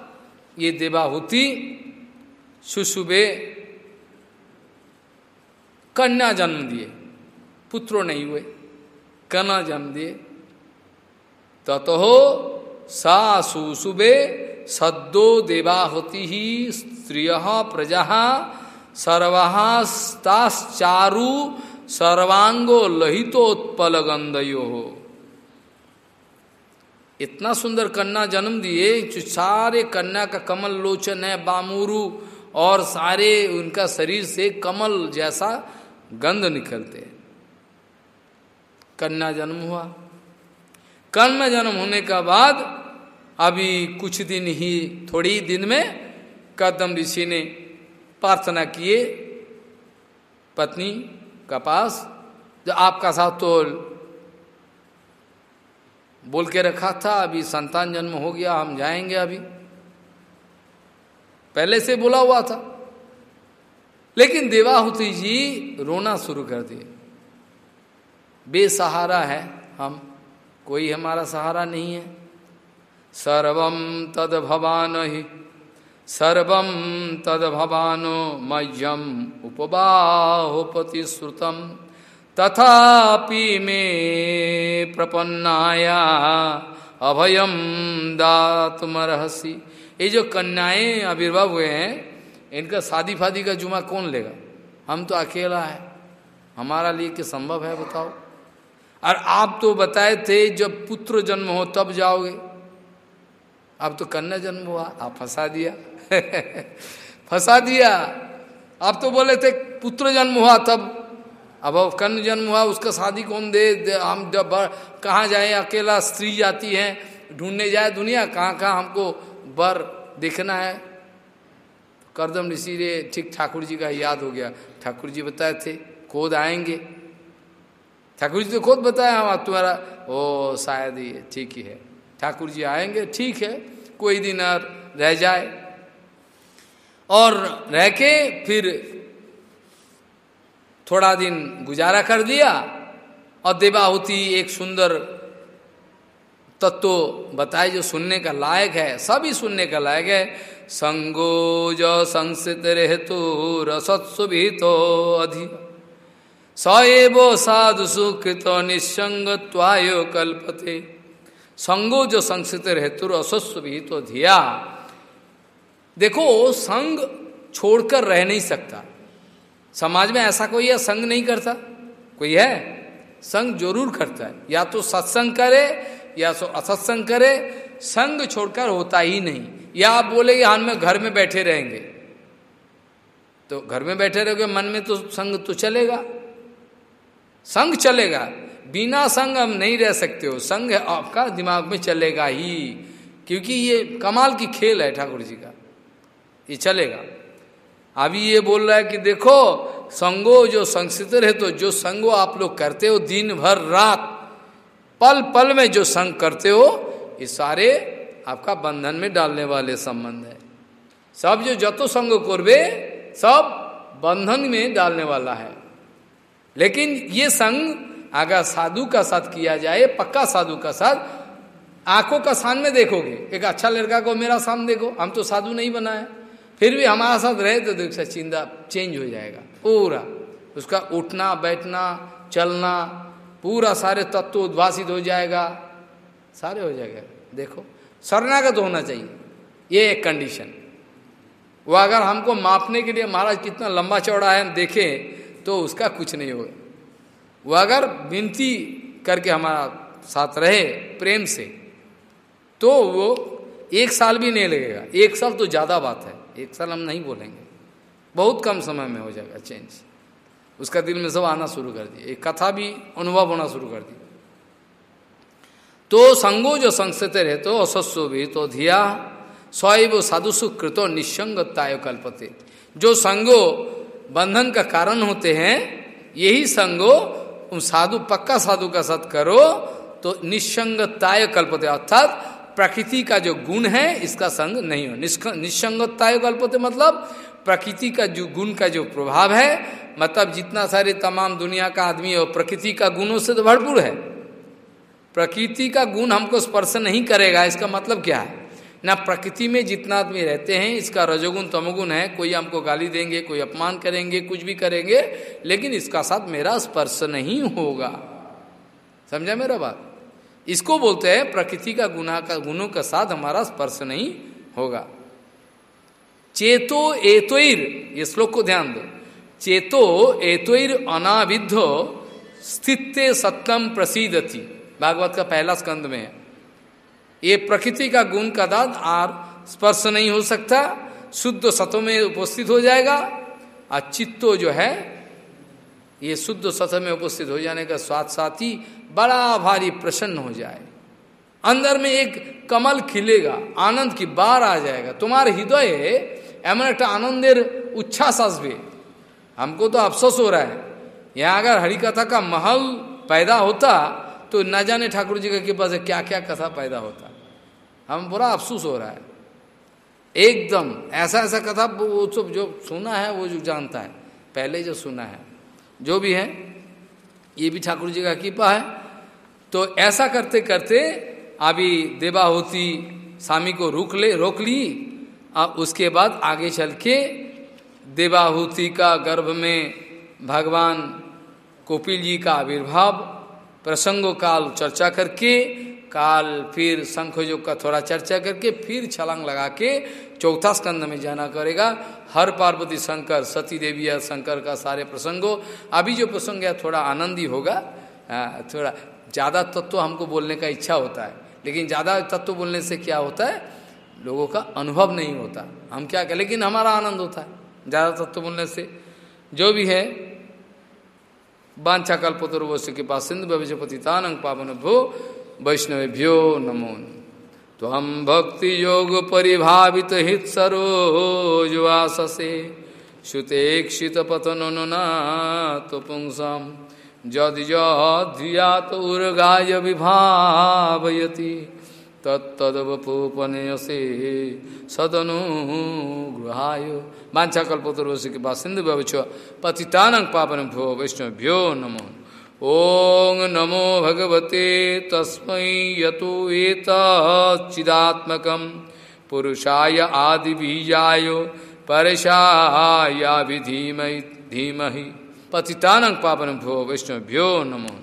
ये देवाहुति सुशुभे कन्या जन्म दिए। पुत्र नहीं हुए कना जन्म दिए। ततो सा सद्दो देवाहुति ही स्त्रिय प्रजा सर्वास्ताचारु सर्वांगो लहितोत्पल गंधयो हो इतना सुंदर कन्या जन्म दिए सारे कन्या का कमल लोचन है, बामुरु और सारे उनका शरीर से कमल जैसा गंध निकलते कन्या जन्म हुआ। कन्या जन्म होने का बाद अभी कुछ दिन ही, थोड़ी दिन में कदम ऋषि ने प्रार्थना किए, पत्नी का पास, जो आपका साथ तो बोल के रखा था, अभी संतान जन्म हो गया, हम जाएँगे अभी। पहले से बोला हुआ था। लेकिन देवाहुति जी रोना शुरू कर दिए। बेसहारा है हम, कोई हमारा सहारा नहीं है। सर्वम तद भवान ही सर्वम तद भवानो मह्यम उपबाहोपति श्रुतम तथापि मे प्रपन्नाया अभयम दातुमरहसी। ये जो कन्याएँ आविर्भाव हुए हैं, इनका शादी फादी का जुमा कौन लेगा? हम तो अकेला है। हमारा लिए कि संभव है, बताओ? और आप तो बताए थे, जब पुत्र जन्म हो, तब जाओगे। अब तो कन्या जन्म हुआ, आप फंसा दिया। फंसा दिया। आप तो बोले थे, पुत्र जन्म हुआ, तब अब कर्ण जन्म हुआ उसका शादी कौन दे, दे हम जब कहाँ जाए अकेला स्त्री जाती है ढूँढने जाए दुनिया कहाँ कहाँ हमको बर देखना है। करदम ऋषि रे ठीक ठाकुर जी का याद हो गया। ठाकुर जी बताए थे खोद आएँगे। ठाकुर जी तो खुद बताया हम तुम्हारा ओ शायद ये ठीक ही है। ठाकुर जी आएँगे ठीक है कोई दिन रह जाए। और रह के फिर थोड़ा दिन गुजारा कर दिया और देवाहुति एक सुंदर तत्व तो बताए जो सुनने का लायक है, सभी सुनने का लायक है। संगो जो संसित रहतु रसत्सु भी तो अधि सएवो साधु सुकृत निसंगत्वायो कल्पते। संगो जो संसित रहतु रसस्व भी तो धिया। देखो, संग छोड़कर रह नहीं सकता। समाज में ऐसा कोई है, संग नहीं करता? कोई है? संग ज़रूर करता है। या तो सत्संग करे, या तो असत्संग करे, संग छोड़कर होता ही नहीं। या आप बोले हम में घर में बैठे रहेंगे। तो घर में बैठे रहोगे, मन में तो संग तो चलेगा। संग चलेगा। बिना संग हम नहीं रह सकते हो। संग आपका दिमाग में चलेगा ही। क्योंकि ये कमाल की खेल है ठाकुर जी का। ये चलेगा। अभी ये बोल रहा है कि देखो, संगो जो संसित है तो जो संगो आप लोग करते हो दिन भर रात पल पल में जो संग करते हो, ये सारे आपका बंधन में डालने वाले संबंध है। सब जो जतो संग करवे सब बंधन में डालने वाला है। लेकिन ये संग अगर साधु का साथ किया जाए, पक्का साधु का साथ, आँखों का सामने देखोगे, एक अच्छा लड़का को मेरा सामने देखो, हम तो साधु नहीं बनाए फिर भी हमारा साथ रहे तो देख चिंता चेंज हो जाएगा। पूरा। उसका उठना, बैठना, चलना, पूरा सारे तत्व उद्भाषित हो जाएगा। सारे हो जाएगा। देखो, शरणागत होना चाहिए। ये एक कंडीशन वो अगर हमको मापने के लिए, महाराज कितना लंबा चौड़ा है देखें तो उसका कुछ नहीं होगा। वो अगर विनती करके हमारा साथ रहे, प्रेम से तो वो एक साल भी नहीं लगेगा। एक साल तो ज़्यादा बात है। एक साल हम नहीं बोलेंगे। बहुत कम समय में हो जाएगा चेंज उसका दिल में सब आना शुरू कर दिया एक कथा भी, अनुभव होना शुरू कर दिया तो संगो जो संस्थित रहे तो असस्व भी तो धिया, स्वयं साधु सुकृतो निसंगताय कल्पते। जो संगो बंधन का कारण होते हैं, यही संगो साधु, पक्का साधु का सत करो तो निसंगताय कल्पते। अर्थात प्रकृति का जो गुण है, इसका संग नहीं हो। निसंगताय कल्पते मतलब प्रकृति का जो गुण का जो प्रभाव है मतलब जितना सारे तमाम दुनिया का आदमी है प्रकृति का गुणों से तो भरपूर है। प्रकृति का गुण हमको स्पर्श नहीं करेगा, इसका मतलब क्या है? ना प्रकृति में जितना आदमी रहते हैं, इसका रजोगुण तमोगुण है, कोई हमको गाली देंगे, कोई अपमान करेंगे, कुछ भी करेंगे, लेकिन इसका साथ मेरा स्पर्श नहीं होगा। समझा मेरा बात? इसको बोलते हैं प्रकृति का गुना का गुणों का साथ हमारा स्पर्श नहीं होगा। चेतो एतोर ये श्लोक को ध्यान दो। चेतो एतोर अनाविध स्थित सत्यम प्रसिद्धति भागवत का पहला स्कंद में है। ये प्रकृति का गुण का दाद आर स्पर्श नहीं हो सकता, शुद्ध सतो में उपस्थित हो जाएगा। और चित्तो जो है, ये शुद्ध सत में उपस्थित हो जाने का साथ साथ ही बड़ा भारी प्रसन्न हो जाए। अंदर में एक कमल खिलेगा, आनंद की बार आ जाएगा। तुम्हारे हृदय एमन एक आनंदर उच्छ्वास आसबे हमको तो अफसोस हो रहा है। यहाँ अगर हरिकथा का महल पैदा होता तो न जाने ठाकुर जी के पास क्या क्या कथा पैदा होता। हम बुरा अफसोस हो रहा है। एकदम ऐसा ऐसा कथा वो सब जो सुना है, वो जो जानता है, पहले जो सुना है, जो भी है, ये भी ठाकुर जी का कृपा है। तो ऐसा करते करते अभी देवाहुति स्वामी को रोक ले, रोक ली और उसके बाद आगे चल के देवाहुति का गर्भ में भगवान कोपिल जी का आविर्भाव, प्रसंगो काल चर्चा करके, काल फिर शंखयोग का थोड़ा चर्चा करके, फिर छलांग लगा के चौथा स्कंद में जाना करेगा। हर पार्वती शंकर, सती देवी या शंकर का सारे प्रसंगों। अभी जो प्रसंग है, थोड़ा आनंदी होगा थोड़ा ज़्यादा तत्व हमको बोलने का इच्छा होता है, लेकिन ज़्यादा तत्व बोलने से क्या होता है? लोगों का अनुभव नहीं होता। हम क्या कहें लेकिन हमारा आनंद होता है। ज़्यादा तत्व बोलने से जो भी है बांछा कल्पतुर्वश्य के पास सिंधु भविष्यपति तानंग पावन भो वैष्णवेभ्यो नमो तो हम भक्ति योग परिभावित हित सरोजवाससे श्रुतेक्षित पतन तो पुंसम। जदि जधियात उर्गाय विभावयति, तत्तदवपोपनयसे सदनुगृहाय वाछा कल्पतरुषि के बाद सिंधु भवच पतितानंग पावन भो वैष्णव्यो नमो। ओं नमो भगवते, तस्म यतो एतच्चिदात्मकं। पुरुषाय आदिबीजाय परशाया विधीमहि धीमहि। पतितानंग पावन भो वैष्णवभ्यो नमो।